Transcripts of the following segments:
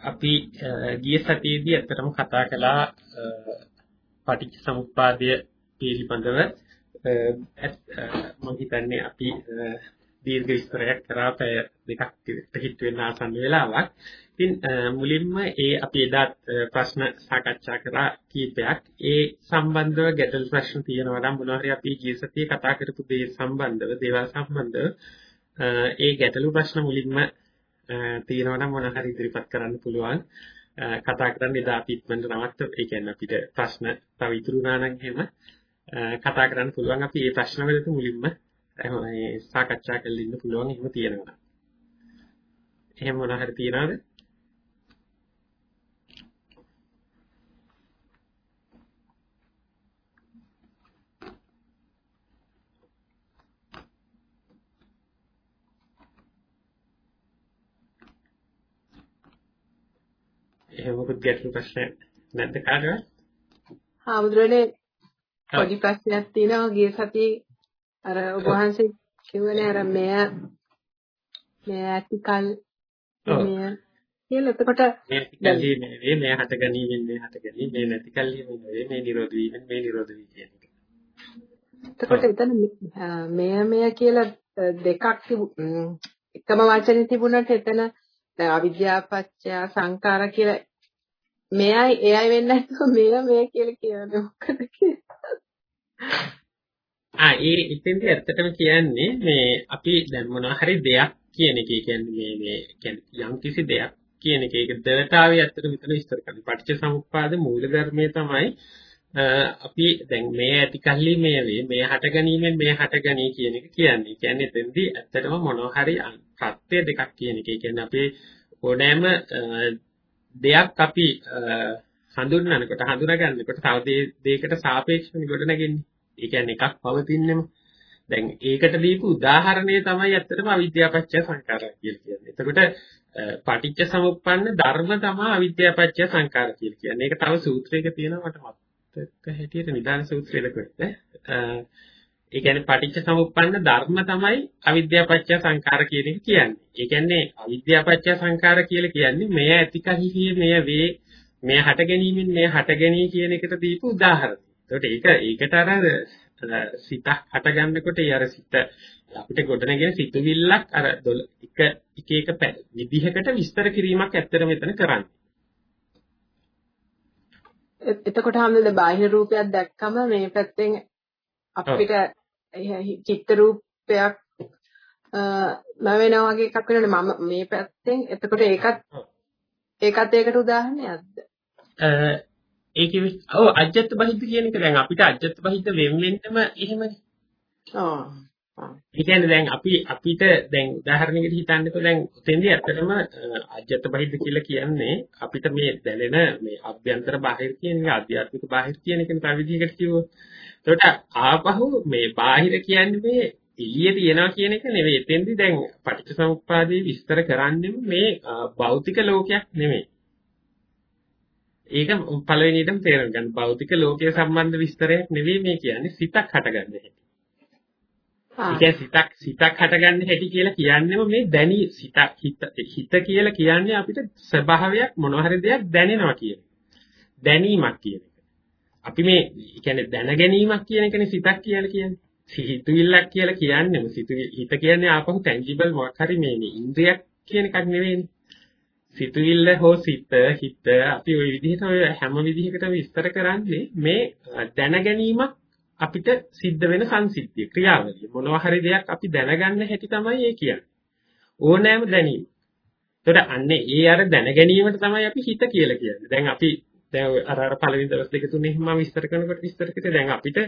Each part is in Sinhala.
අපි ගිය සතියේදී ඇත්තටම කතා කළා පටිච්ච සමුප්පාදය පිළිබඳව මම හිතන්නේ අපි දීර්ඝ විස්තරයක් කරා පැය දෙකක් හිට වෙන ආසන්න වෙලාවක්. ඉතින් මුලින්ම ඒ අපි එදාත් ප්‍රශ්න සාකච්ඡා කරා කීපයක්. ඒ සම්බන්ධව ගැටළු ප්‍රශ්න තියෙනවා නම් මොනවා හරි අපි ගිය සතියේ කතා කරපු දේ සම්බන්ධව, දේවල් සම්බන්ධව ඒ ගැටළු ප්‍රශ්න මුලින්ම තියෙනවා නම් මොනවා හරි ඉදිරිපත් කරන්න පුළුවන්. කතා කරන්න එදා අපි ඉක්මනට නවත්ත ඒ කියන්නේ අපිට ප්‍රශ්න තව ඉතුරු වුණා නම් එහෙම කතා කරන්න පුළුවන් අපි මේ ප්‍රශ්න වලට මුලින්ම සාකච්ඡා කරලා ඉන්න පුළුවන් එහෙම තියෙනවා. එහෙම මොනවා හරි තියනවද? එහෙම මොකද ගැටළු ප්‍රශ්න නැද්ද කාටවත්? හාමුදුරනේ පොඩි ප්‍රශ්නයක් තියෙනවා ගිය සතියේ. අර ඔබ වහන්සේ කිව්වනේ අර මෙය මෙය ඇතිකල් මෙය කියලා. එතකොට මේ ඇතිකල්ලි නෙවෙයි මේ හට ගැනීමෙන් මේ හට ගැනීම මේ නැතිකල්ලි නෙවෙයි මේ නිරෝධ වීමෙන් මේ නිරෝධ වී කියන එක. එතකොට එතන මෙය මෙය කියලා දෙකක් එකම වචනේ තිබුණාට එතන දැන් අවිද්‍යාපච්චය සංකාර කියලා මෙයයි එයයි වෙන්නේ නැතුව මෙය මෙය කියලා කියන්නේ මොකද ආ ඒ ඉතින්දී ඇත්තටම කියන්නේ මේ අපි දැන් මොනවා හරි දෙයක් කියන එක කියන්නේ මේ මේ කියන්නේ යම් කිසි දෙයක් කියන එක ඒක දලතාවේ ඇත්තට මෙතන විස්තර කරනවා. පටිච්ච සමුප්පාද මූල ධර්මයේ තමයි අපි දැන් මේ ඇති කල්ලි මේ වේ මේ හට ගැනීමෙන් මේ හට ගනී කියන එක කියන්නේ. කියන්නේ එතෙන්දී ඇත්තටම මොනවා හරි ප්‍රත්‍ය දෙකක් කියන එක. ඒ කියන්නේ අපේ ඕනෑම දෙයක් අපි හඳුන්වනකොට හඳුනා ගන්නකොට තව දෙයකට සාපේක්ෂව ගොඩ නැගෙන්නේ. ඒ කියන්නේ එකක් පවතින්නෙම. දැන් ඒකට දීපු උදාහරණය තමයි ඇත්තටම අවිද්‍යාපච්චය සංකාරය කියලා කියන්නේ. එතකොට පටිච්ච සමුප්පන්න ධර්ම තමයි අවිද්‍යාපච්චය සංකාර කියලා කියන්නේ. ඒක තව සූත්‍රයක තියෙනවා මට මතක හැටියට නිදාන සූත්‍රයක කොහෙද? ඒ කියන්නේ පටිච්ච සමුප්පන්න ධර්ම තමයි අවිද්‍යාපච්චය සංකාර කියන එක කියන්නේ. ඒ කියන්නේ අවිද්‍යාපච්චය සංකාර කියලා කියන්නේ මෙය ඇතිකහිහිය මෙය වේ මෙය හට ගැනීමෙන් මෙය හට ගැනී කියන එකට දීපු උදාහරණ. ඒකට ඒක ඒකට අර සිතක් හට ගන්නකොට ඒ අර සිත අපිට ගොඩනගෙන සිතුවිල්ලක් අර එක එක එක විදිහකට විස්තර කිරීමක් ඇත්තට මෙතන කරන්නේ. එතකොට හැමදේම බාහිර රූපයක් දැක්කම මේ පැත්තෙන් අපිට චිත්ත රූපයක් ලැබෙනා වගේ එකක් වෙනවනේ. මම මේ පැත්තෙන් එතකොට ඒකත් ඒකත් ඒකට උදාහරණයක්ද? ඒකෙ ඔව් අජ්ජත් බහිද්ද කියන එක දැන් අපිට අජ්ජත් බහිද්ද වෙන් වෙන්නම එහෙමනේ. ඔව්. ඒ කියන්නේ දැන් අපි අපිට දැන් උදාහරණයකට හිතන්නකෝ දැන් උතෙන්දී ඇත්තටම අජ්ජත් බහිද්ද කියලා කියන්නේ අපිට මේ දැනෙන මේ අභ්‍යන්තර බාහිර කියන එක ආධ්‍යාත්මික බාහිර කියන එකනේ තව විදිහකට කිව්වොත් එතකොට ආපහු මේ බාහිර කියන්නේ මේ එළියේ තියනවා කියන එක නෙවෙයි. එතෙන්දී දැන් පටිච්චසමුප්පාදේ විස්තර කරන්නේ මේ භෞතික ලෝකයක් නෙමෙයි. ඒක පළවෙනියටම තේරුම් ගන්න. භෞතික ලෝකයේ සම්බන්ධ විස්තරයක් නෙවෙයි මේ කියන්නේ සිතක් හටගන්න හැටි. ඒ සිතක් සිතක් හටගන්න හැටි කියලා කියන්නේම මේ දැනි සිතක් හිත කියලා කියන්නේ අපිට ස්වභාවයක් මොනවා හරි දෙයක් දැනෙනවා කියන දැනීමක් කියන එක. අපි මේ කියන්නේ දැන ගැනීමක් කියන එකනේ සිතක් කියලා කියන්නේ. සිහිතුවිල්ලක් කියලා කියන්නේ හිත කියන්නේ ආපහු ටැන්ජිබල් මොකක් හරි මේ ඉන්ද්‍රියක් කියන එකක් නෙවෙයිනේ. සිතුවිල්ල හෝ සිත හිත අපි ওই විදිහට ඔය හැම විදිහකටම විස්තර කරන්නේ මේ දැන ගැනීමක් අපිට සිද්ධ වෙන සංසිද්ධිය ක්‍රියාවලිය මොනවා හරි දෙයක් අපි දැනගන්න හැටි තමයි ඒ කියන්නේ ඕනෑම දැනීම. ඒතකොට අන්නේ ඒ අර දැන ගැනීමට තමයි අපි හිත කියලා කියන්නේ. දැන් අපි දැන් අර අර පළවෙනි දවස් දෙක තුනේ මම විස්තර කරනකොට විස්තර කරේ දැන් අපිට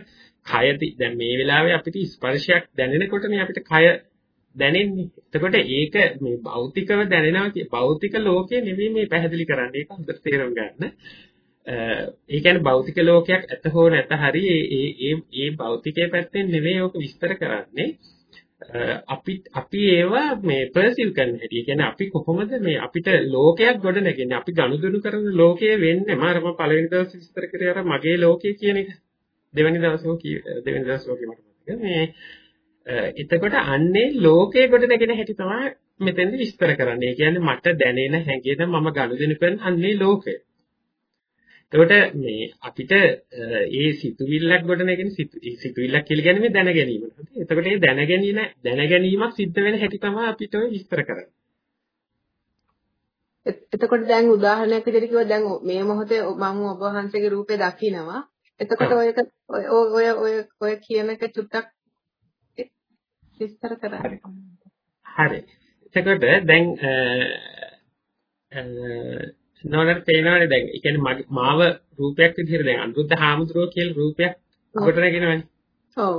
කය දැන් මේ වෙලාවේ අපිට ස්පර්ශයක් දැනෙනකොටනේ අපිට කය දැනෙන්නේ. එතකොට ඒක මේ භෞතිකව දැනෙනවා කිය භෞතික ලෝකය නෙමෙයි මේ පැහැදිලි කරන්නේ. ඒක හොඳට තේරුම් ගන්න. ඒ කියන්නේ භෞතික ලෝකයක් ඇත හෝ නැත හරි ඒ ඒ ඒ භෞතිකයේ පැත්තෙන් නෙවෙයි ඕක විස්තර කරන්නේ. අපි අපි ඒවා මේ පර්සීව් කරන හැටි. ඒ කියන්නේ අපි කොහොමද මේ අපිට ලෝකයක් ගොඩ නැගෙන්නේ? අපි ගනුදෙනු කරන ලෝකයේ වෙන්නේ මාර මම පළවෙනි දවසේ විස්තර කරේ අර මගේ ලෝකය කියන එක. දෙවෙනි දවසේ දෙවෙනි දවසේ මට මතක. මේ එතකොට අන්නේ ලෝකයේ ගොඩ නැගෙන හැටි තමයි මෙතෙන්ද විස්තර කරන්නේ. ඒ කියන්නේ මට දැනෙන හැඟෙන මම ගනුදෙනු කරන අන්නේ ලෝකය. එතකොට මේ අපිට ඒ සිතුවිල්ලක් ගොඩනගෙන සිතුවිල්ලක් කියලා කියන්නේ මේ දැන ගැනීම. එතකොට මේ දැන ගැනීම දැන ගැනීමක් සිද්ධ වෙන හැටි තමයි අපිට විස්තර කරන්නේ. එතකොට දැන් උදාහරණයක් විදිහට කිව්වා දැන් මේ මොහොතේ මම ඔබ වහන්සේගේ රූපේ දකිනවා. එතකොට ඔය ඔය ඔය ඔය කියන එක චුට්ටක් විස්තර කරන්න. හරි. එතකොට දැන් නෝනට පේනවනේ දැන් ඒ කියන්නේ මාව රූපයක් විදිහට දැන් අනුරුද්ධ හාමුදුරුවෝ කියලා රූපයක් ගොඩනගෙනවනේ. ඔව්.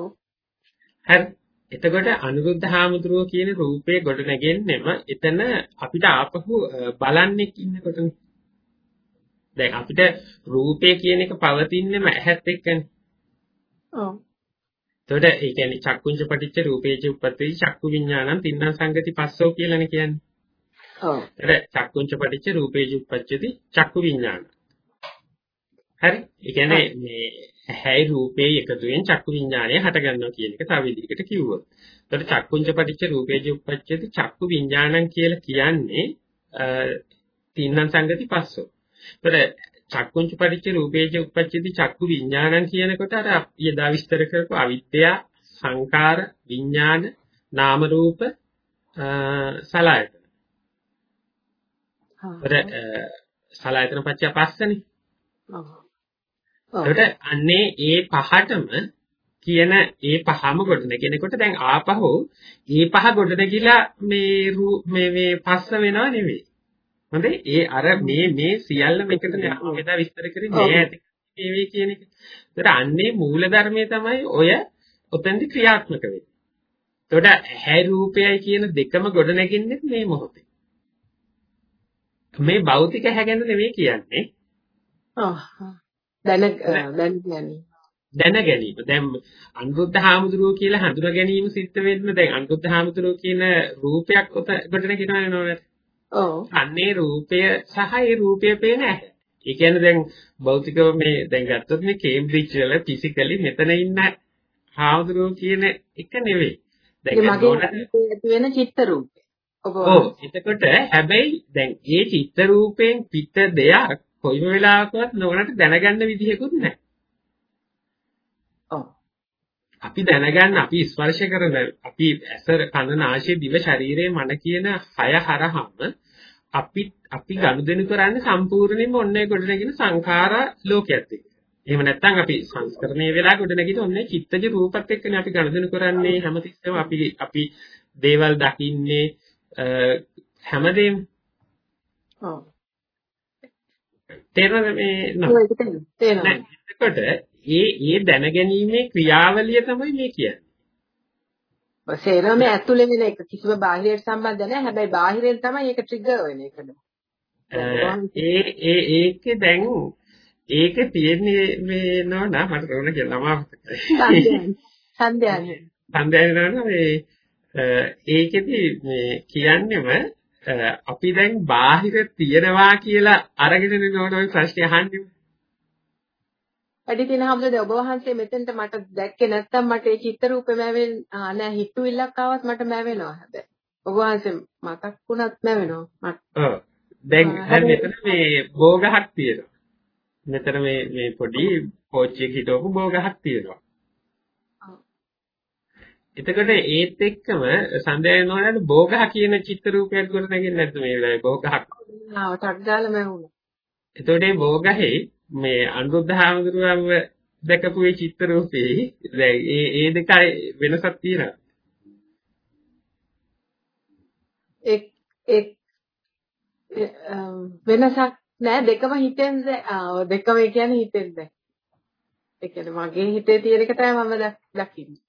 හරි. එතකොට අනුරුද්ධ හාමුදුරුවෝ කියන රූපේ ගොඩනගෙන්නෙම එතන අපිට ආපහු බලන්නෙක් ඉන්නකොටනේ. දැන් අපිට රූපේ කියන එක පවතින්නේම ඇහත් එක්කනේ. ඔව්. එතකොට ඒ කියන්නේ චක්කුංච පටිච්ච රූපේච උප්පත්ති චක්කු විඥානං තින්නම් සංගති පස්සෝ කියලානේ කියන්නේ. ඔව්. එතකොට චක්කුංච පටිච්ච රූපේච උප්පච්චති චක්කු විඥාන. හරි. ඒ කියන්නේ මේ ඇහැයි රූපේ එකතුවෙන් චක්කු විඥානය හට ගන්නවා කියන එක තව විදිහකට කිව්වොත්. එතකොට චක්කුංච පටිච්ච රූපේච උප්පච්චති චක්කු විඥානං කියලා කියන්නේ තින්නම් සංගති පස්සෝ. එතකොට චක්කුංච පටිච්ච රූපේච උප්පච්චති චක්කු විඥානං කියනකොට අර යදා විස්තර කරපු අවිද්‍යා සංකාර විඥාන නාම රූප සලආයතන. හරි. සලආයතන පත්‍ය පස්සනේ. එතකොට අන්නේ ඒ පහටම කියන ඒ පහම ගොඩනගෙනකොට දැන් ආපහු ඒ පහ ගොඩනගිලා මේ මේ මේ පස්ස වෙනව නෙවෙයි. හොඳේ ඒ අර මේ මේ සියල්ලම එකට මෙදා විස්තර කරේ මේ ඇති මේ කියන එක. ඒතර අන්නේ මූල ධර්මයේ තමයි ඔය ඔතෙන්දි ක්‍රියාත්මක වෙන්නේ. එතකොට ඇහැ රූපයයි කියන දෙකම ගොඩ නැගින්නේ මේ මොහොතේ. මේ භෞතික ඇහැ ගැන නෙමෙයි කියන්නේ. දැන දැන ගැනීම. දැන ගැනීම. දැන් අනුරුද්ධ හාමුදුරුවෝ කියලා හඳුනා ගැනීම සිද්ධ වෙන්න දැන් අනුරුද්ධ හාමුදුරුවෝ කියන රූපයක් ගොඩ නැගිනවනේ නෝනට. ඔව්. අන්නේ රූපය සහ ඒ රූපය පේන ඇහැ. ඒ කියන්නේ දැන් භෞතිකව මේ දැන් ගත්තොත් මේ කේම්බ්‍රිජ් වල ෆිසිකලි මෙතන ඉන්න හාමුදුරුවෝ කියන එක නෙවෙයි. දැන් මගේ වෙන චිත්ත රූපය. ඔව්. එතකොට හැබැයි දැන් ඒ චිත්ත රූපයෙන් පිට දෙයක් කොයිම වෙලාවකවත් නොවනට දැනගන්න විදිහකුත් නැහැ. ඔව්. අපි දැනගන්න අපි ස්පර්ශ කරන අපි ඇස කන නාසය දිව ශරීරයේ මන කියන හය හරහම අපි අපි ගනුදෙනු කරන්නේ සම්පූර්ණයෙන්ම ඔන්නේ ගොඩනගෙන සංඛාර ලෝකයක් එක්ක. එහෙම නැත්නම් අපි සංස්කරණය වෙලා ගොඩනගිට ඔන්නේ චිත්තජ රූපත් එක්කනේ අපි ගනුදෙනු කරන්නේ හැමතිස්සෙම අපි අපි දේවල් දකින්නේ හැමදේම. ඔව්. තේරෙනවද මේ නෝ? තේරෙනවා. එතකොට ඒ ඒ දැනගැනීමේ ක්‍රියාවලිය තමයි මේ කියන්නේ. සේරම ඇතුලේ වෙන එක කිසිම බාහිරයට සම්බන්ධ නැහැ. හැබැයි බාහිරෙන් තමයි ඒක ට්‍රිගර් වෙන එකද. ඒ ඒ ඒකේ දැන් ඒකේ තියෙන්නේ මේ නෝන මට ඕන කියලා ළමා සන්ධ්‍යාන සන්ධ්‍යාන මේ ඒකෙදි මේ කියන්නේම අපි දැන් බාහිර තියනවා කියලා අරගෙන නෝන ඔය ප්‍රශ්නේ අහන්නේ. වැඩි දින හැමදේ ඔබ වහන්සේ මෙතෙන්ට මට දැක්කේ නැත්තම් මට ඒ චිත්ත රූපෙ මැවෙන්න නෑ හිතුවිල්ලක් ආවත් මට මැවෙනවා හැබැයි. ඔබ වහන්සේ මතක් වුණත් මැවෙනවා. මට ඔව්. දැන් දැන් මෙතන මේ බෝගහක් තියෙනවා. මෙතන මේ මේ පොඩි කෝච්චියක හිටවපු බෝගහක් තියෙනවා එතකොට ඒත් එක්කම සඳයන් වලට බෝගහ කියන චිත්ත රූපයක් ගොඩ නැගෙන්නේ නැද්ද මේ වෙලාවේ බෝගහක් ආව ටක් ගාලා මැවුණා එතකොට මේ බෝගහේ මේ අනුරුද්ධ හාමුදුරුවව දැකපු ඒ චිත්‍ර රූපේ දැන් ඒ ඒ දෙක වෙනසක් තියෙනවා. එක් එක් වෙනසක් නෑ දෙකම හිතෙන්ද දෙකම කියන්නේ හිතෙන්ද. ඒ කියන්නේ මගේ හිතේ තියෙන එක තමයි මම දකින්නේ.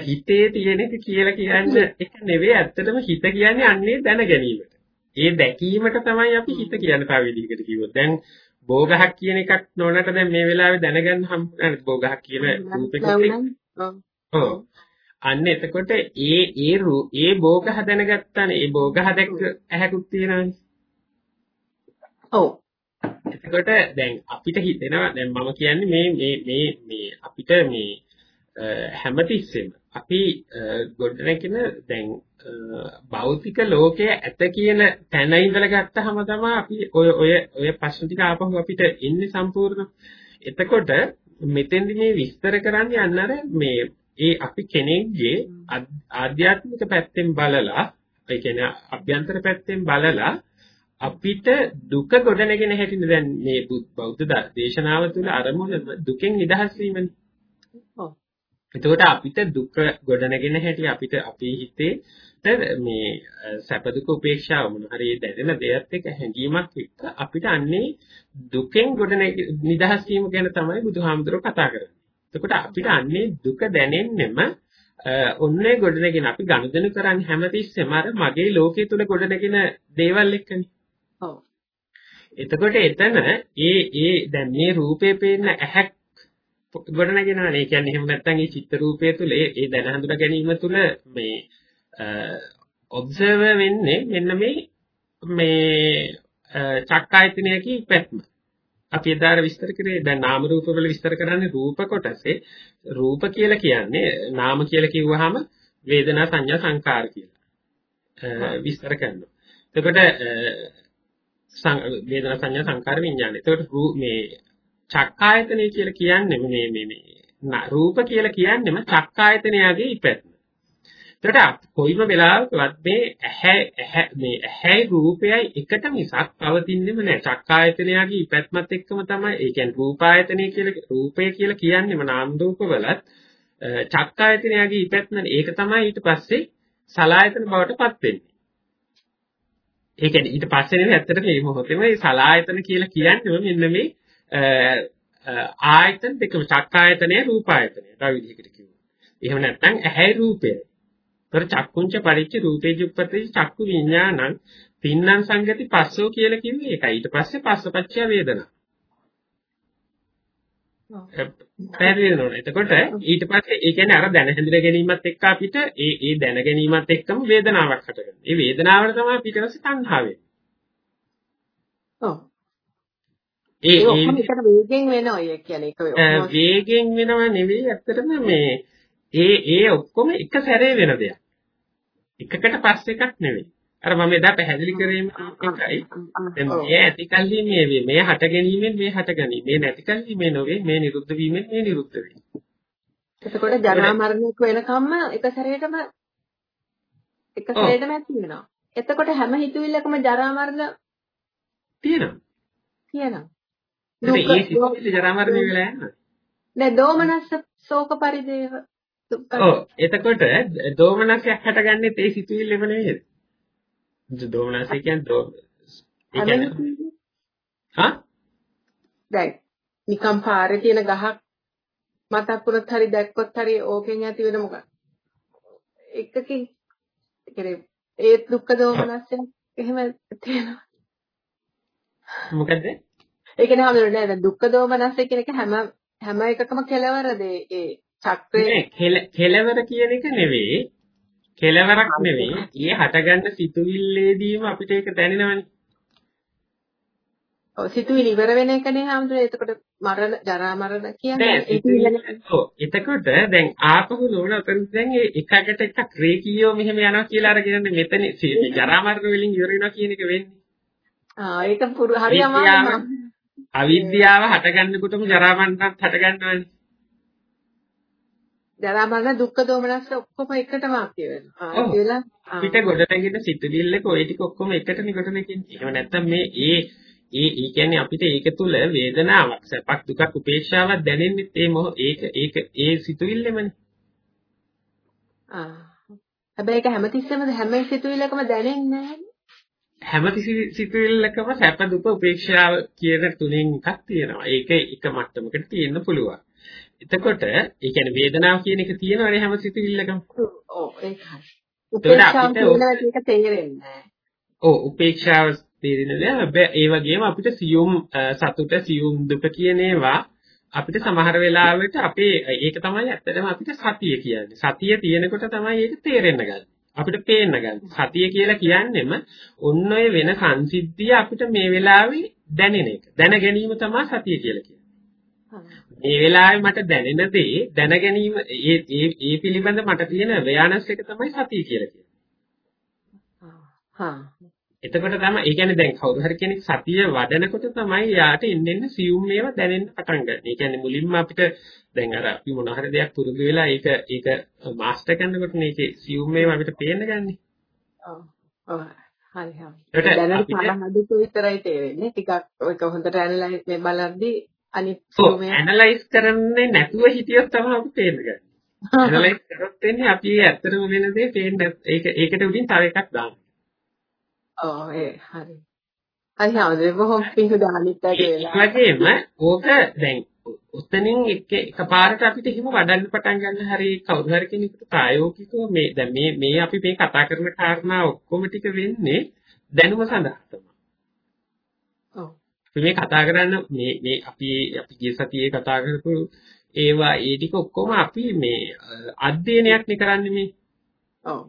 හිතේ තියෙන එක කියලා කියන්නේ එක නෙවෙයි ඇත්තටම හිත කියන්නේ අන්නේ දැන ගැනීමට. ඒ දැකීමට තමයි අපි හිත කියන්නේ තව විදිහකට කිව්වොත්. දැන් බෝගහක් කියන එකක් නොනට දැන් මේ වෙලාවේ දැනගන්න හම්බුනේ බෝගහක් කියන රූපෙකට ඔව්. අන්න එතකොට ඒ ඒ ඒ බෝගහ දැනගත්තානේ. ඒ බෝගහ දැක්ක ඇහැකුත් තියෙනවානේ. ඔව්. එතකොට දැන් අපිට හිතෙනවා දැන් මම කියන්නේ මේ මේ මේ මේ අපිට මේ හැමතිස්සෙම අපි ගොඩනැගෙන දැන් භෞතික ලෝකයේ ඇත කියන තැන ඉඳලා ගත්තාම තමයි අපි ඔය ඔය ඔය ප්‍රශ්න ටික ආපහු අපිට එන්නේ සම්පූර්ණ. එතකොට මෙතෙන්දි මේ විස්තර කරන්න යන්නර මේ ඒ අපි කෙනෙක්ගේ ආධ්‍යාත්මික පැත්තෙන් බලලා ඒ කියන්නේ අභ්‍යන්තර පැත්තෙන් බලලා අපිට දුක ගොඩනගෙන හැටින් දැන් මේ බෞද්ධ දේශනාව තුළ අරමුණ දුකෙන් නිදහස් වීමනේ. එතකොට අපිට දුක ගොඩනගෙන හැටි අපිට අපේ හිතේ මේ සැප දුක උපේක්ෂාව මොන හරි දැනෙන දෙයත් එක්ක හැඟීමක් එක්ක අපිට අන්නේ දුකෙන් ගොඩනැග නිදහස් වීම ගැන තමයි බුදුහාමුදුරුවෝ කතා කරන්නේ. එතකොට අපිට අන්නේ දුක දැනෙන්නෙම ඔන්නේ ගොඩනගෙන අපි ගනුදෙනු කරන්නේ හැමතිස්සෙම අර මගේ ලෝකයේ තුල ගොඩනගෙන දේවල් එක්කනේ. ඔව්. එතකොට එතන ඒ ඒ දැන් මේ රූපේ පේන ඇහැක් ගොඩනගෙනවනේ. ඒ කියන්නේ එහෙම නැත්නම් ඒ චිත්ත රූපය තුල ඒ දැන හඳුනා ගැනීම තුල මේ ඔබ්සර්වර් වෙන්නේ මෙන්න මේ මේ චක්කායතනයකින් පැත්ම. අපි එදාට විස්තර කරේ දැන් නාම රූප වල විස්තර කරන්නේ රූප කොටසේ රූප කියලා කියන්නේ නාම කියලා කිව්වහම වේදනා සංඥා සංකාර කියලා විස්තර කරනවා. එතකොට වේදනා සංඥා සංකාර විඥාන. එතකොට මේ චක්කායතනය කියලා කියන්නේ මේ මේ මේ රූප කියලා කියන්නේම චක්කායතනයගේ ඉපැත්ම. එතකොට කොයිම වෙලාවකවත් මේ ඇහැ ඇහැ මේ ඇහැයි රූපයයි එකට මිසක් පවතින්නේම නැහැ. චක්කායතනයගේ ඉපැත්මත් එක්කම තමයි ඒ කියන්නේ රූපායතනය කියලා රූපය කියලා කියන්නේම නාම රූපවලත් චක්කායතනයගේ ඉපැත්මනේ ඒක තමයි ඊට පස්සේ සලායතන බවට පත් වෙන්නේ. ඒ කියන්නේ ඊට පස්සේ නෙවෙයි ඇත්තට මේ මොහොතේම මේ සලායතන කියලා කියන්නේ මෙන්න මේ ආයතන දෙකම චක්කායතනය රූපායතනය. තව විදිහකට කිව්වොත්. එහෙම නැත්නම් ඇහැයි රූපයයි. තොර චක්කුංච පරිච්ච රූපේජ උප්පතේ චක්කු විඥානං තින්නම් සංගති පස්සෝ කියලා කිව්වේ ඒකයි. ඊට පස්සේ පස්සපච්චය වේදනා. පැහැදිලි වෙනවනේ. එතකොට ඊට පස්සේ ඒ කියන්නේ අර දැන හැඳින ගැනීමත් එක්ක අපිට ඒ ඒ දැන ගැනීමත් එක්කම වේදනාවක් හටගන්නවා. ඒ වේදනාවට තමයි පස්සේ තණ්හාව වෙන්නේ. ඔව්. ඒ ඔක්කොම එකට වේගෙන් වෙනවා ඒ කියන්නේ ඒක වේගෙන් වෙනව නෙවෙයි ඇත්තටම මේ ඒ ඒ ඔක්කොම එක සැරේ වෙන දෙයක්. එකකට පස්සේ එකක් නෙවෙයි. අර මම එදා පැහැදිලි කරේම එකයි. දැන් මේ ඇති කල්හි මේ මේ හට ගැනීමෙන් මේ හට ගැනීම. මේ නැති කල්හි මේ නොවේ. මේ නිරුද්ධ වීමෙන් මේ නිරුද්ධ වේ. එතකොට ජරා මරණයක් වෙනකම්ම එක සැරේටම එක සැරේටම ඇති වෙනවා. එතකොට හැම හිතුවිල්ලකම ජරා මරණ තියෙනවා. තියෙනවා. ඒ සිතුවිලි ජරා මරණය වෙලා යනවා. දැන් දෝමනස්ස ශෝක පරිදේව. ඔව් එතකොට දෝමනසයක් හටගන්නේ ඒ සිතුවිල්ලෙම නෙවෙයිද? දෝමනසය කියන්නේ දෝ ඒ කියන්නේ හා? දැන් නිකම් පාරේ තියෙන ගහක් මතක් වුණත් හරි දැක්කොත් හරි ඕකෙන් ඇති වෙන මොකක්? එකකින්. කියන්නේ ඒ දුක්ඛ දෝමනස්ය එහෙම තියෙනවා. මොකද ඒ කියන්නේ හැමෝම දුක්ඛ දෝමනස්ය කියන එක හැම හැම එකකම කෙලවරද ඒ චක්‍රේ කෙලවර කියන එක නෙවෙයි. කෙලවරක් නෙවෙයි. ඊයේ හටගන්න සිතුවිල්ලේදීම අපිට ඒක දැනෙනවනේ. ඔව් සිතුවිලි ඉවර වෙන එකනේ හැමදේම එතකොට මරණ ජරා මරණ කියන්නේ එතකොට දැන් ආපහු නෝන අතන දැන් ඒ එකකට එකක් රේකීයව මෙහෙම යනවා කියලා අරගෙන මෙතන ජරා මරණ වලින් ඉවර වෙනවා කියන එක වෙන්නේ. ආ ඒක හරි අමාරුයි අවිද්‍යාව හටගන්නකොටම ජරා මරණත් හටගන්නවනේ ජරා මරණ දුක්ඛ දෝමනස්ස ඔක්කොම එකටම ආපිය වෙනවා. වෙලා පිට ගොඩ නැගින සිතුවිල්ලක ඔය ටික ඔක්කොම එකට නිකොට නැගින්නේ. එහෙම නැත්නම් මේ ඒ ඒ ඒ කියන්නේ අපිට ඒක තුල වේදනාවක් සැපක් දුකක් උපේක්ෂාවක් දැනෙන්නේ ඒ මොහ ඒක ඒක ඒ සිතුවිල්ලෙමනේ. ආ. හැබැයි ඒක හැමතිස්සෙම හැම සිතුවිල්ලකම දැනෙන්නේ නැහැ. හැම සිතුවිල්ලකම සැප දුක උපේක්ෂාව කියන තුනෙන් එකක් තියෙනවා. ඒක එක මට්ටමකට තියෙන්න පුළුවන්. එතකොට ඒ කියන්නේ වේදනාව කියන එක තියෙනවනේ හැම සිතුවිල්ලකම. ඔව් ඒකයි. උපේක්ෂාව කියන එක තේරෙන්නේ ඔව් උපේක්ෂාව තේරෙන්නේ නැහැ. ඒ වගේම අපිට සියුම් සතුට සියුම් දුක කියන ඒවා අපිට සමහර වෙලාවට අපේ ඒක තමයි ඇත්තටම අපිට සතිය කියන්නේ. සතිය තියෙනකොට තමයි ඒක තේරෙන්න ගන්නේ. අපිට පේන්න ගන්න. සතිය කියලා කියන්නෙම ඔන්න ඔය වෙන සංසිද්ධිය අපිට මේ වෙලාවේ දැනෙන එක. දැන ගැනීම තමයි සතිය කියලා කියන්නේ. මේ වෙලාවේ මට දැනෙන දේ දැන ගැනීම ඒ ඒ ඒ පිළිබඳ මට තියෙන අවයනස් එක තමයි සතිය කියලා කියන්නේ. හා. එතකොට තමයි ඒ කියන්නේ දැන් කවුරු හරි කෙනෙක් සතිය වඩනකොට තමයි යාට එන්න එන්න සියුම් මේවා දැනෙන්න පටන් ගන්න. ඒ කියන්නේ මුලින්ම අපිට දැන් අර අපි මොන හරි දෙයක් පුරුදු වෙලා ඒක ඒක මාස්ටර් කරනකොට මේකේ සියුම් මේවා අපිට පේන්න ගන්නේ. ඔව්. ඔව්. හරි හරි. දැනට සමහදුක විතරයි තේරෙන්නේ. ටිකක් ඔයක හොඳට ඇනලයිස් මේ බලද්දී අනිත් සියුම් ඇනලයිස් කරන්නේ නැතුව හිටියොත් තමයි අපි තේරෙන්නේ. ඇනලයිස් කරොත් වෙන්නේ අපි ඇත්තටම වෙන දේ පේන්න ඒක ඒකට උඩින් තව එකක් දානවා. ඔව් ඒ හරි. හරි හවුද බොහොම පිං දානිත් වගේම ඕක දැන් උතනින් එක එකපාරට අපිට හිම වඩන්න පටන් ගන්න හරි කවුරු හරි කෙනෙකුට ප්‍රායෝගිකව මේ දැන් මේ මේ අපි මේ කතා කරන කාරණා ඔක්කොම ටික වෙන්නේ දැනුම සඳහා තමයි. ඔව්. මේ කතා කරන්න මේ මේ අපි අපි ගිය සතියේ කතා කරපු ඒවා ඒ ටික ඔක්කොම අපි මේ අධ්‍යයනයක් නේ කරන්නේ මේ. ඔව්.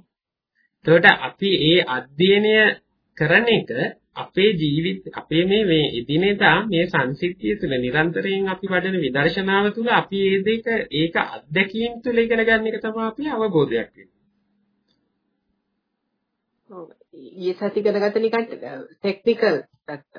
එතකොට අපි ඒ අධ්‍යයනය කරන එක අපේ ජීවිත අපේ මේ මේ එදිනෙදා මේ සංසිද්ධිය තුළ නිරන්තරයෙන් අපි වඩන විදර්ශනාව තුළ අපි ඒ දෙක ඒක අත්දැකීම් තුළ ඉගෙන ගන්න එක තමයි අපි අවබෝධයක් වෙන්නේ. ඔව් ඊයේ සති කරගත්ත නිකන් uh, ටෙක්නිකල් පැත්ත.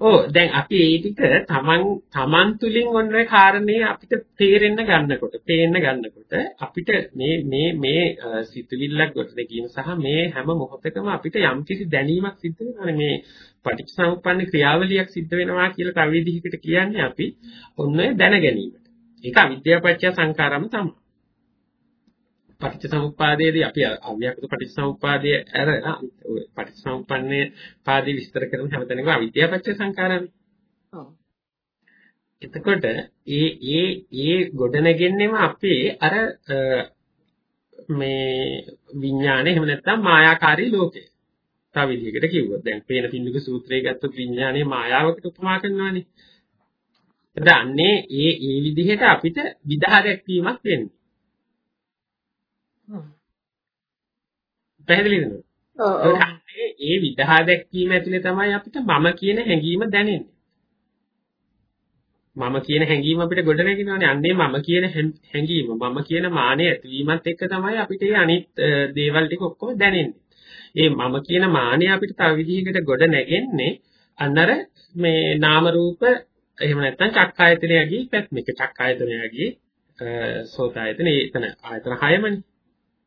ඔව් දැන් අපි ඒ ටික තමන් තමන් තුලින් ඔන්න ඔය කාරණේ අපිට තේරෙන්න ගන්නකොට පේන්න ගන්නකොට අපිට මේ මේ මේ සිතුවිල්ලක් ගොඩනැගීම සහ මේ හැම මොහොතකම අපිට යම්කිසි දැනීමක් සිද්ධ වෙනවානේ මේ පටිච්චසමුප්පන්න ක්‍රියාවලියක් සිද්ධ වෙනවා කියලා තව විදිහකට කියන්නේ අපි ඔන්න ඔය දැන ගැනීමට. ඒක අවිද්‍යාපච්චය සංකාරම තමයි. පටිච්චසමුප්පාදයේදී අපි අව්‍යාකෘත පටිච්චසමුප්පාදයේ අර පටිච්චසමුප්පන්නේ පාදී විස්තර කරන හැමතැනකම අවිද්‍යාපච්ච සංකාරනේ. ඔව්. එතකොට ඒ ඒ ඒ ගොඩනගෙන්නේම අපේ අර මේ විඥානේ එහෙම නැත්නම් මායාකාරී ලෝකේ. තව විදිහකට කිව්වොත් දැන් පේන පින්දුක සූත්‍රයේ ගත්තොත් විඥානේ මායාවකට උපමා කරනවානේ. එතන ඒ ඒ විදිහට අපිට විදහා දැක්වීමක් වෙන්නේ. පැහැදිලිද? ඔව්. ඒ විදහා දැක්වීම ඇතුලේ තමයි අපිට මම කියන හැඟීම දැනෙන්නේ. මම කියන හැඟීම අපිට ගොඩ නැගෙනවානේ. අන්නේ මම කියන හැඟීම, මම කියන මානෙ ඇතිවීමත් එක්ක තමයි අපිට මේ අනිත් දේවල් ටික ඔක්කොම දැනෙන්නේ. ඒ මම කියන මානෙ අපිට තව විදිහකට ගොඩ නැගෙන්නේ අන්නර මේ නාම රූප එහෙම නැත්නම් චක්කායතනයගේ පැත්මක චක්කායතනයගේ සෝතායතන එතන ආයතන 6මනේ.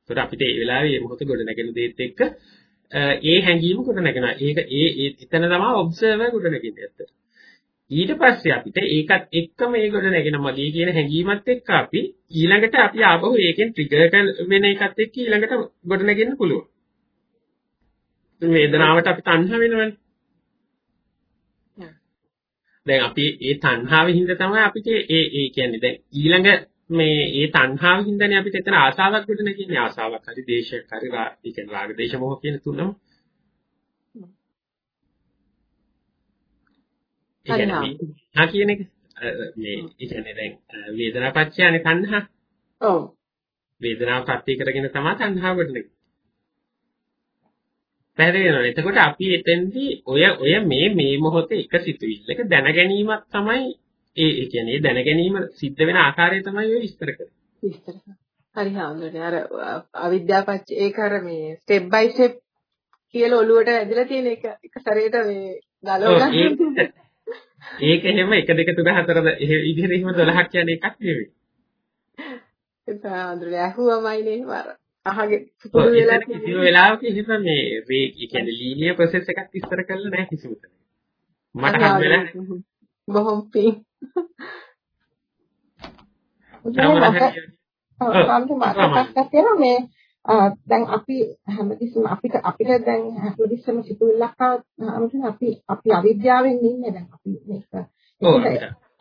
ඒකට අපිට ඒ වෙලාවේ මේ මොහොත ගොඩ නැගෙන දේත් එක්ක ඒ හැඟීම ගොඩ නැගෙනවා. ඒක ඒ එතන තමයි ඔබ්සර්වර් ගොඩ නැගෙන්නේ ඇත්තට. ඊට පස්සේ අපිට ඒකත් එක්කම ඒ ගොඩ නැගෙන මගේ කියන හැඟීමත් එක්ක අපි ඊළඟට අපි ආපහු ඒකෙන් ට්‍රිගර් වෙන එකත් එක්ක ඊළඟට ගොඩ නැගෙන්න පුළුවන්. වේදනාවට අපි තණ්හ වෙනවනේ. දැන් අපි ඒ තණ්හාවෙන් හින්දා තමයි අපිට ඒ ඒ කියන්නේ දැන් ඊළඟ මේ ඒ තණ්හාව හින්දානේ අපිට එතන ආසාවක් ගොඩ නැගෙන්නේ ආසාවක් හරි දේශයක් හරි ඒ කියන්නේ රාග දේශ මොහ කියන තුනම. හා කියන එක මේ කියන්නේ දැන් වේදනා පත්‍යනේ තණ්හා. ඔව්. වේදනාව පත්‍ය කරගෙන තමයි තණ්හාව ගොඩ නැගෙන්නේ පැහැදිලි වෙනවනේ එතකොට අපි එතෙන්දී ඔය ඔය මේ මේ මොහොතේ එක සිතුවිල්ලක දැන ගැනීමක් තමයි ඒ ඒ කියන්නේ දැන ගැනීම සිද්ධ වෙන ආකාරය තමයි ඔය විස්තර කරන්නේ. විස්තර. හරි හාමුදුරනේ අර අවිද්‍යාපච්ච ඒක අර මේ ස්ටෙප් බයි ස්ටෙප් කියලා ඔලුවට ඇදලා තියෙන එක එක සැරේට මේ ගලවලා ඒක එහෙම 1 2 3 4 එහෙ විදිහට එහෙම 12ක් කියන්නේ එකක් නෙවෙයි. ඒක හාමුදුරනේ අහුවමයිනේ වර. අහගේ පුරුදු වෙලා කිසිම වෙලාවක එහෙම මේ මේ කියන්නේ ලීනියර් ප්‍රොසෙස් එකක් විස්තර කරලා නැහැ කිසිම තැනක. මට හම් වෙලා බොහොම පිං මේ දැන් අපි හැමතිස්සෙම අපිට අපිට දැන් හැමතිස්සෙම සිතුවිල්ලක් ආවම අපි අපි අවිද්‍යාවෙන් ඉන්නේ දැන් අපි මේක.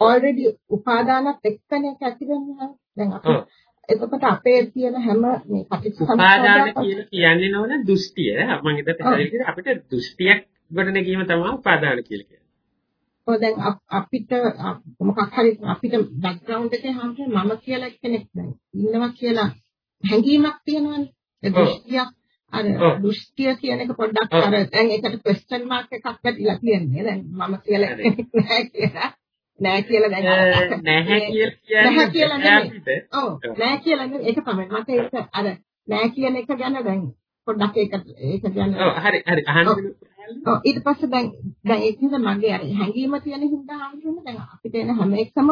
ඔල්රෙඩි උපාදානත් එක්කනේ ඇති වෙන්නේ දැන් අපි එතකොට අපේ තියෙන හැම මේ උපාදාන කියන්නේ නෝන දෘෂ්ටිය මම හිතට අපිට දෘෂ්ටියක් ගොඩනගීම තමයි උපාදාන කියලා කියන්නේ ඔය දැන් අපිට මොකක් හරි අපිට බෑග්ග්‍රවුන්ඩ් එකේ හැමෝටම මම කියලා කෙනෙක් දැන් ඉන්නවා කියලා හැඟීමක් තියෙනවනේ. ඒ දෘෂ්ටියක් අර දෘෂ්ටිය කියන එක පොඩ්ඩක් අර දැන් ඒකට ක්වෙස්චන් මාක් එකක් ඇතිලා තියෙන්නේ. දැන් මම කියලා කෙනෙක් නැහැ කියලා. නෑ කියලා දැන් නැහැ කියලා කියන්නේ නැහැ කියලා නෙමෙයි. ඔව්. නෑ කියලා නෙමෙයි. ඒක තමයි. මට ඒක අර නෑ කියන එක ගැන දැන් පොඩ්ඩක් ඒක ඒක ගැන ඔව් හරි හරි. අහන්න ඔව් ඊට පස්සේ දැන් දැන් ඒක නිසා මගේ අර හැඟීම තියෙන හින්දා හම්බුනේ දැන් අපිට එන හැම එකම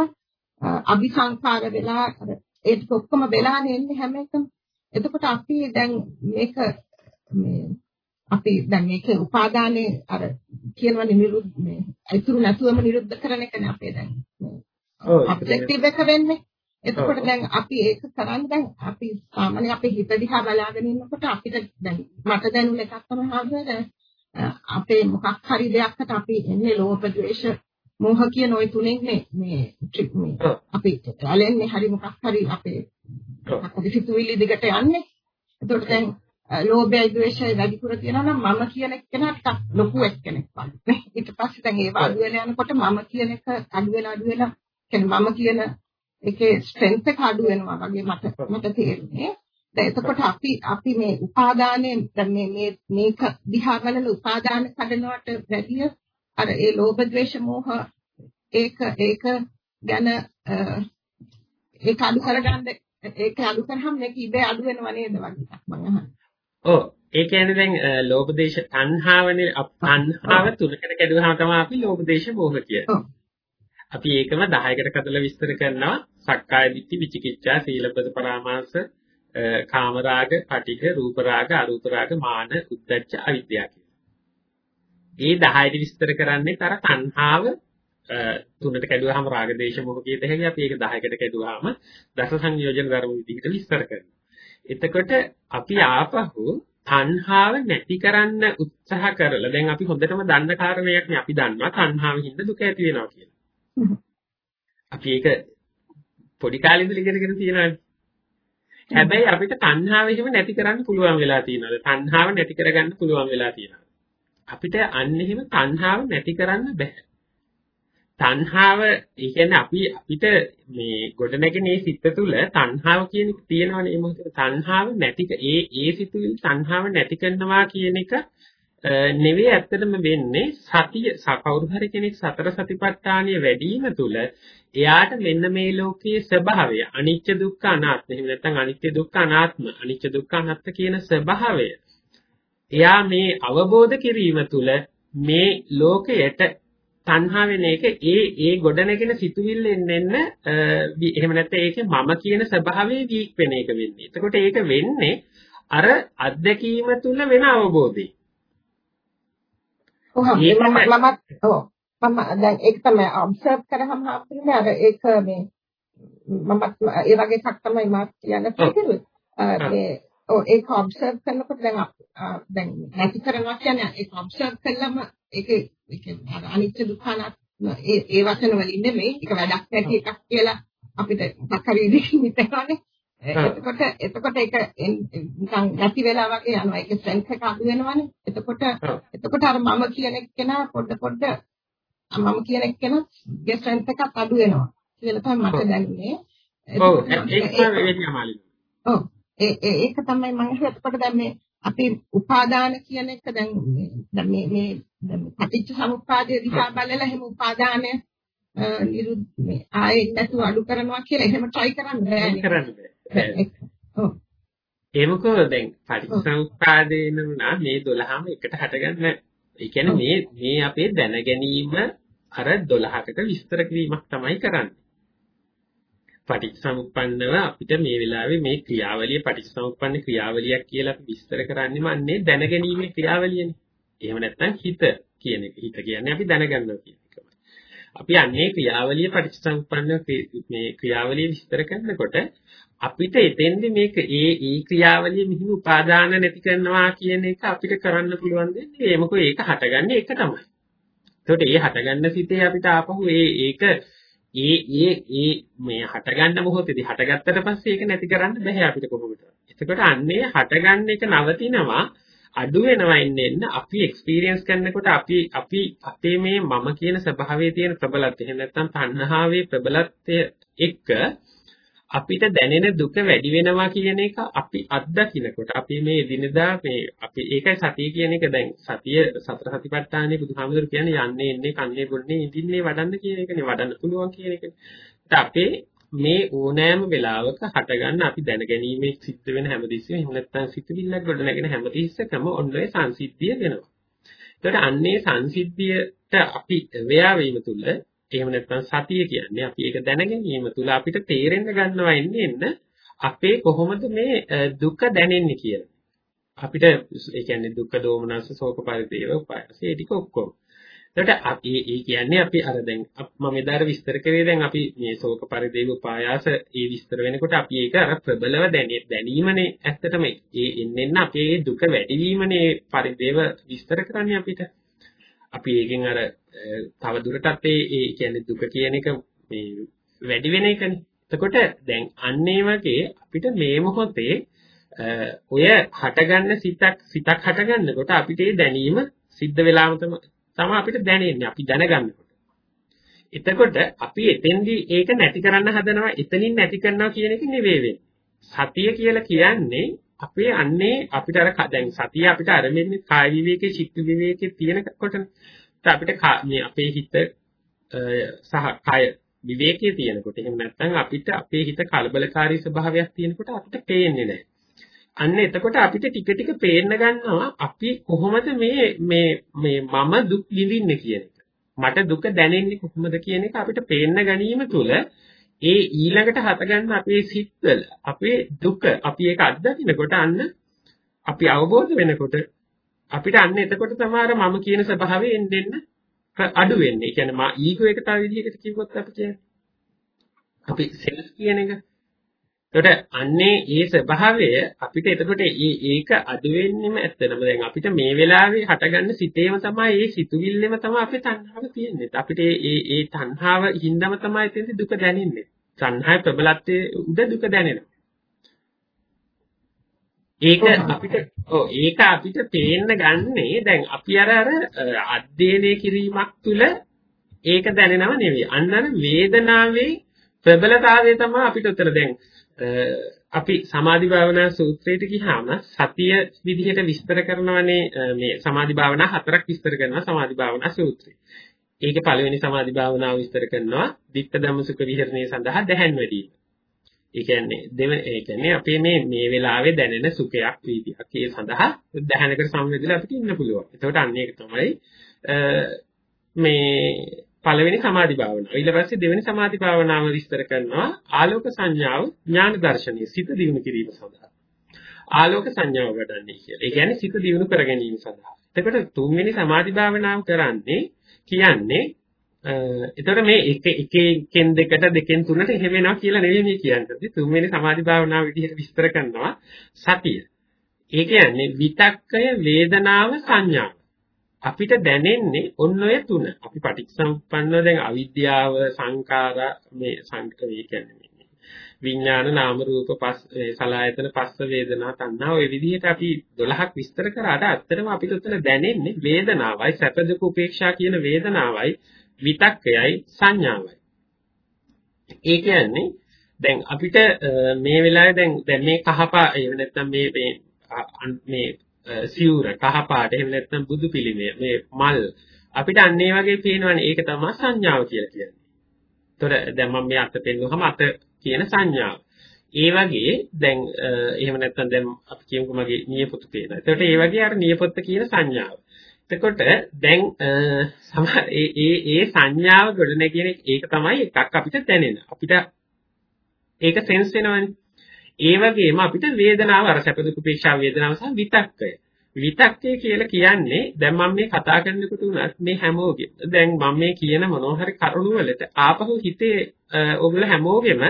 අபிසංකාර වෙලා අර ඒක ඔක්කොම වෙලානේ එන්නේ හැම එකම. එතකොට අපි දැන් මේක මේ අපි දැන් මේකේ උපාදානයේ අර කියනවනේ නිරුද්ධ මේ අයිතුරු නැතුවම නිරුද්ධ කරන එකනේ අපේ දැන්. ඔව් ඔබ්ජෙක්ටිව් එක වෙන්නේ. එතකොට දැන් අපි ඒක කරන්නේ දැන් අපි සාමාන්‍ය අපේ හිත දිහා බලාගෙන ඉන්නකොට අපිට දැන් මට දැනුන එකක් තමයි හම්බෙන්නේ අපේ මොකක් හරි දෙයක්කට අපි එන්නේ ලෝභ ද්වේෂ මෝහ කියන ওই තුනෙන් මේ මේ අපි ඇලෙන්නේ හරි මොකක් හරි අපේ අපේ සිතුවිලි දිගට යන්නේ. එතකොට දැන් ලෝභයයි ද්වේෂයයි වැඩිපුර තියෙනවා නම් මම කියන එක්කෙනා ටිකක් ලොකු එක්කෙනෙක් වගේ. ඊට පස්සේ දැන් ඒව අඩු වෙලා යනකොට මම කියන එක අඩු වෙලා අඩු වෙලා කියන්නේ මම කියන එකේ ස්ට්‍රෙන්ත් එක අඩු වෙනවා වගේ මට මට තේරුනේ. එතකොට අපි අපි මේ උපාදානයේ දැන් මේ මේ මේක දිහා බලන උපාදාන කඩනවට වැඩිය අර ඒ ලෝභ ද්වේෂ මෝහ ඒක ඒක ගැන ඒක අඩු කරගන්න ඒක අඩු කරාම මේක ඉබේ අඩු වෙනව නේද වගේ මම අහන්නේ. ඔව් ඒ කියන්නේ දැන් ලෝභ දේශ තණ්හාවනේ තණ්හාව තුනකට කැඩුවාම තමයි අපි ලෝභ දේශ මෝහ කියන්නේ. අපි ඒකම 10කට කඩලා විස්තර කරනවා සක්කාය දිට්ඨි විචිකිච්ඡා සීලපද පරාමාස කාමරාග පටිඝ රූපරාග අරූපරාග මාන උද්දච්ච අවිද්‍යාව ඒ 10ට විස්තර කරන්නේ තර තණ්හාව තුනට කැඩුවාම රාග දේශ මොහ කියත හැකි අපි ඒක 10කට කැඩුවාම දස සංයෝජන ධර්ම විදිහට විස්තර කරනවා. එතකොට අපි ආපහු තණ්හාව නැති කරන්න උත්සාහ කරලා දැන් අපි හොඳටම දන්න කාරණයක් නේ අපි දන්නවා තණ්හාවෙන් හින්දා දුක ඇති වෙනවා කියලා. අපි ඒක පොඩි කාලේ ඉඳලා ඉගෙනගෙන තියෙනවානේ. හැබැයි අපිට තණ්හාව එහෙම නැති කරන්න පුළුවන් වෙලා තියෙනවා. තණ්හාව නැති කරගන්න පුළුවන් වෙලා තියෙනවා. අපිට අන්න එහෙම තණ්හාව නැති කරන්න බෑ. තණ්හාව ඒ කියන්නේ අපි අපිට මේ ගොඩනැගෙන මේ සිත් තුළ තණ්හාව කියන එක තියෙනවනේ ඒ මොකද තණ්හාව නැති ඒ ඒ සිතුවිලි තණ්හාව නැති කරනවා කියන එක නෙවෙයි ඇත්තටම වෙන්නේ සතිය කවුරු හරි කෙනෙක් සතර සතිපට්ඨානිය වැඩිම තුළ එයාට මෙන්න මේ ලෝකයේ ස්වභාවය අනිත්‍ය දුක්ඛ අනාත්ම එහෙම නැත්නම් අනිත්‍ය දුක්ඛ අනාත්ම අනිත්‍ය දුක්ඛ අනාත්ම කියන ස්වභාවය එයා මේ අවබෝධ කිරීම තුළ මේ ලෝකයට තණ්හා වෙන එක ඒ ඒ ගොඩනැගෙන සිතුවිල්ලෙන් එන්න එහෙම නැත්නම් ඒකේ මම කියන ස්වභාවයේ වීක් වෙන එක වෙන්නේ. එතකොට ඒක වෙන්නේ අර අත්දැකීම තුල වෙන අවබෝධය. මමත් ඔව්. මම දැන් ඒක තමයි ඔබ්සර්ව් කරාම හම්බුනේ අර ඒක මේ මමත් ඒ වගේ එකක් තමයි මාත් කියන්න පුළුවන්. මේ ඔව් ඒක ඔබ්සර්ව් කරනකොට දැන් දැන් නැති කරනවා කියන්නේ ඒක ඔබ්සර්ව් කළාම ඒක ඒක අනිත්‍ය දුක්ඛ ඒ ඒ වචන වලින් නෙමෙයි. ඒක වැඩක් නැති එකක් කියලා අපිට විදිහින් හිතනවානේ එතකොට එතකොට ඒක නිකන් නැති වෙලා වගේ යනවා. ඒක ස්ට්‍රෙන්ත් එක අඩු වෙනවානේ. එතකොට එතකොට අර මම කියන එක්කෙනා පොඩ පොඩ මම කියන එක්කෙනා ස්ට්‍රෙන්ත් එකක් අඩු වෙනවා කියලා තමයි මට දැනුනේ. ඔව් ඒක ඒක තමයි මම හිතුවට දැන් මේ අපි උපාදාන කියන එක දැන් දැන් මේ මේ දැන් පටිච්ච සමුප්පාදයේ දිහා බලලා එහෙම උපාදානය නිරුද්ධ මේ ආයෙත් නැතුව අඩු කරනවා කියලා එහෙම try කරන්න බෑ කරන්න බෑ ඔව් ඒ මොකද දැන් පටිච්චසමුප්පාදේ නුනා මේ 12ම එකට හටගන්න ඒ කියන්නේ මේ මේ අපේ දැන ගැනීම අර 12කට විස්තර කිරීමක් තමයි කරන්නේ පටිච්චසමුප්පන්නව අපිට මේ වෙලාවේ මේ ක්‍රියාවලිය පටිච්චසමුප්පන්න ක්‍රියාවලියක් කියලා අපි විස්තර කරන්නේ මන්නේ දැනගැනීමේ ක්‍රියාවලියනේ. එහෙම නැත්නම් හිත කියන එක. හිත කියන්නේ අපි දැනගන්නවා කියන එකමයි. අපි අන්නේ ක්‍රියාවලිය පටිච්චසමුප්පන්න මේ ක්‍රියාවලිය විස්තර කරනකොට අපිට එතෙන්දි මේක ඒ ඒ ක්‍රියාවලිය මෙහිම උපාදාන නැති කරනවා කියන එක අපිට කරන්න පුළුවන් දෙන්නේ. ඒ මොකද ඒක හටගන්නේ එක තමයි. එතකොට ඒ හටගන්න සිතේ අපිට ආපහු ඒ ඒක ඒ ඒ ඒ මේ හටගන්න මොහොතේදී හටගත්තට පස්සේ ඒක නැති කරන්න බෑ අපිට කොහොමද. එතකොට අන්නේ හටගන්න එක නවතිනවා අඩු වෙනවා එන්න අපි එක්ස්පීරියන්ස් කරනකොට අපි අපි අපේ මේ මම කියන ස්වභාවයේ තියෙන ප්‍රබලත්වය එහෙම නැත්නම් තණ්හාවේ ප්‍රබලත්වය එක්ක අපිට දැනෙන දුක වැඩි වෙනවා කියන එක අපි අත්දකිනකොට අපි මේ දිනදා මේ අපි ඒකයි සතිය කියන එක දැන් සතිය සතර සතිපට්ඨානේ බුදුහාමුදුරු කියන්නේ යන්නේ එන්නේ කන්නේ බොන්නේ ඉඳින්නේ වඩන්න කියන එකනේ වඩන්න පුළුවන් කියන එකනේ. අපේ මේ ඕනෑම වෙලාවක හටගන්න අපි දැනගැනීමේ සිද්ධ වෙන හැමදෙස්සෙම එහෙම නැත්නම් සිතුවිල්ලක් ගොඩ නැගෙන හැමතිස්සකම ඔන්න ඔය සංසිද්ධිය වෙනවා. ඒකට අන්නේ සංසිද්ධියට අපි අව්‍යා වීම තුළ එහෙම නැත්නම් සතිය කියන්නේ අපි ඒක දැනගැනීම තුළ අපිට තේරෙන්න ගන්නවා එන්නේ එන්න අපේ කොහොමද මේ දුක දැනෙන්නේ කියලා. අපිට ඒ කියන්නේ දුක්ඛ දෝමනස්ස ශෝක පරිදේව උපායස ඒ ටික ඔක්කොම. එතකොට අපි ඒ කියන්නේ අපි අර දැන් මම එදාට විස්තර කරේ දැන් අපි මේ ශෝක පරිදේව උපායාස ඒ විස්තර වෙනකොට අපි ඒක අර ප්‍රබලව දැනීමනේ ඇත්තටම ඒ එන්නෙන්න අපේ දුක වැඩිවීමනේ පරිදේව විස්තර කරන්නේ අපිට. අපි ඒකෙන් අර තව දුරටත් ඒ ඒ කියන්නේ දුක කියන එක මේ වැඩි වෙන එකනේ. එතකොට දැන් අන්න ඒ වගේ අපිට මේ මොහොතේ ඔය හටගන්න සිතක් සිතක් හටගන්නකොට අපිට ඒ දැනීම සිද්ධ වෙලාම තමයි අපිට දැනෙන්නේ. අපි දැනගන්නකොට. එතකොට අපි එතෙන්දී ඒක නැති කරන්න හදනවා එතනින් නැති කරනවා කියන එක නෙවෙයි වෙන්නේ. සතිය කියලා කියන්නේ අපේ අන්නේ අපිට අර දැන් සතිය අපිට අර මෙන්නේ කාය විවේකේ චිත්ත විවේකේ තියෙනකොටනේ. අපිට මේ අපේ හිත සහ කය විවේකයේ තියෙනකොට එහෙම නැත්නම් අපිට අපේ හිත කලබලකාරී ස්වභාවයක් තියෙනකොට අපිට පේන්නේ නැහැ. අන්න එතකොට අපිට ටික ටික පේන්න ගන්නවා අපි කොහොමද මේ මේ මේ මම දුක් විඳින්නේ කියන එක. මට දුක දැනෙන්නේ කොහොමද කියන එක අපිට පේන්න ගැනීම තුළ ඒ ඊළඟට හතගන්න අපේ සිත්වල අපේ දුක අපි ඒක අත්දකින්නකොට අන්න අපි අවබෝධ වෙනකොට අපිට අන්න එතකොට තමයි මම කියන ස්වභාවය එන්න එන්න අඩු වෙන්නේ. ඒ කියන්නේ මා ඊගෝ එක තව විදිහකට කිව්වොත් අපි කියන්නේ. අපි සෙල්ස් කියන එක. එතකොට අන්නේ ඒ ස්වභාවය අපිට එතකොට ඒක අඩු වෙන්නෙම ඇත්තටම දැන් අපිට මේ වෙලාවේ හටගන්න සිතේම තමයි ඒ සිතුවිල්ලෙම තමයි අපේ තණ්හාව තියෙන්නේ. අපිට ඒ ඒ තණ්හාව හින්දාම තමයි එතෙන්ද දුක දැනෙන්නේ. තණ්හාවේ ප්‍රබලත්වයේ උද දුක දැනෙනවා. ඒක අපිට ඔව් ඒක අපිට පේන්න ගන්නේ දැන් අපි අර අර අධ්‍යයනය කිරීමක් තුළ ඒක දැනෙනව නෙවෙයි. අන්න අර වේදනාවේ ප්‍රබලතාවය තමයි අපිට උතර දැන් අපි සමාධි භාවනා සූත්‍රයට ගියාම සතිය විදිහට විස්තර කරනවානේ මේ සමාධි භාවනා හතරක් විස්තර කරනවා සමාධි භාවනා සූත්‍රය. ඒකේ පළවෙනි සමාධි භාවනාව විස්තර කරනවා ditta ධම්මසුඛ විහරණය සඳහා දැහැන් වැඩිම. ඒ කියන්නේ දෙව ඒ කියන්නේ අපේ මේ මේ වෙලාවේ දැනෙන සුඛයක් ප්‍රීතියක් ඒ සඳහා දැහැනකට සම්වැදිලා අපිට ඉන්න පුළුවන්. එතකොට අන්න ඒක තමයි මේ පළවෙනි සමාධි භාවනාව. ඊට පස්සේ දෙවෙනි සමාධි භාවනාව විස්තර කරනවා ආලෝක සංඥාව ඥාන දර්ශනීය සිත දියුණු කිරීම සඳහා. ආලෝක සංඥාව වඩන්නේ කියලා. ඒ කියන්නේ සිත දියුණු කර ගැනීම සඳහා. එතකොට තුන්වෙනි සමාධි භාවනාව කරන්නේ කියන්නේ එතකොට මේ එක එකෙන් දෙකට දෙකෙන් තුනට එහෙම වෙනවා කියලා නෙවෙයි මේ කියන්නේ. තුන්වෙනි සමාධි භාවනාව විදිහට විස්තර කරනවා සතිය. ඒ කියන්නේ විතක්කය වේදනාව සංඥාව. අපිට දැනෙන්නේ ඔන්න ඔය තුන. අපි පටිච්චසමුප්පන්නව දැන් අවිද්‍යාව සංඛාර මේ සංකේ කියන්නේ විඥාන නාම රූප පස් සලආයතන පස්ස වේදනා තණ්හා ඔය විදිහට අපි 12ක් විස්තර කරාට ඇත්තටම අපිට උතන දැනෙන්නේ වේදනාවයි සැප දුක උපේක්ෂා කියන වේදනාවයි විතක්කයයි සංඥාවයි. ඒ කියන්නේ දැන් අපිට මේ වෙලාවේ දැන් දැන් මේ කහපා එහෙම නැත්නම් මේ මේ මේ සිවුර කහපාට එහෙම නැත්නම් බුදු පිළිමය මේ මල් අපිට අන්න ඒ වගේ පේනවනේ ඒක තමයි සංඥාව කියලා කියන්නේ. ඒතොර දැන් මම මේ අත පෙන්නුවහම අත කියන සංඥාව. ඒ වගේ දැන් එහෙම නැත්නම් දැන් අපි කියමුකෝ මගේ නියපොතු පේනවා. ඒතකොට ඒ වගේ අර නියපොත්ත කියන සංඥාව. එතකොට දැන් සමහර ඒ ඒ ඒ සංඥාව ගොඩනැගෙන ඒක තමයි එකක් අපිට දැනෙන. අපිට ඒක සෙන්ස් වෙනවනේ. ඒ වගේම අපිට වේදනාව අර සැප දුක උපේක්ෂා වේදනාව සහ විතක්කය. විතක්කය කියලා කියන්නේ දැන් මම මේ කතා කරනකොට උනත් මේ හැමෝගෙම දැන් මම මේ කියන මොනවා හරි කරුණු වලට ආපහු හිතේ ඔයගොල්ලෝ හැමෝගෙම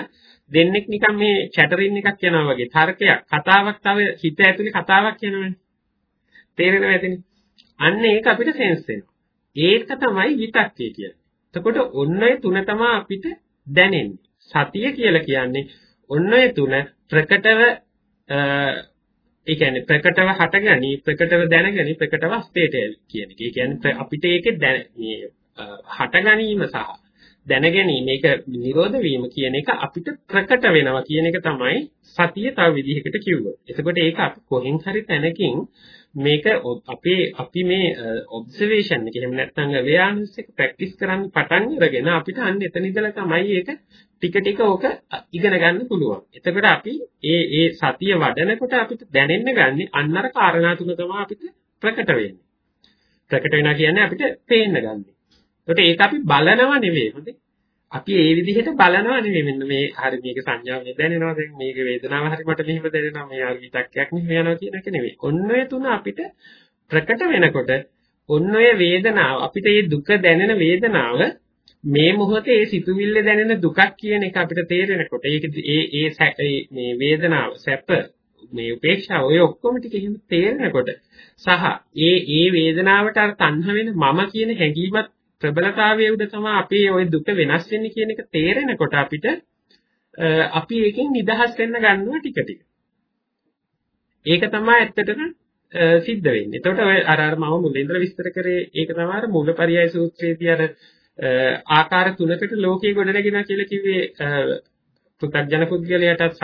දෙන්නෙක් නිකන් මේ චැටරින් එකක් යනවා වගේ තර්කයක් කතාවක් තව හිත ඇතුලේ කතාවක් යනවනේ. තේරෙනවද ඇතිනේ? අන්න ඒක අපිට සෙන්ස් වෙනවා. ඒක තමයි විතක්කය කියන්නේ. එතකොට ඔන්න ඔය තුන තමයි අපිට දැනෙන්නේ. සතිය කියලා කියන්නේ ඔන්න ඔය තුන ප්‍රකටව ඒ කියන්නේ ප්‍රකටව හටගනි ප්‍රකටව දැනගනි ප්‍රකටව ස්ථේට කියන එක. ඒ කියන්නේ අපිට ඒකේ මේ හට ගැනීම සහ දැනගැනීම මේක නිරෝධ වීම කියන එක අපිට ප්‍රකට වෙනවා කියන එක තමයි සතිය තව විදිහකට කිව්වොත්. එතකොට ඒක අපි කොහෙන් හරි තැනකින් මේක අපේ අපි මේ ඔබ්සර්වේෂන් එක එහෙම නැත්නම් අවයාර්නස් එක ප්‍රැක්ටිස් කරන්න පටන් අරගෙන අපිට අන්න එතන ඉඳලා තමයි ඒක ටික ටික ඕක ඉගෙන ගන්න පුළුවන්. එතකොට අපි ඒ ඒ සතිය වඩනකොට අපිට දැනෙන්න ගන්නේ අන්න අර කාරණා තුන තමයි අපිට ප්‍රකට වෙන්නේ. ප්‍රකට වෙනවා කියන්නේ අපිට පේන්න ගන්න. ඒකට ඒක අපි බලනවා නෙවෙයි. හොඳේ. අපි ඒ විදිහට බලනවා නෙවෙයි. මෙන්න මේ හරි මේක සංඥාව දැනෙනවා දැන් මේක වේදනාව හරි මට මෙහෙම දැනෙනවා. මේ හරි විතක්යක් මෙහෙම යනවා කියන එක නෙවෙයි. ඔන්න ඔය තුන අපිට ප්‍රකට වෙනකොට ඔන්න ඔය වේදනාව අපිට මේ දුක දැනෙන වේදනාව මේ මොහොතේ ඒ සිතුවිල්ල දැනෙන දුකක් කියන එක අපිට තේරෙනකොට ඒක ඒ ඒ මේ වේදනාව සැප මේ උපේක්ෂාව ඔය ඔක්කොම ටික එහෙම තේරෙනකොට සහ ඒ ඒ වේදනාවට අර තණ්හ වෙන මම කියන හැඟීමත් ප්‍රබලතාවයේ උඩ තමයි අපේ ওই දුක වෙනස් වෙන්නේ කියන එක තේරෙනකොට අපිට අපි ඒකෙන් නිදහස් වෙන්න ගන්නවා ටික ටික. ඒක තමයි ඇත්තටම සිද්ධ වෙන්නේ. එතකොට ඔය අර අර මම මුලින්දලා විස්තර කරේ ඒක තමයි අර මූලපරියාය සූත්‍රයේදී අර ආකාර තුනකට ලෝකයේ ගොඩනගෙනවා කියලා කිව්වේ පුතග්ජන පුද්ගලයාටත්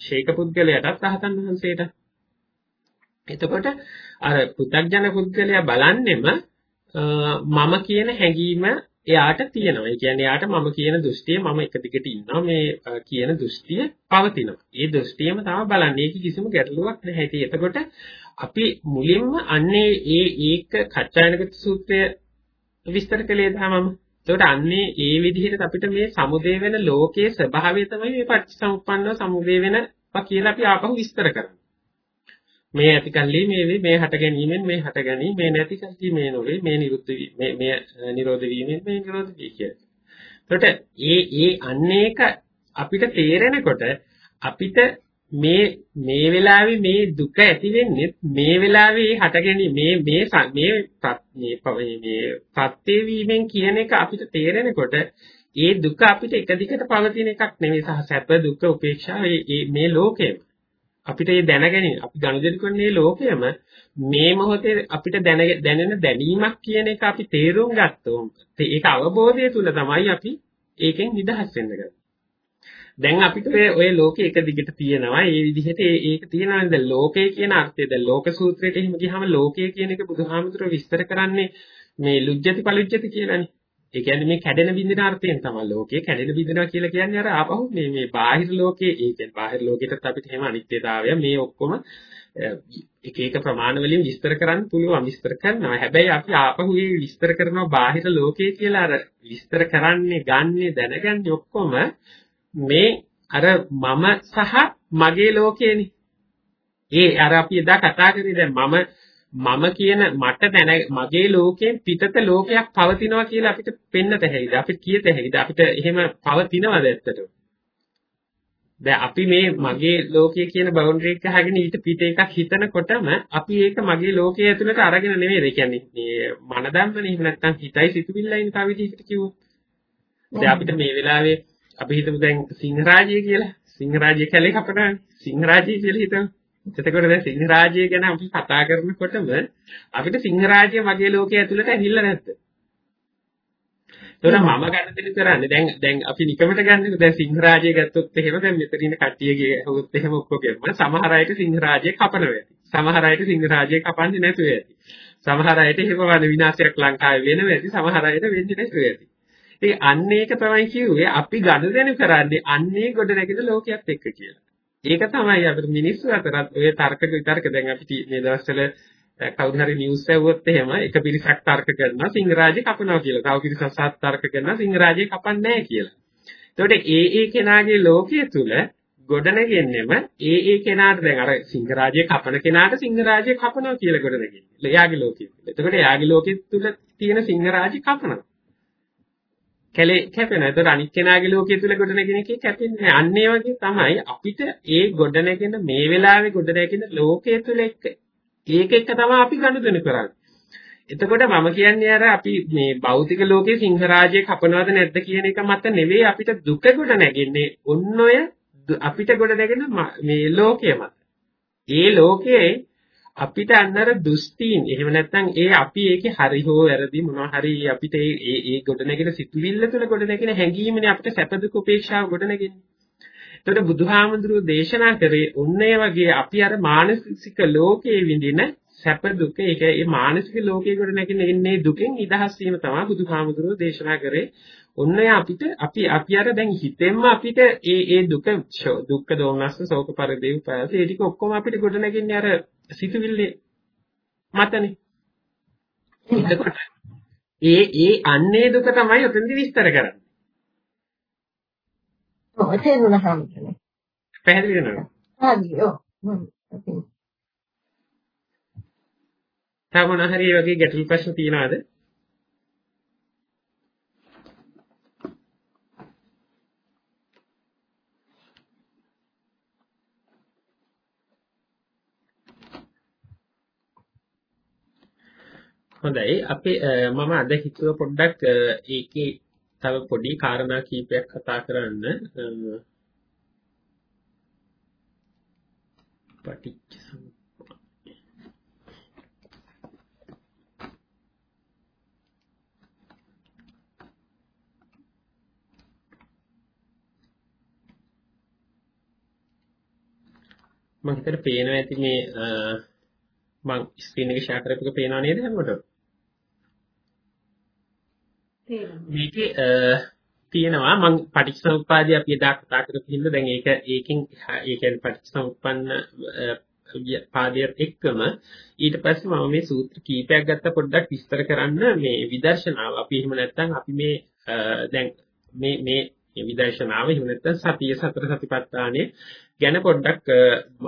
ශේක පුද්ගලයාටත් රහතන් වහන්සේට. එතකොට අර පුතග්ජන පුද්ගලයා බලන්නෙම මම කියන හැඟීම එයාට තියෙනවා. ඒ කියන්නේ එයාට මම කියන දෘෂ්ටිය මම එක දිගට ඉන්නවා මේ කියන දෘෂ්ටිය පවතිනවා. ඒ දෘෂ්ටියම තමයි බලන්නේ. ඒක කිසිම ගැටලුවක් නැහැ. ඉතින් එතකොට අපි මුලින්ම අන්නේ ඒ ඒක කච්චායනගත සූත්‍රය විස්තර කළේ තමම. ඒකට අන්නේ ඒ විදිහට අපිට මේ සමුදේ වෙන ලෝකයේ ස්වභාවය තමයි මේ පටිච්චසමුප්පන්නව සමුදේ වෙනවා කියලා අපි ආපහු විස්තර කරන්නේ. මේ ඇතිකල්ලි මේ මේ හට ගැනීමෙන් මේ හට ගැනීම මේ නැතිකල්ලි මේ නොවේ මේ නිරුද්ධ මේ මේ නිරෝධ වීමෙන් මේ නිරෝධ වී කියලා. ඒකට ඒ ඒ අන්නේක අපිට තේරෙනකොට අපිට මේ මේ වෙලාවේ මේ දුක ඇති වෙන්නේ මේ වෙලාවේ හට ගැනීම මේ මේ මේ මේ මේ ප්‍රත්‍ය වීමෙන් කියන එක අපිට තේරෙනකොට ඒ දුක අපිට එක දිගට පවතින එකක් නෙවෙයි සහ සැප දුක උපේක්ෂා මේ ලෝකෙම අපිට මේ දැනගැනීම අපි ගනුදෙනු කරන මේ ලෝකයම මේ මොහොතේ අපිට දැනෙන දැනීමක් කියන එක අපි තේරුම් ගත්තොත් ඒක අවබෝධය තුල තමයි අපි ඒකෙන් නිදහස් වෙන්න ගන්නේ. දැන් අපිට ඔය ලෝකේ එක දිගට තියෙනවා. ඒ විදිහට ඒක තියෙනවා නේද? ලෝකය කියන අර්ථය දැන් ලෝක සූත්‍රයට එහෙම ගියාම ලෝකය කියන එක බුදුහාමුදුරුවෝ විස්තර කරන්නේ මේ ලුජ්ජති පලුජ්ජති කියලානේ. ඒ කියන්නේ මේ කැඩෙන බින්දින අර්ථයෙන් තමයි ලෝකේ කැඩෙන බින්දිනවා කියලා කියන්නේ අර ආපහු මේ මේ බාහිර ලෝකයේ ඒ කියන්නේ බාහිර ලෝකෙටත් අපිට එහෙම අනිත්‍යතාවය මේ ඔක්කොම එක එක ප්‍රමාණ වලින් විස්තර කරන්න පුළුවන් විස්තර කරනවා. හැබැයි අපි ආපහු මේ විස්තර කරනවා බාහිර ලෝකයේ කියලා අර විස්තර කරන්නේ ගන්නේ දැනගන්නේ ඔක්කොම මේ අර මම සහ මගේ ලෝකයනේ. ඒ අර අපි එදා කතා කරේ දැන් මම මම කියන මට දැන මගේ ලෝකයෙන් පිටත ලෝකයක් පවතිනවා කියලා අපිට පෙන්නත හැකිද? අපිට කියත හැකිද? අපිට එහෙම පවතිනවද ඇත්තටම? දැන් අපි මේ මගේ ලෝකය කියන බවුන්ඩරි එක අහගෙන ඊට පිට එකක් හිතනකොටම අපි ඒක මගේ ලෝකයේ ඇතුළට අරගෙන නෙමෙයි. ඒ කියන්නේ මේ මන ධම්මනේ. එහෙම නැත්නම් හිතයි සිතුවිල්ලයි තව විදිහකට කිව්වොත්. දැන් අපිට මේ වෙලාවේ අපි හිතමු දැන් සිංහරාජය කියලා. සිංහරාජය කැලේ කපනවානේ. සිංහරාජය කියලා හිතමු. එතකොට දැන් සිංහරාජය ගැන අපි කතා කරනකොටම අපිට සිංහරාජය මගේ ලෝකයේ ඇතුළට ඇහිල්ලා නැද්ද? ඒතකොට මම ගන්න දෙයක් කරන්නේ දැන් දැන් අපි නිකමට ගන්නකො දැන් සිංහරාජය ගත්තොත් එහෙම දැන් මෙතන ඉන්න කට්ටියගේ හොත් එහෙම ඔක්කොගෙම සමහර අයට සිංහරාජය කපනවා ඇති. සමහර අයට සිංහරාජය කපන්නේ නැතුව ඇති. සමහර අයට එහෙම වන විනාශයක් ලංකාවේ වෙනව ඇති. සමහර අයට වෙන්නේ නැතුව ඇති. ඒ අන්න ඒක තමයි කිව්වේ අපි ගනුදෙනු කරන්නේ අන්නේ ගොඩ නැගින ලෝකයක් එක්ක කියලා. ඒක තමයි අපිට මිනිස්සු අතරත් ඔය තර්ක විතර්ක දැන් අපි මේ දවස්වල කවුරු හරි නිවුස් ඇහුවොත් එහෙම එක පිරිසක් තර්ක කරනවා සිංහරාජය කපනවා කියලා. තව පිරිසක් සත් තර්ක කරනවා සිංහරාජය කපන්නේ නැහැ කියලා. එතකොට ඒ ඒ කෙනාගේ ලෝකයේ තුල ගොඩනගෙන්නෙම ඒ ඒ කෙනාට දැන් අර සිංහරාජය කපන කෙනාට සිංහරාජය කපනවා කියලා ගොඩනගෙන්නේ. එයාගේ ලෝකයේ. එතකොට එයාගේ ලෝකයේ තුල තියෙන සිංහරාජය කපනවා. කැලේ කැපෙනවා. ඒතර අනිත් කෙනාගේ ලෝකයේ තුල ගොඩනගෙන එකේ කැපෙන්නේ නැහැ. අන්න ඒ වගේ තමයි අපිට ඒ ගොඩනගෙන මේ වෙලාවේ ගොඩනගෙන ලෝකයේ තුල එක්ක ඒක එක්ක තමයි අපි ගනුදෙනු කරන්නේ. එතකොට මම කියන්නේ අර අපි මේ භෞතික ලෝකයේ සිංහරාජය කපනවද නැද්ද කියන එක මත නෙවෙයි අපිට දුක ගොඩ නැගෙන්නේ. ඔන්න ඔය අපිට ගොඩ නැගෙන මේ ලෝකය මත. ඒ ලෝකයේ අපිට අන්නර දෘෂ්ටීන් එහෙම නැත්නම් ඒ අපි ඒකේ හරි හෝ වැරදි මොනවා හරි අපිට ඒ ඒ ඒ ගොඩනැගෙන සිතුවිල්ල තුළ ගොඩනැගෙන හැඟීමනේ අපිට සැප දුක උපේක්ෂාව ගොඩනැගෙන්නේ. එතකොට බුදුහාමුදුරුවෝ දේශනා කරේ ඔන්න ඒ වගේ අපි අර මානසික ලෝකයේ විඳින සැප දුක ඒක ඒ මානසික ලෝකයේ ගොඩනැගෙන ඉන්නේ දුකෙන් නිදහස් වීම තමයි බුදුහාමුදුරුවෝ දේශනා කරේ. ඔන්න අපිට අපි අපි අර දැන් හිතෙන්ම අපිට ඒ ඒ දුක දුක්ඛ දෝමනස්ස ශෝක පරිදේව පාස ඒ ටික ඔක්කොම අපිට ගොඩනැගෙන්නේ අර සිතුවිල්ලේ මතනේ. එතකොට ඒ ඒ අන්නේ දුක තමයි උතෙන්දි විස්තර කරන්නේ. ඔව් තේරුණා හැමෝටම. පැහැදිලි වෙනවද? හරි ඔව්. මම තව මොන හරි මේ වගේ ගැටළු ප්‍රශ්න තියනවාද? හොඳයි අපි මම අද හිතුව පොඩ්ඩක් ඒකේ තව පොඩි කාරණා කීපයක් කතා කරන්න පටිච්ච මම හිතට පේනවා ඇති මේ මම ස්ක්‍රීන් එක ෂෙයා කරපු එක පේනව නේද හැමෝටම? මේකේ තියෙනවා. මම පටිච්චසමුප්පාදය අපි එදා කතා කරපු හින්දා දැන් ඒක ඒකෙන් ඒ කියන්නේ පටිච්චසමුප්පන්න පාදයට එක්කම ඊට පස්සේ මම මේ සූත්‍ර කීපයක් ගත්ත පොඩ්ඩක් විස්තර කරන්න මේ විදර්ශනාව. අපි එහෙම නැත්නම් අපි මේ දැන් මේ මේ විදර්ශනාව එහෙම නැත්නම් සතිය සතර සතිපට්ඨානයේ ගැන පොඩ්ඩක්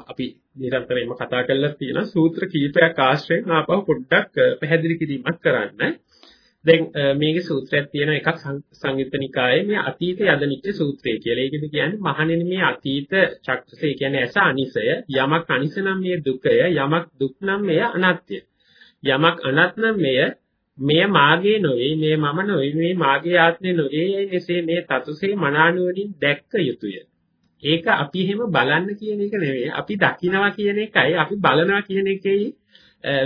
අපි නිරන්තරයෙන්ම කතා කරලා තියෙනවා. සූත්‍ර කීපයක් ආශ්‍රයෙන් ආපහු පොඩ්ඩක් පැහැදිලි කිරීමක් කරන්න. දැන් මේකේ සූත්‍රයක් තියෙන එකක් සංයුත්ත නිකායේ මේ අතීත යදනිච්ච සූත්‍රය කියලා. ඒකද කියන්නේ මහණෙනි මේ අතීත චක්‍රසේ කියන්නේ ඇස අනිසය යමක් අනිස නම් මේ දුකය යමක් දුක් නම් මෙය අනත්ය. යමක් අනත් නම් මෙය මෙය මාගේ නොවේ මේ මම නොවේ මේ මාගේ ආත්මය නොවේ එසේ මේ තතුසේ මනානුවණින් දැක්ක යුතුය. ඒක අපි එහෙම බලන්න කියන එක නෙවෙයි. අපි දකිනවා කියන එකයි අපි බලනවා කියන එකේ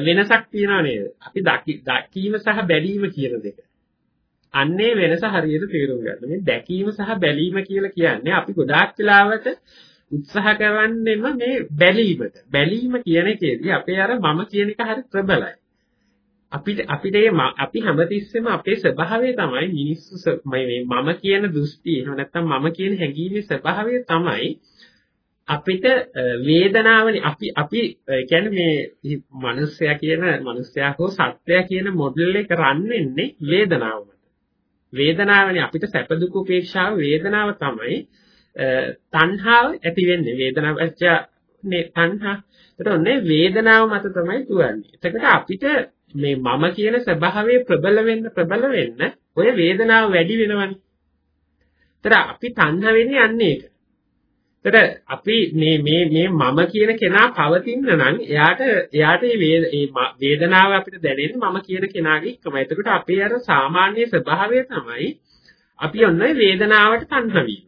වෙනසක් තියෙනව නේද? අපි දකීම සහ බැලීම කියන දෙක. අන්නේ වෙනස හරියට තේරුම් ගන්න. මේ දැකීම සහ බැලීම කියලා කියන්නේ අපි ගොඩාක් වෙලාවට උත්සාහ කරන්නේම මේ බැලීමට. බැලීම කියන එකේදී අපේ අර මම කියන එක හරි ප්‍රබලයි. අපිට අපිට අපි හැමතිස්සෙම අපේ ස්වභාවය තමයි මිනිස්සු මේ මම කියන දෘෂ්ටි එහෙම නැත්නම් මම කියන හැඟීමේ ස්වභාවය තමයි අපිට වේදනාවනේ අපි අපි කියන්නේ මේ මනුස්සයා කියන මනුස්සයා හෝ සත්වයා කියන මොඩල් එක රන් වෙන්නේ වේදනාව මත. වේදනාවනේ අපිට සැප දුක උපේක්ෂාව වේදනාව තමයි තණ්හාව ඇති වෙන්නේ. වේදනාව ඇච්චා නේ තණ්හා. ඒතකොට ඔන්නේ වේදනාව මත තමයි දුවන්නේ. එතකොට අපිට මේ මම කියන ස්වභාවය ප්‍රබල වෙන්න ප්‍රබල වෙන්න ඔය වේදනාව වැඩි වෙනවනේ. ඒතර අපි තණ්හ වෙන්නේ අන්න ඒක. ඒතර අපි මේ මේ මේ මම කියන කෙනා පවතින්න නම් එයාට එයාට මේ වේදනාව අපිට දැනෙන්නේ මම කියන කෙනාගේ එකම. එතකොට අපේ අර සාමාන්‍ය ස්වභාවය තමයි අපි ඔන්න වේදනාවට තණ්හ වීම.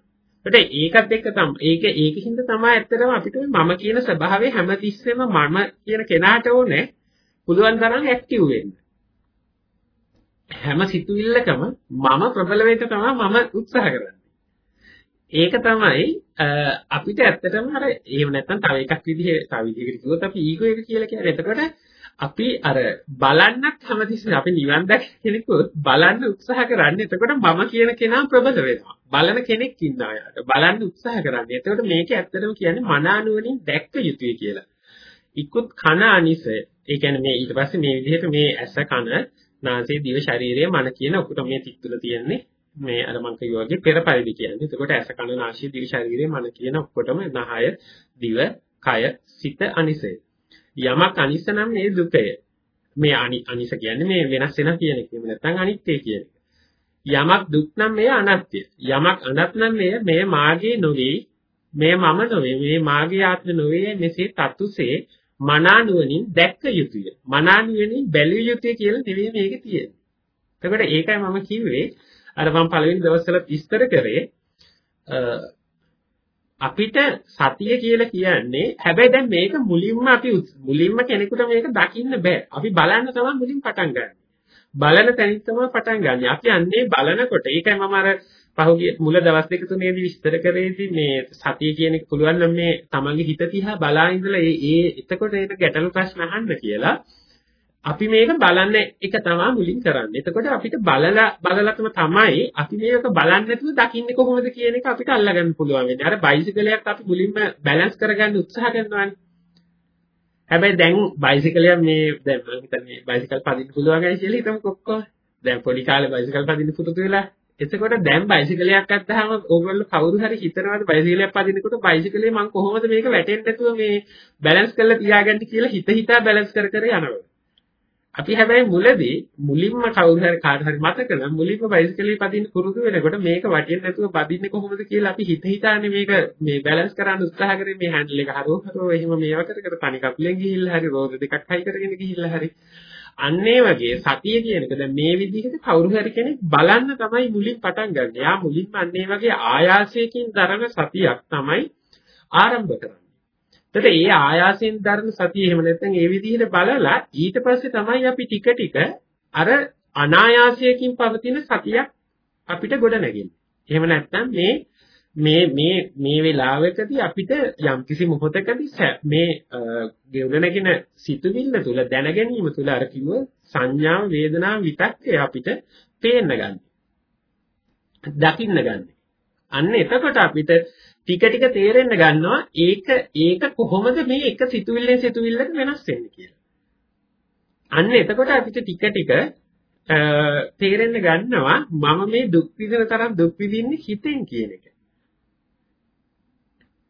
ඒකට ඒකත් එක්ක තමයි ඒක ඒකින්ද තමයි ඇත්තටම අපිට මම කියන ස්වභාවය හැමතිස්සෙම මම කියන කෙනාට ඕනේ පුළුවන් තරම් ඇක්ටිව් වෙන්න. හැම සිතුවිල්ලකම මම ප්‍රබල වෙන්න තමයි මම උත්සාහ කරන්නේ. ඒක තමයි අපිට ඇත්තටම අර එහෙම නැත්නම් තව එකක් විදිහේ තව විදිහකට කිව්වොත් අපි ඊගෝ එක කියලා කියන්නේ. එතකොට අපි අර බලන්නත් හැමතිස්සෙම අපි නිවන් දැක කෙනෙකුත් බලන්න උත්සාහ කරන්නේ. එතකොට මම කියන කෙනා ප්‍රබල වෙනවා. බලන කෙනෙක් ඉන්නවා යාට. බලන්න උත්සාහ කරන්නේ. එතකොට මේක ඇත්තටම කියන්නේ මනානුවණින් දැක්ක යුතුයි කියලා. ඉක්කුත් කන අනිසය ඒ කියන්නේ මේ ඊට පස්සේ මේ විදිහට මේ ඇස කන නාසය දිව ශරීරය මන කියන ඔක්කොම මේ තික් තුල තියෙන්නේ මේ අර මං කිව්වා වගේ පෙර පරිදි කියන්නේ. එතකොට ඇස කන නාසය දිව ශරීරය මන කියන ඔක්කොටම නහය දිව කය සිත අනිසය. යමක් අනිස නම් මේ දුකය. මේ අනිස කියන්නේ මේ වෙනස් වෙන කියන එක. එහෙම නැත්නම් අනිත්‍ය කියන එක. යමක් දුක් නම් මේ අනත්ය. යමක් අනත් නම් මේ මේ මාගේ නොවේ. මේ මම නොවේ. මේ මාගේ ආත්ම නොවේ. මෙසේ තතුසේ මනානුවණින් දැක්ක යුතුය. මනානුවණින් බැලිය යුතුය කියලා නෙවෙයි මේකේ තියෙන්නේ. එතකොට ඒකයි මම කිව්වේ අර මම පළවෙනි දවස්වල විස්තර කරේ අපිට සතිය කියලා කියන්නේ හැබැයි දැන් මේක මුලින්ම අපි මුලින්ම කෙනෙකුට මේක දකින්න බෑ. අපි බලන්න තමයි මුලින් පටන් ගන්න. බලන තැනින් තමයි පටන් ගන්න. අපි අන්නේ බලනකොට ඒකයි මම අර පහුගිය මුල දවස් දෙක තුනේදී විස්තර කරේදී මේ සතිය කියන එක පුළුවන් නම් මේ තමන්ගේ හිත තියා බලා ඉඳලා ඒ ඒ එතකොට එන ගැටලු ප්‍රශ්න අහන්න කියලා අපි මේක බලන්න එක තමයි මුලින් කරන්නේ. එතකොට අපිට බලලා බලලතම තමයි අපි මේක බලන්න නැතුව දකින්නේ කොහොමද කියන එක අපිට අල්ලගන්න පුළුවන් වෙන්නේ. අර බයිසිකලයක් අපි මුලින්ම බැලන්ස් කරගන්න උත්සාහ කරනවානේ. හැබැයි දැන් බයිසිකලයක් මේ දැන් මම හිතන්නේ බයිසිකල් පදින්න පුළුවන්යි කියලා හිතමු කොක්කෝ. දැන් පොඩි කාලේ බයිසිකල් පදින්න පුරුදු වෙලා එතකොට දැන් බයිසිකලයක් අත්දහම ඕගොල්ලෝ කවුරු හරි හිතනවාද බයිසිකලයක් පදිනකොට බයිසිකලේ මම කොහොමද මේක වැටෙන්නේ නැතුව මේ බැලන්ස් කරලා තියාගන්න කියලා හිත හිතා බැලන්ස් කර කර යනවා. අපි හැබැයි මුලදී මුලින්ම කවුරු හරි කාට හරි මතක නම් මුලින්ම බයිසිකලේ පදින්න පුරුදු වෙනකොට මේක වටින්නේ නැතුව පදින්නේ කොහොමද කියලා අපි හිත හිතානේ මේක මේ බැලන්ස් කරන්න උත්සාහ කරේ මේ හැන්ඩල් එක හරව හරව එහෙම මේවා කර කර තනි කපුලෙන් ගිහිල්ලා හරි රෝද දෙකක් හයි කරගෙන ගිහිල්ලා හරි අන්න ඒ වගේ සතිය කියන එක දැන් මේ විදිහට කවුරු හරි කෙනෙක් බලන්න තමයි මුලින් පටන් ගන්න. යා මුලින්ම අන්න ඒ වගේ ආයාසයෙන් දරන සතියක් තමයි ආරම්භ කරන්නේ. එතකොට ඒ ආයාසයෙන් දරන සතිය එහෙම නැත්නම් ඒ විදිහට බලලා ඊට පස්සේ තමයි අපි ටික ටික අර අනායාසයෙන් පවතින සතියක් අපිට ගොඩ නැගෙන්නේ. එහෙම නැත්නම් මේ මේ මේ මේ වෙලාවකදී අපිට යම්කිසි මොහොතකදී මේ ගෙවුන නැගෙන සිතුවිල්ල තුල දැන ගැනීම තුල අර කිව්ව සංඥා වේදනා විතක්කය අපිට පේන්න ගන්න. දකින්න ගන්න. අන්න එතකොට අපිට ටික ටික තේරෙන්න ගන්නවා ඒක ඒක කොහොමද මේ එක සිතුවිල්ලෙන් සිතුවිල්ලට වෙනස් වෙන්නේ කියලා. අන්න එතකොට අපිට ටික ටික තේරෙන්න ගන්නවා මම මේ දුක් විඳින තරම් දුක් විඳින්නේ හිතෙන් කියන එක.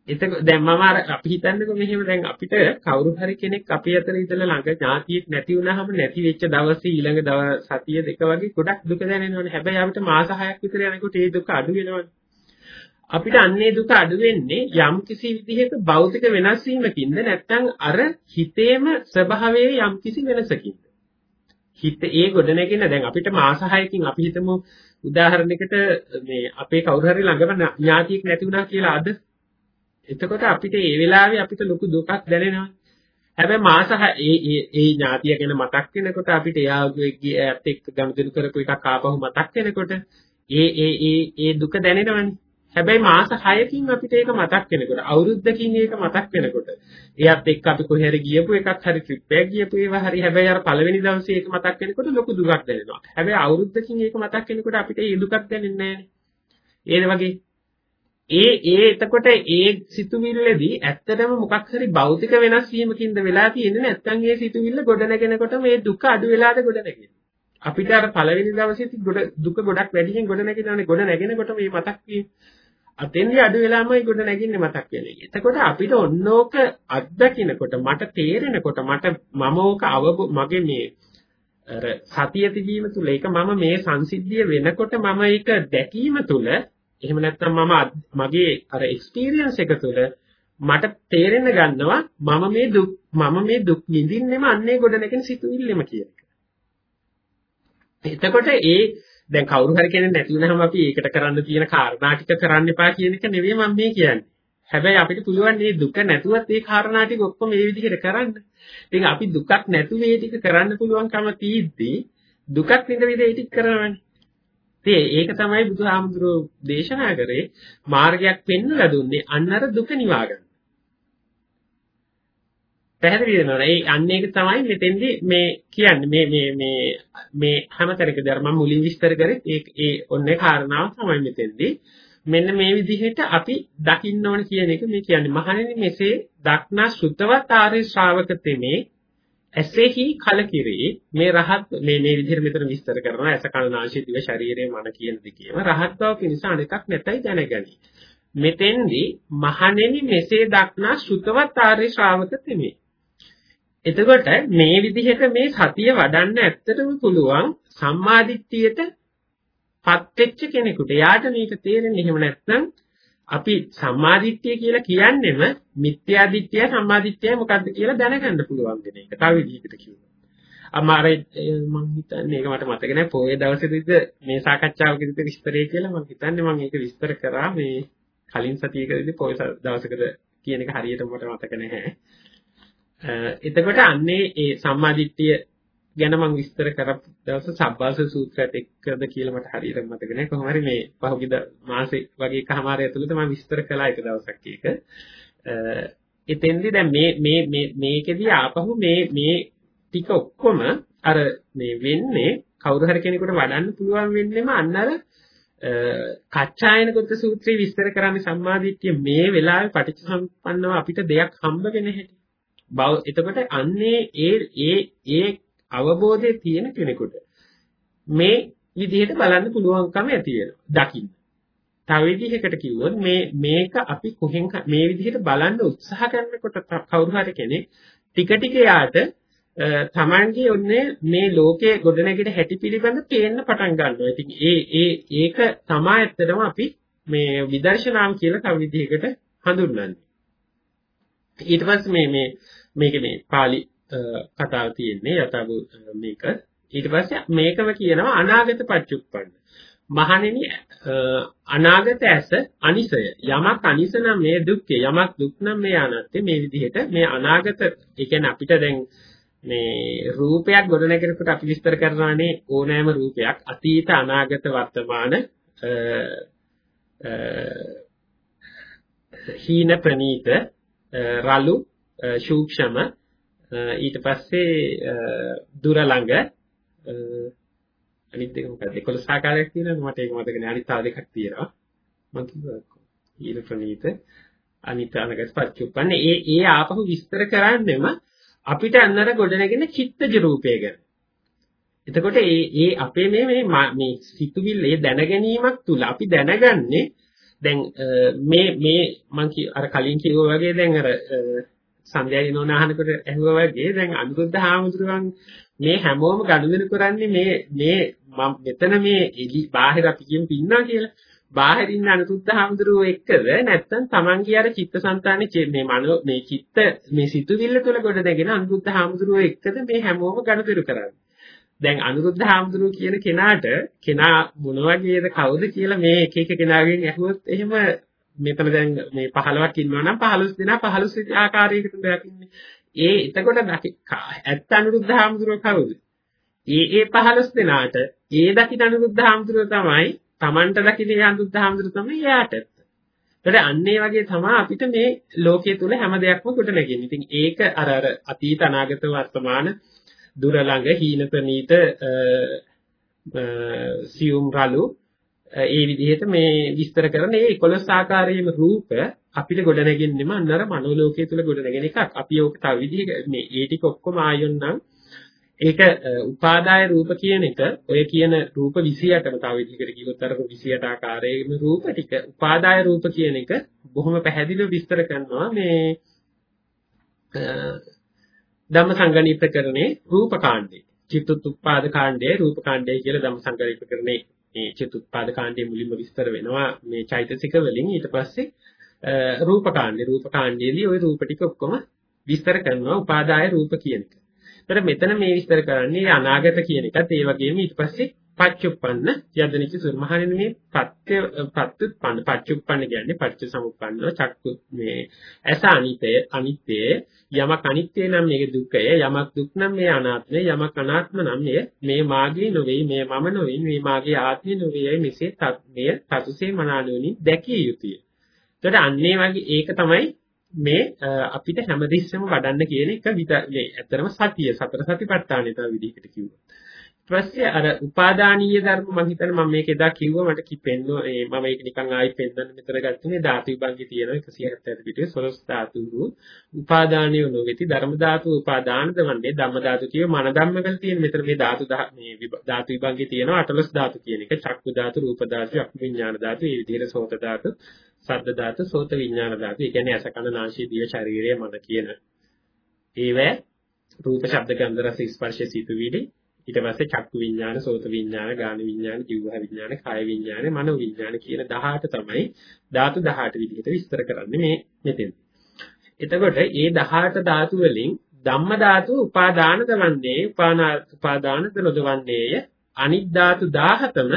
එතකොට දැන් මම අර අපි හිතන්නකෝ මෙහෙම දැන් අපිට කවුරු හරි කෙනෙක් අපි අතර ඉඳලා ළඟ ඥාතියෙක් නැති වුණාම නැති වෙච්ච දවසේ ඊළඟ දවස් සතිය දෙක වගේ ගොඩක් දුක දැනෙනවනේ. හැබැයි අපිට මාස 6ක් විතර යනකොට ඒ දුක අඩු වෙනවනේ. අපිට අන්නේ දුක අඩු වෙන්නේ යම් කිසි විදිහක භෞතික වෙනස් වීමකින්ද නැත්නම් අර හිතේම ස්වභාවයේ යම් කිසි වෙනසකින්ද. හිත ඒ ගොඩනැගෙන දැන් අපිට මාස 6කින් අපි හිතමු උදාහරණයකට මේ අපේ කවුරු හරි ළඟම ඥාතියෙක් නැති වුණා කියලා අද එතකොට අපිට ඒ වෙලාවේ අපිට ලොකු දුකක් දැනෙනවා. හැබැයි මාස ඒ ඒ ඒ ඥාතිය ගැන මතක් වෙනකොට අපිට එයාගේ ඇත්ත එක්ක ගනුදෙනු කරපු එකක් ආපහු මතක් වෙනකොට ඒ ඒ ඒ ඒ දුක දැනෙනවනේ. හැබැයි මාස 6කින් අපිට ඒක මතක් වෙනකොට අවුරුද්දකින් ඒක මතක් වෙනකොට එයාත් එක්ක අපි කොහේ හරි ගියපු එකක් හරි ට්‍රිප් එකක් ගියපු ඒවා හරි හැබැයි අර පළවෙනි දවසේ ඒක මතක් වෙනකොට ලොකු දුකක් දැනෙනවා. හැබැයි අවුරුද්දකින් ඒක මතක් වෙනකොට අපිට ඒ දුකක් දැනෙන්නේ නැහැ. ඒ වගේ ඒ ඒ එතකොට ඒ සිතුවිල්ලේදී ඇත්තටම මොකක් හරි භෞතික වෙනස් වීමකින්ද වෙලා තියෙන්නේ නැත්නම් ඒ සිතුවිල්ල ගොඩ නැගෙනකොට මේ දුක අඩු වෙලාද ගොඩ නැගෙන්නේ. අපිට අර පළවෙනි දවසේදී ගොඩ දුක ගොඩක් වැඩියෙන් ගොඩ නැගෙනවානේ ගොඩ නැගෙනකොට මේ මතක් වීම. අතෙන්දී අඩු වෙලාමයි ගොඩ නැගින්නේ මතක් වෙන්නේ. එතකොට අපිට ඔන්නෝක අත්දකින්නකොට මට තේරෙනකොට මට මම ඕක අවබ මගේ මේ අර සතිය තිබීම තුල ඒක මම මේ සංසිද්ධිය වෙනකොට මම ඒක දැකීම තුල එහෙම නැත්නම් මම මගේ අර එක්ස්පීරියන්ස් එක තුළ මට තේරෙන්න ගන්නවා මම මේ දුක් මම මේ දුක් විඳින්නෙම අන්නේ ගොඩනැගෙන සිතුවිල්ලෙම කියන එක. එතකොට ඒ දැන් කවුරු හරි කෙනෙක් නැති වුණාම අපි ඒකට කරන්න තියෙන කාරණා ටික කරන්න එපා කියන එක නෙවෙයි මම මේ කියන්නේ. හැබැයි අපිට පුළුවන් මේ දුක නැතුවත් ඒ කාරණා ටික ඔක්කොම මේ විදිහට කරන්න. ඉතින් අපි දුකක් නැතුව මේ ටික කරන්න පුළුවන්කම තියෙද්දි දුකක් විඳ විඳ ඒ ටික කරනවානේ. ඉතින් ඒක තමයි බුදුහාමුදුරුවෝ දේශනා කරේ මාර්ගයක් පෙන්වලා දුන්නේ අන්න අර දුක නිවා ගන්න. පැහැදිලි වෙනවනේ. ඒ අන්න ඒක තමයි මෙතෙන්දී මේ කියන්නේ මේ මේ මේ මේ හැමතැනකදී අර මම මුලින් විස්තර කරේ ඒ ඒ ඔන්නේ කාරණාව තමයි මෙතෙන්දී. මෙන්න මේ විදිහට අපි දකින්න ඕන කියන එක මේ කියන්නේ මහණෙනි මෙසේ දක්නා ශ්‍රුතවත් ආර්ය ශ්‍රාවක තෙමේ ඇසෙහි කලකිරේ මේ රහත් මේ මේ විදිහට මෙතන විස්තර කරනවා ඇස කන නාසය දිව ශරීරය මන කියන දෙකේම රහත් බව පිණිස අනෙකක් නැතයි දැනගනි. මෙතෙන්දී මහණෙනි මෙසේ දක්නා ශ්‍රුතවත් ආර්ය ශ්‍රාවක තෙමේ. එතකොට මේ විදිහට මේ සතිය වඩන්න ඇත්තටම පුළුවන් සම්මාදිට්ඨියට පත් වෙච්ච කෙනෙකුට. යාට මේක තේරෙන්නේ එහෙම නැත්නම් අපි සම්මාදිට්ඨිය කියලා කියන්නේම මිත්‍යා දිට්ඨිය සම්මාදිට්ඨිය මොකක්ද කියලා දැනගන්න පුළුවන් දෙන එක. තව විදිහකට කිව්වොත්. අමාර මම හිතන්නේ ඒක මට මතක නැහැ පොයේ දවසේදීද මේ සාකච්ඡාවකදීද විස්තරය කියලා මම හිතන්නේ මම ඒක විස්තර කරා මේ කලින් සතියකදී පොය දවසකද කියන එක හරියට මට මතක නැහැ. එතකොට අන්නේ ඒ සම්මාදිට්ඨිය ගැන මම විස්තර කරපු දවස් සබ්බාස සූත්‍රයත් එක්කද කියලා මට හරියට මතක නැහැ. කොහොම හරි මේ පහුගිය මාසේ වගේ එකමාරය ඇතුළත මම විස්තර කළා එක දවසක් ඒක. එතෙන්දී දැන් මේ මේ මේ මේකෙදී ආපහු මේ මේ ටික ඔක්කොම අර මේ වෙන්නේ කවුරු හරි කෙනෙකුට වඩන්න පුළුවන් වෙන්නේම අන්න අර කච්චායන කොට සූත්‍රය විස්තර කරන්නේ සම්මාදිට්ඨිය මේ වෙලාවේ පටිච්චසමුප්පන්නව අපිට දෙයක් හම්බ වෙන හැටි. බව එතකොට අන්නේ ඒ ඒ ඒ අවබෝධයේ තියෙන කෙනෙකුට මේ විදිහට බලන්න පුළුවන්කම ඇති වෙනවා. දකින්න. තව විදිහකට කිව්වොත් මේ මේක අපි කොහෙන් මේ විදිහට බලන්න උත්සාහ කරනකොට කවුරු හරි කෙනෙක් ටික ටික යාට තමන්ගේ ඔන්නේ මේ ලෝකයේ ගොඩනැගෙන හැටි පිළිබඳ පේන්න පටන් ගන්නවා. ඉතින් ඒ ඒ ඒක තමයි ඇත්තටම අපි මේ විදර්ශනාම් කියලා තව විදිහකට හඳුන්වන්නේ. ඊට පස්සේ මේ මේ මේක මේ pāli කතාව තියෙන්නේ යතබ මේක. ඊට පස්සේ මේකම කියනවා අනාගත පච්චුප්පන්න. මහණෙනි අනාගත ඇස අනිසය යමක් අනිස නම් මේ දුක්ඛය යමක් දුක් නම් මේ අනත්ය මේ විදිහට මේ අනාගත ඒ කියන්නේ අපිට දැන් මේ රූපයක් ගොඩනැගෙනකොට අපි විස්තර කරනවානේ ඕනෑම රූපයක් අතීත අනාගත වර්තමාන හීන ප්‍රනීත රළු සූක්ෂම ඊට පස්සේ දුර ළඟ අනිත් එක මොකක්ද? 11 ආකාරයක් තියෙනවා මට ඒක මතක නෑ. අනිත් තව දෙකක් තියෙනවා. මම කිව්වා හීන ප්‍රනීත අනිත් අනගත පච්චුප්පන්න ඒ ඒ ආපහු විස්තර කරන්නෙම අපිට අන්නර ගොඩනගෙන චිත්තජ රූපය ගැන. එතකොට ඒ ඒ අපේ මේ මේ මේ සිතුවිල්ල ඒ දැනගැනීමක් තුල අපි දැනගන්නේ දැන් මේ මේ මං අර කලින් කිව්වා වගේ දැන් අර සන්ධ්‍යාවේ නෝන අහනකොට ඇහුවා වගේ දැන් අනුරුද්ධ හාමුදුරුවන් මේ හැමෝම ගනුදෙනු කරන්නේ මේ මේ මම මෙතන මේ එලි බාහිර අපි කියමු ඉන්නවා කියලා. බාහිරින් අනුරුද්ධ හාමුදුරුවෝ එක්කද නැත්නම් තමන්ගේ අර චිත්තසංතානේ මේ මනෝ මේ චිත්ත මේ සිතුවිල්ල තුළ ගොඩ නැගෙන අනුරුද්ධ හාමුදුරුවෝ එක්කද මේ හැමෝම ගනුදෙනු කරන්නේ. දැන් අනුරුද්ධ හාමුදුරුවෝ කියන කෙනාට කෙනා මොන වගේද කවුද කියලා මේ එක එක කෙනාගෙන් ඇහුවොත් එහෙම මෙතන දැන් මේ 15ක් ඉන්නවා නම් 15 දෙනා 15 ආකාරයකට දෙයක් ඉන්නේ. ඒ එතකොට ඇත්ත අනුරුද්ධ හාමුදුරුවෝ කවුද? ඒ ඒ 15 දෙනාට ඒ දකින අනුරුද්ධ හාමුදුරුවෝ තමයි Tamanට දකින අනුරුද්ධ හාමුදුරුවෝ තමයි යාට. ඒකට අන්න ඒ වගේ තමයි අපිට මේ ලෝකයේ තුල හැම දෙයක්ම කොට නැගෙන්නේ. ඉතින් ඒක අර අර අතීත අනාගත වර්තමාන දුර ළඟ හීන ප්‍රනීත සියුම් රළු ඒ විදිහට මේ විස්තර කරන ඒ 11 ආකාරයේම රූප අපිට ගොඩනගෙන්නෙම අන්නර මනෝලෝකයේ තුල ගොඩනගෙන එකක්. අපි ඕක තව විදිහක මේ ඒ ටික ඔක්කොම ආයොන්නම් ඒක උපාදාය රූප කියන එක ඔය කියන රූප 28ම තව විදිහකට කිව්වොත් අර 28 ආකාරයේම රූප ටික උපාදාය රූප කියන එක බොහොම පැහැදිලිව විස්තර කරනවා මේ ධම්මසංගණී ප්‍රකරණේ රූපකාණ්ඩේ චිත්තුත්පාද කාණ්ඩයේ රූපකාණ්ඩය කියලා ධම්මසංගණී ප්‍රකරණේ මේ චතුත්පාද කාණ්ඩයේ මුලින්ම විස්තර වෙනවා මේ චෛතසික වලින් ඊට පස්සේ රූපකාණ්ඩේ රූපකාණ්ඩයේදී ওই රූප ටික ඔක්කොම විස්තර කරනවා උපාදාය රූප කියන එක. ඒතර මෙතන මේ විස්තර කරන්නේ අනාගත කියන එකත් ඒ වගේම ඊට පස්සේ පච්චුප්පන්න යදනික සුර්මහණෙනි මේ පත්‍ය පත්තුත්පන්න පච්චුප්පන්න කියන්නේ පච්ච සමුප්පන්නව චක්කු මේ ඇස අනිත්‍ය අනිත්‍ය යමක් අනිත්‍ය නම් මේක දුක්ඛය යමක් දුක් නම් මේ අනාත්මය යමක් අනාත්ම නම් මේ මේ මාගේ නොවේ මේ මම නොවේ මේ මාගේ ආත්මය නොවේ මෙසේ තත්මය තතුසේ මනානුවණින් දැකිය යුතුය. එතකොට අන්නේ වගේ ඒක තමයි මේ අපිට හැමදෙස්සෙම වඩන්න කියන එක විතර මේ ඇත්තරම සතිය සතර සතිපට්ඨානය තව විදිහකට කිව්වොත්. පස්සේ අර උපාදානීය ධර්ම මම හිතන්නේ මම මේක එදා කිව්වා මට කිපෙන්න ඒ මම ඒක නිකන් ආයි පෙන්නන්න මෙතන ගත්තනේ ධාතු විභංගේ තියෙනවා 170 පිටේ සොරස් ධාතු උපාදානිය නොවේති ධර්ම ධාතු උපාදානද වන්නේ ධම්ම ධාතු කිය මන ධම්මකල් තියෙන මෙතන මේ ධාතු මේ ධාතු විභංගේ තියෙනවා අටලොස් ධාතු කියන එක. චක්කු ධාතු රූප ධාතු අක්ඛ විඥාන ධාතු ඒ විදිහට සෝත ධාතු සද්ද ධාතු සෝත විඥාන ධාතු. ඒ කියන්නේ අස කන නාසය දිව ශරීරය මන කියන ඒවැ රූප ශබ්ද ගන්ධ රස ස්පර්ශ සිතුවිලි ඊට පස්සේ චක්කු විඥාන, සෝත විඥාන, ගාන විඥාන, ජීව විඥාන, කාය විඥාන, මනෝ විඥාන කියන 18 තමයි ධාතු 18 විදිහට විස්තර කරන්නේ මේ මෙතෙන්. එතකොට මේ 18 ධාතු වලින් ධම්ම ධාතු උපාදාන දවන්නේ, උපාදාන දලොදවන්නේය. අනිත් ධාතු 17ම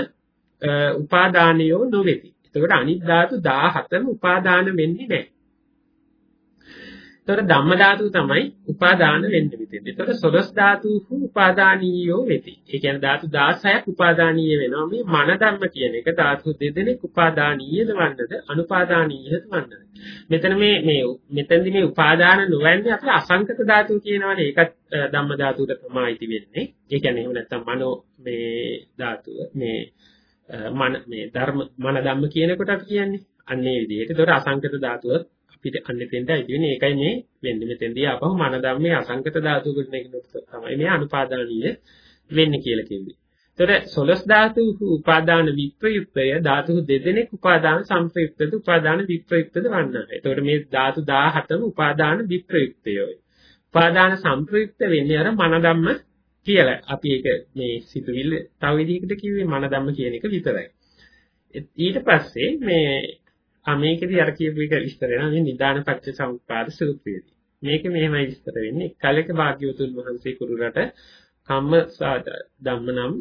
උපාදානියෝ නොවේති. එතකොට අනිත් ධාතු 17ම උපාදාන වෙන්නේ නැහැ. එතකොට ධම්ම ධාතුව තමයි උපාදාන වෙන්නේ මෙතෙන්ද. එතකොට සොලස් ධාතුහු උපාදානීයෝ වෙති. ඒ කියන්නේ ධාතු 16ක් උපාදානීය වෙනවා. මේ මන ධම්ම කියන එක ධාතු දෙදෙනෙක් උපාදානීයද වන්නද අනුපාදානීයද වන්නද. මෙතන මේ මේ මෙතෙන්දි මේ උපාදාන නොවන්නේ අපි අසංකත ධාතුව කියනවනේ. ඒකත් ධම්ම ධාතුවට තමයි ඉති වෙන්නේ. ඒ කියන්නේ එහෙම නැත්නම් මනෝ මේ ධාතුව මේ මන මේ ධර්ම මන ධම්ම කියනකොට අපි කියන්නේ අන්නේ විදිහට. ඒතකොට අසංකත ධාතුව පිට අන්නේ තෙන්ට ඇති වෙන්නේ ඒකයි මේ වෙන්නේ මෙතෙන්දී ආපහු මන ධම්මේ අසංකත ධාතුවකට නේකිනොත් තමයි මේ අනුපාදානීය වෙන්නේ කියලා කිව්වේ. එතකොට සොලස් ධාතු උපාදාන විප්‍රයුක්තය ධාතු දෙදෙනෙක් උපාදාන සංප්‍රයුක්තද උපාදාන විප්‍රයුක්තද වන්නා. එතකොට මේ ධාතු 17ම උපාදාන විප්‍රයුක්තයෝයි. උපාදාන සංප්‍රයුක්ත වෙන්නේ අර මන ධම්ම කියලා. අපි ඒක මේ සිතුවිල්ල තව විදිහකට කිව්වේ මන ධම්ම කියන එක විතරයි. ඊට පස්සේ මේ ආ මේකෙදි අර කියපු එක විස්තර වෙනවා මේ නිදාන පච්ච සමුප්පාද සූත්‍රයේදී. මේක මෙහෙමයි විස්තර වෙන්නේ. කලක භාග්‍යවතුන් වහන්සේ කුරුරට කම්ම ධම්ම නම්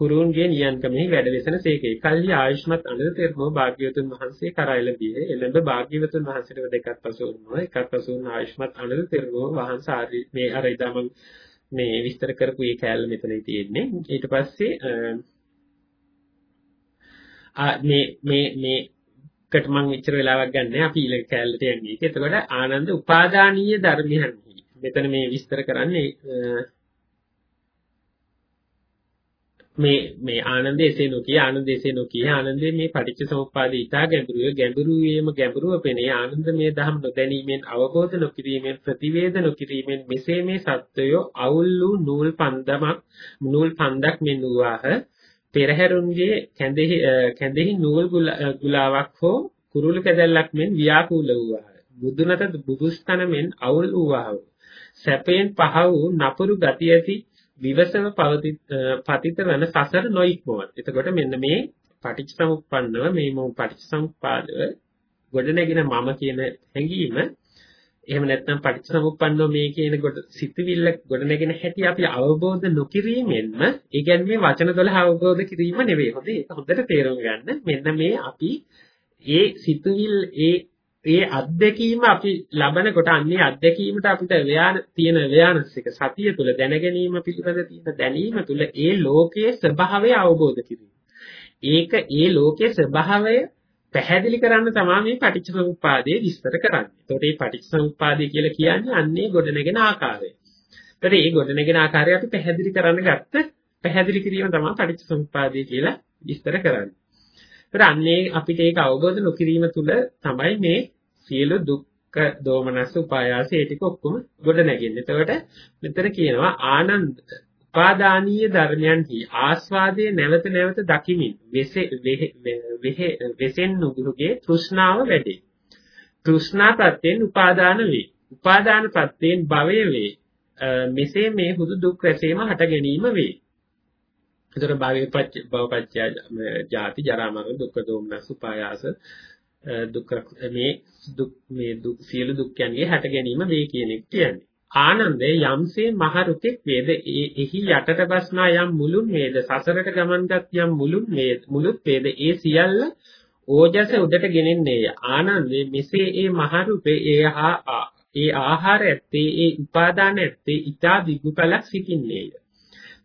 කුරුන්ගේ නියන්කමෙහි වැඩ වෙසන සේකේ. කල්ලි ආයුෂ්මත් අනද තෙරණෝ භාග්‍යවතුන් වහන්සේ කරයිල බියේ එළඹ භාග්‍යවතුන් වහන්සේට දෙකක් පසු වුණා. එකක් පසු වුණ ආයුෂ්මත් අනද තෙරණෝ වහන්සේ මේ අර ඉදම මේ විස්තර කරපු ඒ කෑල්ල මෙතනයි තියෙන්නේ. ඊට පස්සේ මේ මේ මේ කට මම එච්චර වෙලාවක් ගන්නෑ අපි ඊළඟ කැලලට යන්නේ. ඒක එතකොට ආනන්ද උපාදානීය ධර්මයන්හි. මෙතන මේ විස්තර කරන්නේ මේ මේ ආනන්දේ එසේ නොකිය ආනන්දේ එසේ නොකිය. ආනන්දේ මේ පටිච්ච සමුප්පාදේ ඊටා ගැඹුරුය. ගැඹුරු වීම ගැඹුරුව පෙනේ. ආනන්ද මේ දහම් නොදැනීමෙන් අවබෝධ නොකිරීමෙන් ප්‍රතිවේද නොකිරීමෙන් මෙසේ මේ සත්වයෝ අවුල් වූ නූල් පන්දමක් නූල් පන්දක් මෙන් වූවාහ පෙරහැරුන්ගේ කැඳෙහි කැඳෙහි නූල් ගුලාවක් හෝ කුරුළු කැදැල්ලක් මෙන් ව්‍යාකූල වූවාහ. බුදුනත බුදුස්තන මෙන් අවුල් වූවාහ. සැපයෙන් පහ වූ නපුරු ගති ඇති විවසව පතිත වන සසර නොයික්මවත්. එතකොට මෙන්න මේ පටිච්චසමුප්පන්නව මේ මො පටිච්චසමුප්පාදව ගොඩනැගෙන මම කියන හැඟීම එහෙම නැත්නම් පටිච්චසමුප්පන්නෝ මේ කියන කොට සිතවිල්ල ගොඩනගෙන හැටි අපි අවබෝධ නොකිරීමෙන්ම ඒ කියන්නේ මේ වචන 12 අවබෝධ කිරීම නෙවෙයි. හොඳ ඒක හොඳට තේරුම් ගන්න. මෙන්න මේ අපි ඒ සිතුවිල් ඒ ඒ අත්දැකීම අපි ලබනකොට අන්නේ අත්දැකීමට අපිට ව්‍යාන තියෙන ව්‍යානස් එක සතිය තුළ දැනගැනීම පිළිබඳ තියෙන දැනීම තුළ ඒ ලෝකයේ ස්වභාවය අවබෝධ කිරීම. ඒක ඒ ලෝකයේ ස්වභාවය පැහැදිලි කරන්න තමයි මේ පටිච්චසමුප්පාදයේ විස්තර කරන්නේ. එතකොට මේ පටිච්චසමුප්පාදය කියලා කියන්නේ අන්නේ ගොඩනගෙන ආකාරය. එතකොට මේ ගොඩනගෙන ආකාරය අපි පැහැදිලි කරන්න ගත්ත පැහැදිලි කිරීම තමයි පටිච්චසමුප්පාදය කියලා විස්තර කරන්නේ. එතකොට අන්නේ අපිට ඒක අවබෝධ නොකිරීම තුළ තමයි මේ සියලු දුක්ඛ දෝමනස් උපායාස ඒ ටික ඔක්කොම ගොඩනැගෙන්නේ. එතකොට මෙතන කියනවා ආනන්ද උපාදානීය ධර්මයන්හි ආස්වාදයේ නැවත නැවත දකිමින් වෙසෙන් නුදුරුගේ තෘෂ්ණාව වැඩේ. තෘෂ්ණා ප්‍රත්‍යයෙන් උපාදාන වේ. උපාදාන ප්‍රත්‍යයෙන් භවය වේ. මෙසේ මේ හුදු දුක් රැසීම හට ගැනීම වේ. ඒතර භවයේ පච්ච භවපච්චය ජාති ජරා මරණ දුක්ඛ දෝමනස් උපායාස දුක් මේ දුක් මේ දුක් සියලු දුක්යන්ගේ හැට ගැනීම වේ කියන එක කියන්නේ. ආනන්දේ යම්සේ මහරුතෙක් වේද? එහි යටට බස්නා යම් මුලුන් වේද? සසරට ගමන්ගත් යම් මුලුන් වේද මුලුත් වේද? ඒ සියල්ල ඕජස උදට ගෙනෙන්නේය. ආනන්දේ මෙසේ ඒ මහරුපේ ඒ හා ඒ ආහාර ඇත්තේ ඒ උපාදාන ඇත්තේ ඊතා දිග්ගුකලක් සිටින්නේය.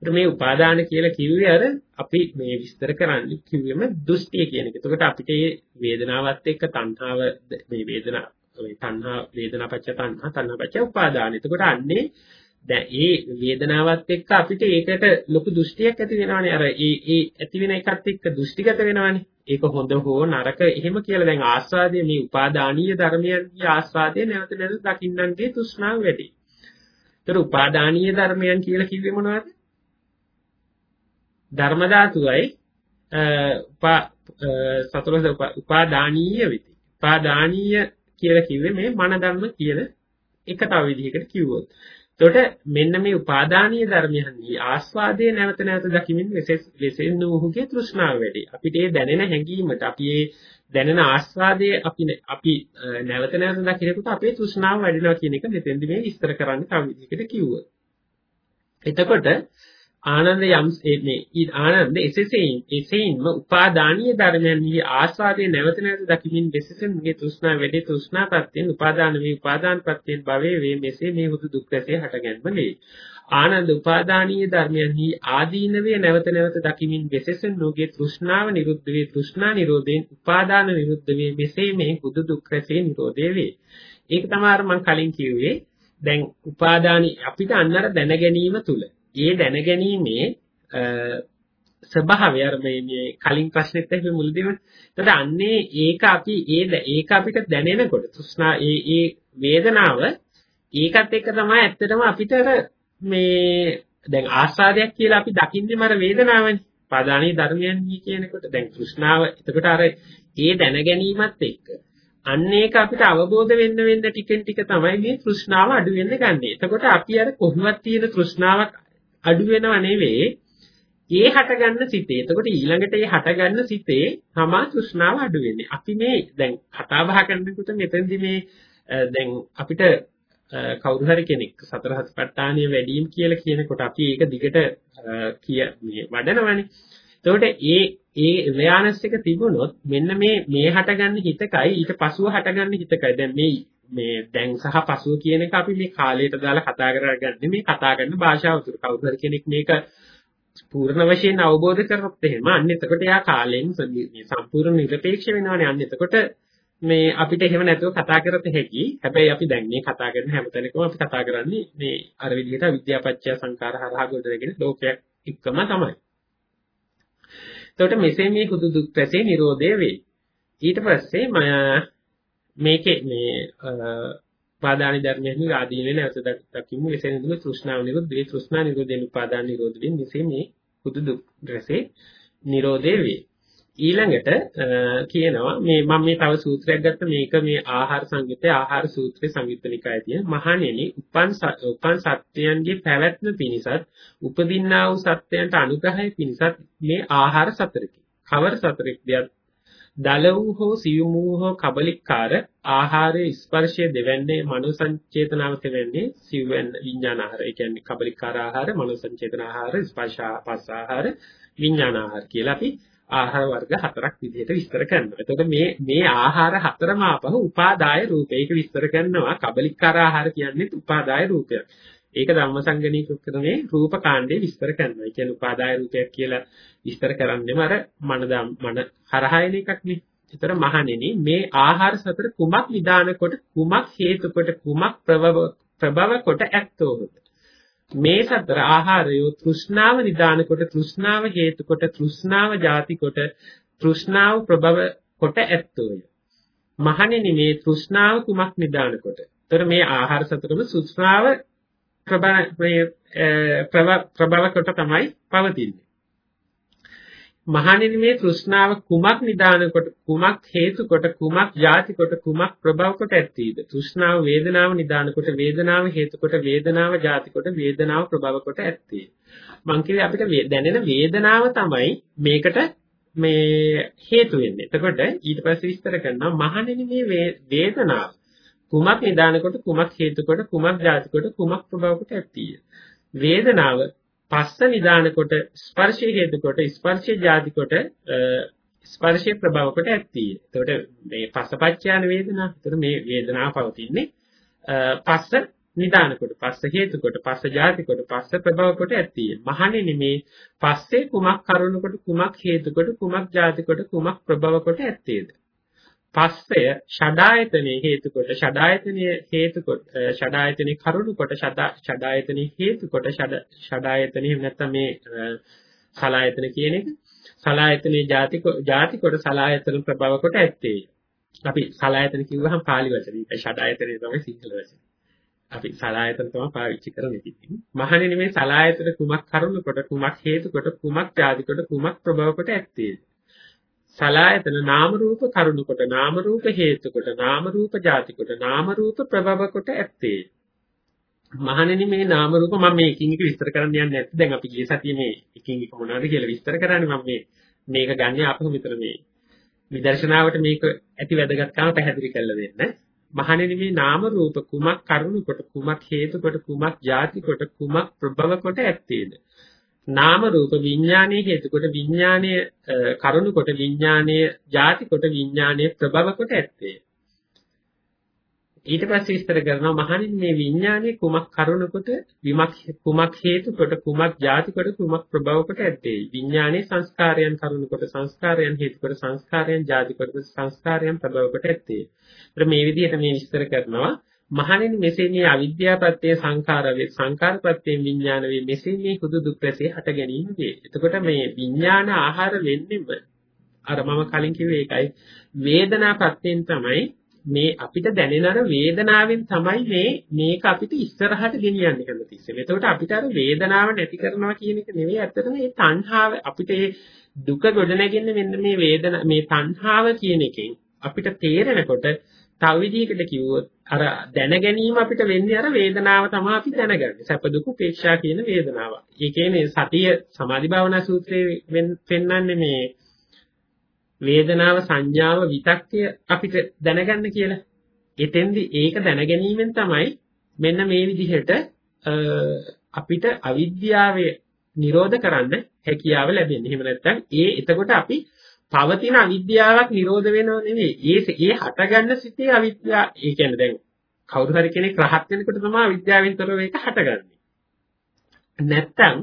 මේ උපාදාන කියලා කිව්වේ අර අපි මේ විස්තර කරන්නේ කිව්වෙම දෘෂ්ටිය කියන එක. එතකොට අපිට මේ වේදනාවත් එක්ක තණ්හාව මේ වේදනාව මේ තණ්හා වේදනා පච්ච තණ්හා තණ්හා පච්ච උපාදාන. එතකොට අන්නේ දැන් ඒ වේදනාවත් එක්ක අපිට ඒකට ලොකු දෘෂ්ටියක් ඇති වෙනවානේ. අර ඒ ඒ ඇති වෙන එකත් එක්ක දෘෂ්ටිගත වෙනවානේ. ඒක හොඳ හෝ නරක එහෙම කියලා දැන් ආස්වාදයේ මේ උපාදානීය ධර්මයන්ගේ ආස්වාදයේ නැවත නැවත දකින්නන්ගේ තෘෂ්ණාව වැඩි. ඒතර උපාදානීය ධර්මයන් කියලා කිව්වේ මොනවද? ධර්ම ධාතුවයි උපා සතරස උපාදානීය වෙති. උපාදානීය කියලා කිව්වේ මේ මන ධර්ම කියන එක තව විදිහකට කිව්වොත්. එතකොට මෙන්න මේ උපාදානීය ධර්මයන්හි ආස්වාදයේ නැවත නැවත දකිමින් වෙසෙන්න වූහුගේ තෘෂ්ණාව වැඩි. අපිට ඒ දැනෙන හැඟීමට අපි ඒ දැනෙන ආස්වාදයේ අපි අපි නැවත නැවත දකිනකොට අපේ තෘෂ්ණාව වැඩිනවා කියන එක මෙතෙන්දි මේ විස්තර කරන්න තව විදිහකට කිව්වොත්. එතකොට ආනන්ද යම් මේ ආනන්ද එසෙසෙයින් එසෙයින්ම උපාදානීය ධර්මයන්හි ආස්වාදයේ නැවත නැවත දකිමින් දෙසෙසන්ගේ තෘෂ්ණා වැඩි තෘෂ්ණා ප්‍රත්‍යයෙන් උපාදාන වේ උපාදාන ප්‍රත්‍යයෙන් භවයේ වේ මෙසේ මේ හුදු දුක් රැසේ හටගැන්ම වේ. ආනන්ද උපාදානීය ධර්මයන්හි ආදීනවේ නැවත නැවත දකිමින් වෙසෙසන් නොගේ තෘෂ්ණාව නිරුද්ධ වේ. තෘෂ්ණා නිරෝධයෙන් උපාදාන නිරුද්ධ වේ. මෙසේ මේ බුදු දුක් රැසේ නිරෝධය වේ. ඒක තමයි මම කලින් කිව්වේ. දැන් උපාදානි අපිට අන්නර දැන ගැනීම තුල ඒ දැන ගැනීමේ ස්වභාවය අර මේ මේ කලින් ප්‍රශ්නෙත් එහෙම මුලදීම එතකොට අන්නේ ඒක අපි ඒ ඒක අපිට දැනෙනකොට තෘෂ්ණා ඒ ඒ වේදනාව ඒකත් එක්ක තමයි ඇත්තටම අපිට මේ දැන් ආස්වාදයක් කියලා අපි දකින්නේ මර වේදනාවනේ. පාදානීය ධර්මයන් කියනකොට දැන් තෘෂ්ණාව එතකොට අර ඒ දැන ගැනීමත් එක්ක අන්න ඒක අපිට අවබෝධ වෙන්න වෙන්න ටිකෙන් ටික තමයි මේ තෘෂ්ණාව අඩු වෙන්න ගන්නෙ. එතකොට අපි අර කොහොමවත් තියෙන තෘෂ්ණාවක් අඩු වෙනව නෙවෙයි ඒ හටගන්න සිතේ. එතකොට ඊළඟට ඒ හටගන්න සිතේ තමා තෘෂ්ණාව අඩු වෙන්නේ. අපි මේ දැන් කතා බහ කරනකොට මෙතෙන්දි මේ දැන් අපිට කවුරු හරි කෙනෙක් සතර හතිපට්ඨානිය වැඩිම කියලා කියනකොට අපි ඒක දිගට කිය මේ වඩනවනේ. එතකොට ඒ ඒ අවයානස් එක තිබුණොත් මෙන්න මේ මේ හටගන්න හිතකයි ඊට පසුව හටගන්න හිතකයි. දැන් මේ මේ දැන් සහ පසුව කියන එක අපි මේ කාලයට දාලා කතා කරගන්නේ මේ කතා කරන භාෂාව තුර. කවුරු හරි කෙනෙක් මේක පූර්ණ වශයෙන් අවබෝධ කරගත්තොත් එහෙම අන්න එතකොට යා කාලයෙන් සම්පූර්ණ නිරපේක්ෂ වෙනවනේ. අන්න එතකොට මේ අපිට එහෙම නැතුව කතා කරත හැකි. හැබැයි අපි දැන් මේ කතා කරන හැමතැනකම අපි කතා කරන්නේ මේ අර විදිහට විද්‍යාපච්චය සංකාර හරහා ගොඩනගෙන ලෝකයක් එක්කම තමයි. එතකොට මෙසේ මේ කුදු දුක් පැසේ Nirodhe වේ. ඊට පස්සේ මේකේ මේ උපාදාන ධර්මයන්හි ආදීනේ නැවත දකිමු එසේන දුක තෘෂ්ණාව නිරෝධ වේ තෘෂ්ණා නිරෝධයෙන් උපාදාන නිරෝධ වෙන මෙසේ මේ කුදු දුක් පැසේ Nirodhe වේ. ඊළඟට කියනවා මේ මම මේ තව සූත්‍රයක් ගත්ත මේක මේ ආහාර සංයුත්තේ ආහාර සූත්‍රයේ සංයුත්තනිකායේ තියෙන මහණෙනි උපන් උපන් සත්‍යයන්ගේ පැවැත්ම පිණිසත් උපදින්නා වූ සත්‍යයන්ට අනුග්‍රහය පිණිසත් මේ ආහාර සතරකි. කවර සතරෙක්ද? දල වූ හෝ සියුම් වූ හෝ කබලිකාර ආහාරයේ ස්පර්ශය දෙවන්නේ මනෝ සංචේතනාව දෙවන්නේ සිව්වෙන් විඥාන ආහාර. ඒ කියන්නේ කබලිකාර ආහාර, මනෝ සංචේතන ආහාර, ස්පර්ශ පස්ස ආහාර, විඥාන ආහාර කියලා අපි ආහාර වර්ග හතරක් විදිහට විස්තර කරනවා. එතකොට මේ මේ ආහාර හතරම ආපහු උපාදාය රූපය. ඒක විස්තර කරනවා කබලිකාර ආහාර කියන්නේ උපාදාය රූපයක්. ඒක ධම්මසංගණීකෘතනේ රූප කාණ්ඩේ විස්තර කරනවා. ඒ කියන්නේ උපාදාය රූපයක් කියලා විස්තර කරන්නේම අර මන මන හරහායන එකක් නේ. ඒතර මහණෙනි මේ ආහාර සතර කුමක් නිදාන කොට කුමක් හේතු කොට කුමක් ප්‍රබව ප්‍රබව කොට ඇත්තෝද මේ සතර ආහාරය තෘෂ්ණාව නිදාන කොට තෘෂ්ණාව හේතු කොට තෘෂ්ණාව ಜಾති කොට තෘෂ්ණාව ප්‍රබව කොට ඇත්තෝය. මහණෙනි මේ තෘෂ්ණාව කුමක් නිදාන කොට. ତොර මේ ආහාර සතරම තෘෂ්ණාව ප්‍රබව කොට තමයි පවතින්නේ. මහණෙනි මේ තෘෂ්ණාව කුමක් නිදාන කොට කුමක් හේතු කොට කුමක් ಜಾති කොට කුමක් ප්‍රභව කොට ඇත්තේද? තෘෂ්ණාව වේදනාව නිදාන කොට වේදනාව හේතු කොට වේදනාව ಜಾති කොට වේදනාව ප්‍රභව කොට ඇත්තේ. මං කියේ අපිට දැනෙන වේදනාව තමයි මේකට මේ හේතු වෙන්නේ. එතකොට ඊට පස්සේ විස්තර කරනවා මහණෙනි මේ වේදනාව කුමක් නිදාන කොට කුමක් හේතු කොට කුමක් ಜಾති කොට කුමක් ප්‍රභව කොට ඇත්තේ වේදනාව පස්ස නිදාන කොට ස්පර්ශය හේතු කොට ස්පර්ශය ජාති කොට ස්පර්ශය ප්‍රභව කොට ඇත්තිය. එතකොට මේ පස්සපච්චාන වේදනා. එතකොට මේ වේදනාව පවතින්නේ පස්ස නිදාන කොට පස්ස හේතු කොට පස්ස ජාති කොට පස්ස ප්‍රභව කොට ඇත්තිය. මහණෙනි මේ පස්සේ කුමක් කරුණු කොට කුමක් හේතු කොට කුමක් ජාති කොට කුමක් ප්‍රභව කොට ඇත්තේද? පස්සය ෂඩායතනයේ හේතු කොට ෂඩායතනයේ හේතු කොට ෂඩායතනයේ කරුණු කොට ෂඩායතනයේ හේතු කොට ෂඩායතනයේ නැත්තම් මේ සලායතන කියන එක. සලායතනයේ ಜಾති ಜಾති කොට සලායතන ප්‍රභව කොට ඇත්තේ. අපි සලායතන කිව්වහම පාලි වචනේ. ෂඩායතනයේ තමයි සිංහල වචනේ. අපි සලායතන තමයි පාවිච්චි කරන්නේ ඉතින්. මහණෙනි මේ සලායතන කුමක් කරුණු කොට කුමක් හේතු කොට කුමක් ಜಾති කොට කුමක් ප්‍රභව කොට ඇත්තේ? සලායතන නාම රූප කරුණු කොට නාම රූප හේතු කොට නාම රූප ಜಾති කොට නාම රූප ප්‍රභව කොට ඇත්තේ. මහණෙනි මේ නාම රූප මම මේකින් එක විස්තර කරන්න යන්නේ නැත්නම් දැන් අපි ගිය සතියේ මේ එකින් එක මොනවද කියලා විස්තර කරන්නේ මම මේ මේක ගන්නේ අපහු විතර මේ විදර්ශනාවට මේක ඇති වැදගත්කම පැහැදිලි කරලා දෙන්න. මහණෙනි මේ නාම රූප කුමක් කරුණු කොට කුමක් හේතු කොට කුමක් ಜಾති කොට කුමක් ප්‍රභව කොට ඇත්තේද? නාම රූප විඥානයේ හේතුකොට විඥානයේ කරුණකොට විඥානයේ ಜಾතිකොට විඥානයේ ප්‍රබව කොට ඇත්තේ. ඊට පස්සේ විස්තර කරනවා මහණින් මේ විඥානයේ කුමක් කරුණකොට විමක් කුමක් හේතුකොට කුමක් ಜಾතිකොට කුමක් ප්‍රබව කොට ඇත්තේ. විඥානයේ සංස්කාරයන් කරුණකොට සංස්කාරයන් හේතුකොට සංස්කාරයන් ಜಾතිකොට සංස්කාරයන් ප්‍රබව කොට ඇත්තේ. මේ විදිහට මේ විස්තර කරනවා මහණෙනි මෙසේ මේ අවිද්‍යාපත්‍ය සංඛාර වේ සංඛාරපත්‍ය විඥාන වේ මෙසේ මේ හුදු දුක් රැසේ හට ගැනීම වේ. එතකොට මේ විඥාන ආහාර වෙන්නෙම අර මම කලින් කිව්වේ ඒකයි වේදනාපත්‍යෙන් තමයි මේ අපිට දැනෙන අර වේදනාවෙන් තමයි මේ මේක අපිට ඉස්සරහට ගෙනියන්නේ කරන තිස්සේ. එතකොට අපිට අර වේදනාව නැති කරනවා කියන එක නෙවෙයි ඇත්තටම මේ තණ්හාව අපිට ඒ දුක ගොඩනැගෙන්නේ මෙන්න මේ වේදන මේ තණ්හාව කියන එකෙන් අපිට තේරෙනකොට තව විදිහකට කිව්වොත් අර දැන ගැනීම අපිට වෙන්නේ අර වේදනාව තමයි අපි දැනගන්නේ. සැප දුක උපේක්ෂා කියන වේදනාව. ඒ කියන්නේ සතිය සමාධි භාවනා සූත්‍රයේ පෙන්වන්නේ මේ වේදනාව සංඥාව විතක්කය අපිට දැනගන්න කියලා. එතෙන්දි ඒක දැනගැනීමෙන් තමයි මෙන්න මේ විදිහට අපිට අවිද්‍යාවේ නිරෝධ කරන්න හැකියාව ලැබෙන්නේ. එහෙම නැත්නම් ඒ එතකොට අපි පවතින අවිද්‍යාවක් නිරෝධ වෙනව නෙවෙයි. ඒ ඒ හටගන්න සිතේ අවිද්‍යාව. ඒ කියන්නේ දැන් කවුරු හරි කෙනෙක් රහත් වෙනකොට තමයි අවිද්‍යාවෙන් තොරව ඒක හටගන්නේ. නැත්තම්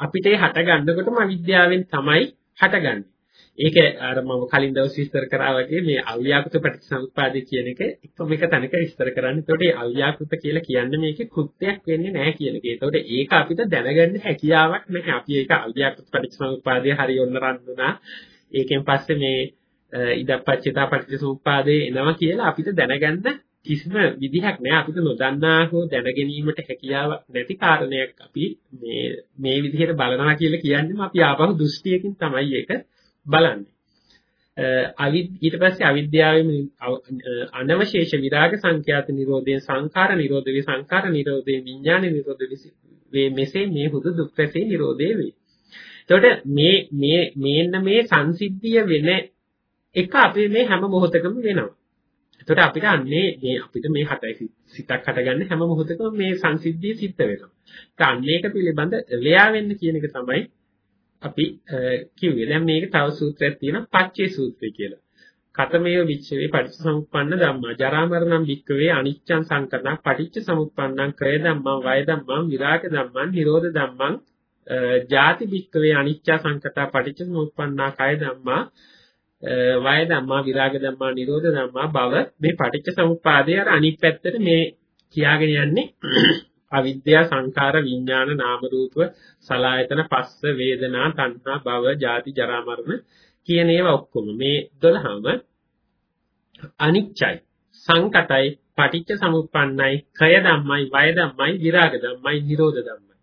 අපිට ඒ හටගන්නකොටම අවිද්‍යාවෙන් තමයි හටගන්නේ. ඒක අර මම කලින් දවස් විස්තර කරා වගේ මේ අව්‍යාකෘත ප්‍රතිසංපාදේ කියන එක එකම එක තැනක විස්තර කරන්නේ. ඒතකොට මේ අව්‍යාකෘත කියලා කියන්නේ මේකේ කෘත්‍යයක් වෙන්නේ නැහැ කියන එක. ඒතකොට ඒක අපිට දැනගන්න හැකියාවක් නැහැ. අපි ඒක අව්‍යාකෘත ප්‍රතිසංපාදේ හරි ඔන්න රන්දුනා. ඒකෙන් පස්සේ මේ ඉදප්පච්චිතා පටිච්චසමුප්පාදේ එනවා කියලා අපිට දැනගන්න කිසිම විදිහක් නෑ අපිට නොදන්නා හෝ දැනගැනීමට හැකියාවක් නැති කාරණයක් අපි මේ මේ විදිහට බලනවා කියලා කියන්නේම අපි ආපහු දෘෂ්ටියකින් තමයි ඒක බලන්නේ. අවිද් ඊට පස්සේ අවිද්‍යාවෙම අනවශේෂ විරාග සංඛ්‍යාත නිරෝධයෙන් සංඛාර නිරෝධ වේ සංඛාර නිරෝධයෙන් විඥාන නිරෝධ වේ මෙසේ මේ හුදු දුක් රැසේ නිරෝධේ වේ. එතකොට මේ මේ මේන්න මේ සංසිද්ධිය වෙන එක අපේ මේ හැම මොහොතකම වෙනවා. එතකොට අපිට අන්නේ මේ අපිට මේ හතයි සිතක් හටගන්න හැම මොහොතකම මේ සංසිද්ධිය සිද්ධ වෙනවා. ඒක අන්නේ එක පිළිබඳ ලෙයා වෙන්න කියන එක තමයි අපි කිව්වේ. දැන් මේක තව සූත්‍රයක් තියෙනවා පච්චේ සූත්‍රය කියලා. කතමේව විච්ඡවේ පටිච්චසමුප්පන්න ධම්මා ජරා මරණම් වික්කවේ අනිච්චං සංකරණ පටිච්ච සමුප්පන්නං ක්‍රය ධම්මං වය ධම්මං විරාග ධම්මං නිරෝධ ධම්මං ජාති වික්කවේ අනිච්ච සංකතා පටිච්ච සමුප්පන්නා කය ධම්මා වය ධම්මා විරාග ධම්මා නිරෝධ ධම්මා භව මේ පටිච්ච සමුප්පාදයේ අර අනිත් පැත්තට මේ කියාගෙන යන්නේ අවිද්‍යා සංඛාර විඥාන නාම රූප සලායතන පස්ස වේදනා තණ්හා භව ජාති ජරා මරණ කියන ඒවා ඔක්කොම මේ 12ම අනිච්චයි. සංකතයි පටිච්ච සමුප්පන්නයි කය ධම්මයි වය ධම්මයි විරාග ධම්මයි නිරෝධ ධම්මයි.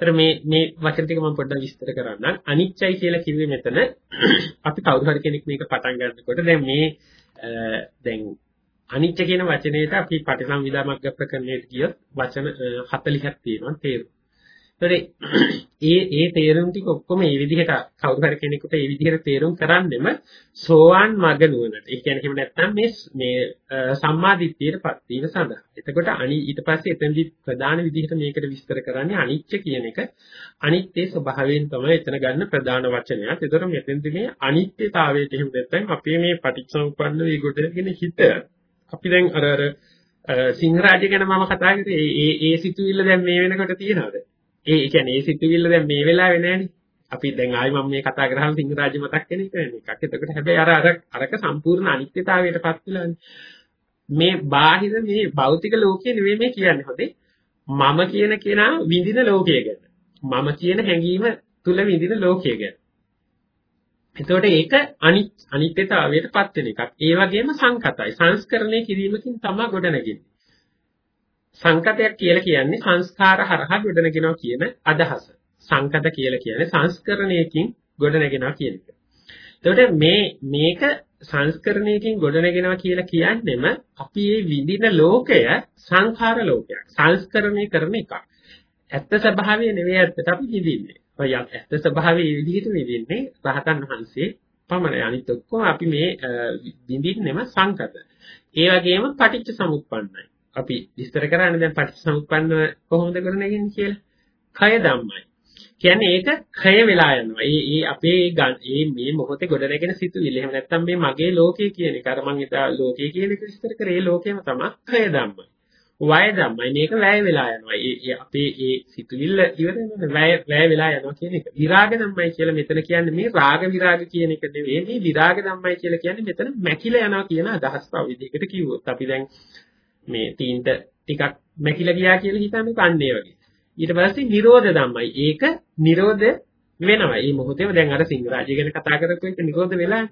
ඒතර මේ මේ වචන ටික මම පොඩ්ඩක් විස්තර කරන්නම්. අනිච්චයි කියලා කිව්වේ මෙතන අපි කවුරු හරි කෙනෙක් මේක පටන් ගන්නකොට දැන් මේ දැන් අනිච්ච කියන වචනේට අපි පටිසම්විදා මග්ග ප්‍රකරණයට ගියොත් වචන 40ක් තියෙනවා තේරුම්. ඒ ඒ තේරුම් ටික ඔක්කොම මේ විදිහට කවුරු හරි කෙනෙකුට මේ විදිහට තේරුම් කරන්නෙම සෝවාන් මග නුවණට. ඒ කියන්නේ එහෙම නැත්නම් මේ මේ සම්මාදිට්ඨියටපත් වීම සඳහා. එතකොට අනි ඊට පස්සේ එතනදි ප්‍රධාන විදිහට මේකට විස්තර කරන්නේ අනිච්ච කියන එක. අනිත්‍යයේ ස්වභාවයෙන් තමයි එතන ගන්න ප්‍රධාන වචනයක්. ඒතර මෙතෙන්දි මේ අනිත්‍යතාවයට එහෙම නැත්නම් අපේ මේ පටිච්චසමුප්පන්න මේ ගොඩගෙන හිත අපි දැන් අර අර සිංහරාජය ගැන මම කතා කරේ ඒ ඒ සිතුවිල්ල දැන් මේ වෙනකොට තියනවාද? ඒ කියන්නේ ඒ සිතුවිල්ල දැන් මේ වෙලාවේ නෑනේ. අපි දැන් ආයි මම මේ කතා කරාම සිංහරාජ්‍ය මතක් වෙන එක නේ එකක්. එතකොට හැබැයි අර අර අරක සම්පූර්ණ අනිත්‍යතාවයටපත් වෙලානේ. මේ බාහිර මේ භෞතික ලෝකයේ නෙවෙයි මේ කියන්නේ හොදේ. මම කියන කෙනා විඳින ලෝකය ගැන. මම කියන හැඟීම තුල විඳින ලෝකය ගැන. එතකොට ඒක අනිත්‍යතාවයටපත් වෙන එකක්. ඒ වගේම සංකතයි. සංස්කරණය කිරීමකින් තමයි ගොඩනගන්නේ. සංකතයක් කියලා කියන්නේ සංස්කාර හරහා ගොඩනගෙනවා කියන අදහස. සංකත කියලා කියන්නේ සංස්කරණයකින් ගොඩනගෙනවා කියන එක. එතකොට මේ මේක සංස්කරණයකින් ගොඩනගෙනවා කියලා කියන්නේම අපි මේ විඳින ලෝකය සංඛාර ලෝකයක්. සංස්කරණය කරන එකක්. ඇත්ත ස්වභාවය නෙවෙයි ඇත්තට අපි විඳින්නේ. ඔය ඇත්ත ස්වභාවය මේ විදිහට විඳින්නේ රහතන් වහන්සේ පමණයි. අනිත් ඔක්කොම අපි මේ විඳින්නෙම සංකත. ඒ වගේම පටිච්ච සමුප්පන්නයි. අපි විස්තර කරන්නේ දැන් පටිච්චසමුප්පන්න කොහොමද කරන්නේ කියලා. කය ධම්මයි. කියන්නේ ඒක ක්ෂය වෙලා යනවා. ඒ ඒ අපේ ඒ මේ මොහොතේ ගොඩනැගෙන සිතුවිලි. එහෙම නැත්නම් මේ මගේ ලෝකය කියන එක. අර මං එදා ලෝකය කියන එක විස්තර කරේ ඒ ලෝකෙම තමයි ක්ෂය ධම්මයි. වය ධම්මයි. මේක වැය වෙලා යනවා. ඒ අපේ ඒ සිතුවිල්ල ඉවර වෙනවා. වැය වැය වෙලා යනවා කියන එක. විරාග ධම්මයි කියලා මෙතන කියන්නේ මේ රාග විරාග කියන එක නෙවෙයි. මේ විරාග ධම්මයි කියලා කියන්නේ මෙතන මැකිලා යනවා කියන අදහස් තව විදිහකට කිව්වොත්. අපි දැන් මේ තීන්ට ටිකක් මැකිලා ගියා කියලා හිතන්නේ කන්නේ වගේ. ඊට පස්සේ නිරෝධ ධම්මයි. ඒක නිරෝධ වෙනවා. මේ මොහොතේම දැන් අර සිංහරාජය ගැන කතා කරපු එක නිරෝධ වෙලා.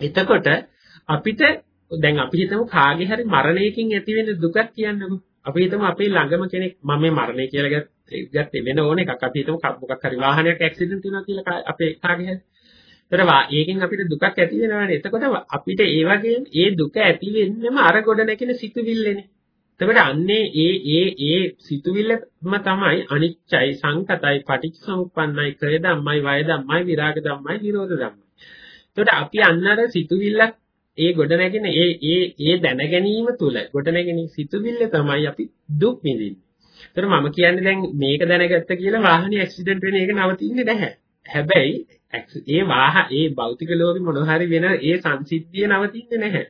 එතකොට අපිට දැන් අපි හිතමු කාගේ හරි මරණයකින් ඇති වෙන දුකක් කියන්නකෝ. අපි හිතමු අපේ ළඟම කෙනෙක් මම මේ මරණය කියලා ගත්තේ වෙන ඕන එකක්. අපි හිතමු මොකක් හරි වාහනයක් ඇක්සිඩන්ට් වෙනවා කියලා අපේ කාගේ හරි. ඒතර ඒකෙන් අපිට දුකක් ඇති වෙනවානේ. එතකොට අපිට ඒ වගේ ඒ දුක ඇති වෙන්නම අර ගොඩ නැගෙන සිතුවිල්ලනේ. එතකොට අන්නේ ඒ ඒ ඒ සිතුවිල්ලම තමයි අනිච්චයි සංකතයි පටිච්චසමුප්පන්නයි ක්‍රය ධම්මයි වය ධම්මයි විරාග ධම්මයි නිරෝධ ධම්මයි. එතකොට අපි අන්නර සිතුවිල්ලක් ඒ ගොඩනැගෙන ඒ ඒ ඒ දැන ගැනීම තුළ ගොඩනැගෙන සිතුවිල්ල තමයි අපි දුක් විඳින්නේ. ඒතර මම කියන්නේ දැන් මේක දැනගත්ත කියලා වාහනේ ඇක්සිඩන්ට් වෙන එක නවතින්නේ නැහැ. හැබැයි ඒ වාහ ඒ භෞතික ලෝකෙ මොන හරි වෙන ඒ සංසිද්ධිය නවතින්නේ නැහැ.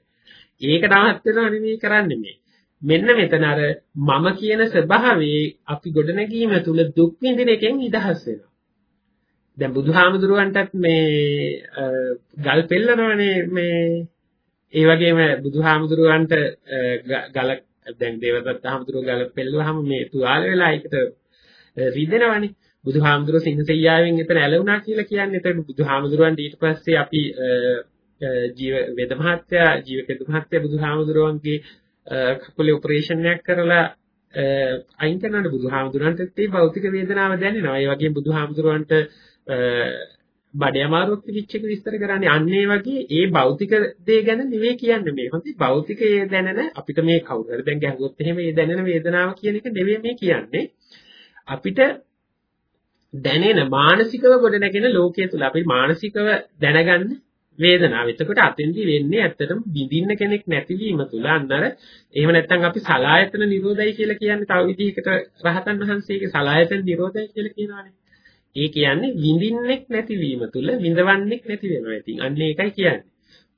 ඒක නවත්තනවා නෙමෙයි කරන්නේ මේ. මෙන්න මෙතන අර මම කියන ස්වභාවයේ අපි ගොඩනැගීම තුල දුක් විඳින එකෙන් නිදහස් වෙනවා. දැන් බුදුහාමුදුරුවන්ටත් මේ ගල් පෙන්නනවනේ මේ ඒ වගේම බුදුහාමුදුරුවන්ට ගල දැන් දේවදත්ත හාමුදුරුවෝ ගල පෙල්ලුවාම මේ තුවාල වෙලා ඒකට රිදෙනවනේ. බුදුහාමුදුරුවෝ සිංහසෙයියාවෙන් එතන ඇලුනා කියලා කියන්නේ. එතකොට බුදුහාමුදුරුවන්ට ඊට පස්සේ අපි ජීව වේද මහත්තයා ජීවක වේද මහත්තයා බුදුහාමුදුරුවන්ගේ කකුලේ ඔපරේෂන් එකක් කරලා අයින් කරනකොට බුදුහාමුදුරන්ට ඒ භෞතික වේදනාව දැනෙනවා. ඒ වගේම බුදුහාමුදුරන්ට බඩේ අමාරුවක් තිබිච්ච එක විස්තර කරන්නේ අන්න ඒ වගේ ඒ භෞතික දේ ගැන නෙවෙයි කියන්නේ මේ. හොඳයි භෞතිකයේ දැනෙන අපිට මේ කවුරු හරි දැන් ගැහුවොත් එහෙම ඒ දැනෙන වේදනාව කියන එක නෙවෙයි මේ කියන්නේ. අපිට දැනෙන මානසිකව ගොඩනැගෙන ලෝකයේ තුල අපි මානසිකව දැනගන්න වේදනාව. එතකොට අතෙන්දි වෙන්නේ ඇත්තටම විඳින්න කෙනෙක් නැතිවීම තුල අන්නර එහෙම නැත්නම් අපි සලායතන නිරෝධයි කියලා කියන්නේ තව විදිහකට රහතන් වහන්සේගේ සලායතන නිරෝධයි කියලා කියනවානේ. ඒ කියන්නේ විඳින්නෙක් නැතිවීම තුල විඳවන්නෙක් නැති වෙනවා. ඉතින් අන්න ඒකයි කියන්නේ.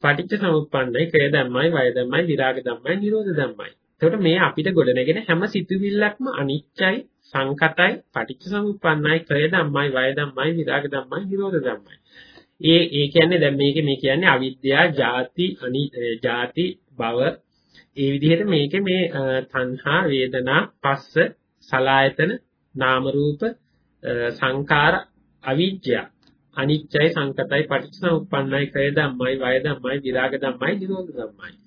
පටිච්ච සමුප්පන්නයි, ක්‍රය ධම්මයි, වය ධම්මයි, විරාග ධම්මයි, නිරෝධ ධම්මයි. එතකොට මේ අපිට ගොඩනගෙන හැම සිතුවිල්ලක්ම අනිච්චයි, සංකතයි, පටිච්ච සමුප්පන්නයි, ක්‍රය ධම්මයි, වය ධම්මයි, විරාග ධම්මයි, නිරෝධ ධම්මයි. ඒ ඒ කියන්නේ දැන් මේක මේ කියන්නේ අවිද්‍යාව, ජාති, අනි ජාති, භව ඒ විදිහට මේකේ මේ තණ්හා, වේදනා, පස්ස, සලායතන, නාම රූප, සංකාර, අවිජ්ජා, අනිච්චයි, සංකතයි, පටිච්චසමුප්පන්නයි, ක්‍රය ධම්මයි, වය ධම්මයි, විරාග ධම්මයි, නිරෝධ ධම්මයි.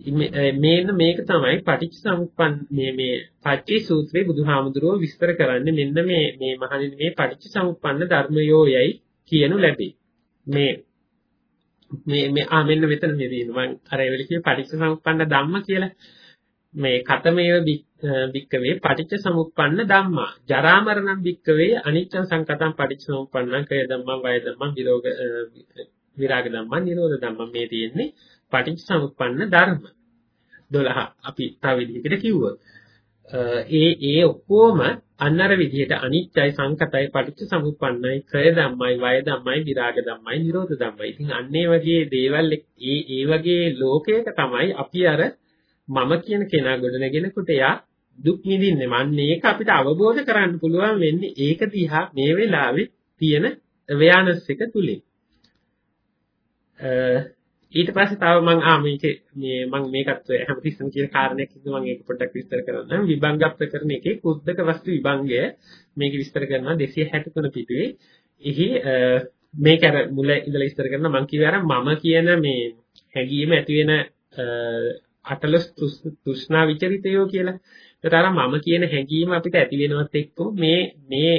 මේන මේක තමයි පටිච්චසමුප්පන් මේ මේ පච්චේ සූත්‍රයේ බුදුහාමුදුරුවෝ විස්තර කරන්නේ මෙන්න මේ මේ මහණෙනි මේ පටිච්චසමුප්පන්න ධර්මයෝ යයි කියනු ලැබේ. මේ මේ මේ ආ මෙන්න මෙතන මේ මම අර ඒවල කිය පටිච්චසමුප්පන්න ධම්ම කියලා මේ කතමේව වික්කවේ පටිච්චසමුප්පන්න ධම්මා. ජරා මරණං වික්කවේ අනිච්චං සංකතං පටිච්චසමුප්පන්නං කය ධම්මං වය ධම්මං විරෝග විරාග ධම්මං නිරෝධ ධම්මං මේ තියෙන්නේ. පටිච්චසමුප්පන්න ධර්ම 12 අපි තව විදිහකට කිව්වොත් ඒ ඒ ඔක්කොම අන්නර විදිහට අනිත්‍යයි සංකතයි පටිච්ච සමුප්පන්නයි ක්‍රය ධම්මයි වය ධම්මයි විරාග ධම්මයි නිරෝධ ධම්මයි. ඉතින් අන්න ඒ වගේ දේවල් ඒ ඒ වගේ ලෝකයක තමයි අපි අර මම කියන කෙනා ගොඩනගෙනකොට යා දුක් විඳින්නේ. මන්න ඒක අපිට අවබෝධ කරගන්න පුළුවන් වෙන්නේ ඒක දිහා මේ වෙලාවේ තියෙන අවයානස් එක තුලින්. ඊට පස්සේ තව මම ආ මේක මේ මම මේකත් හැමතිස්සම කියන කාරණයක් ඉදලා මම ඒක පොඩ්ඩක් විස්තර කරන්නම් විභංග ප්‍රකරණ එකේ කුද්දක වස්තු විභංගය මේක විස්තර කරනවා 263 පිටුවේ. එහි මේක අර මුල ඉඳලා විස්තර කරන මම කිව්වේ අර මම කියන මේ හැඟීම ඇති වෙන අටලස් තෘෂ්ණා විචරිතයෝ කියලා. ඒතර අර මම කියන හැඟීම අපිට ඇති වෙනවත් එක්කම මේ මේ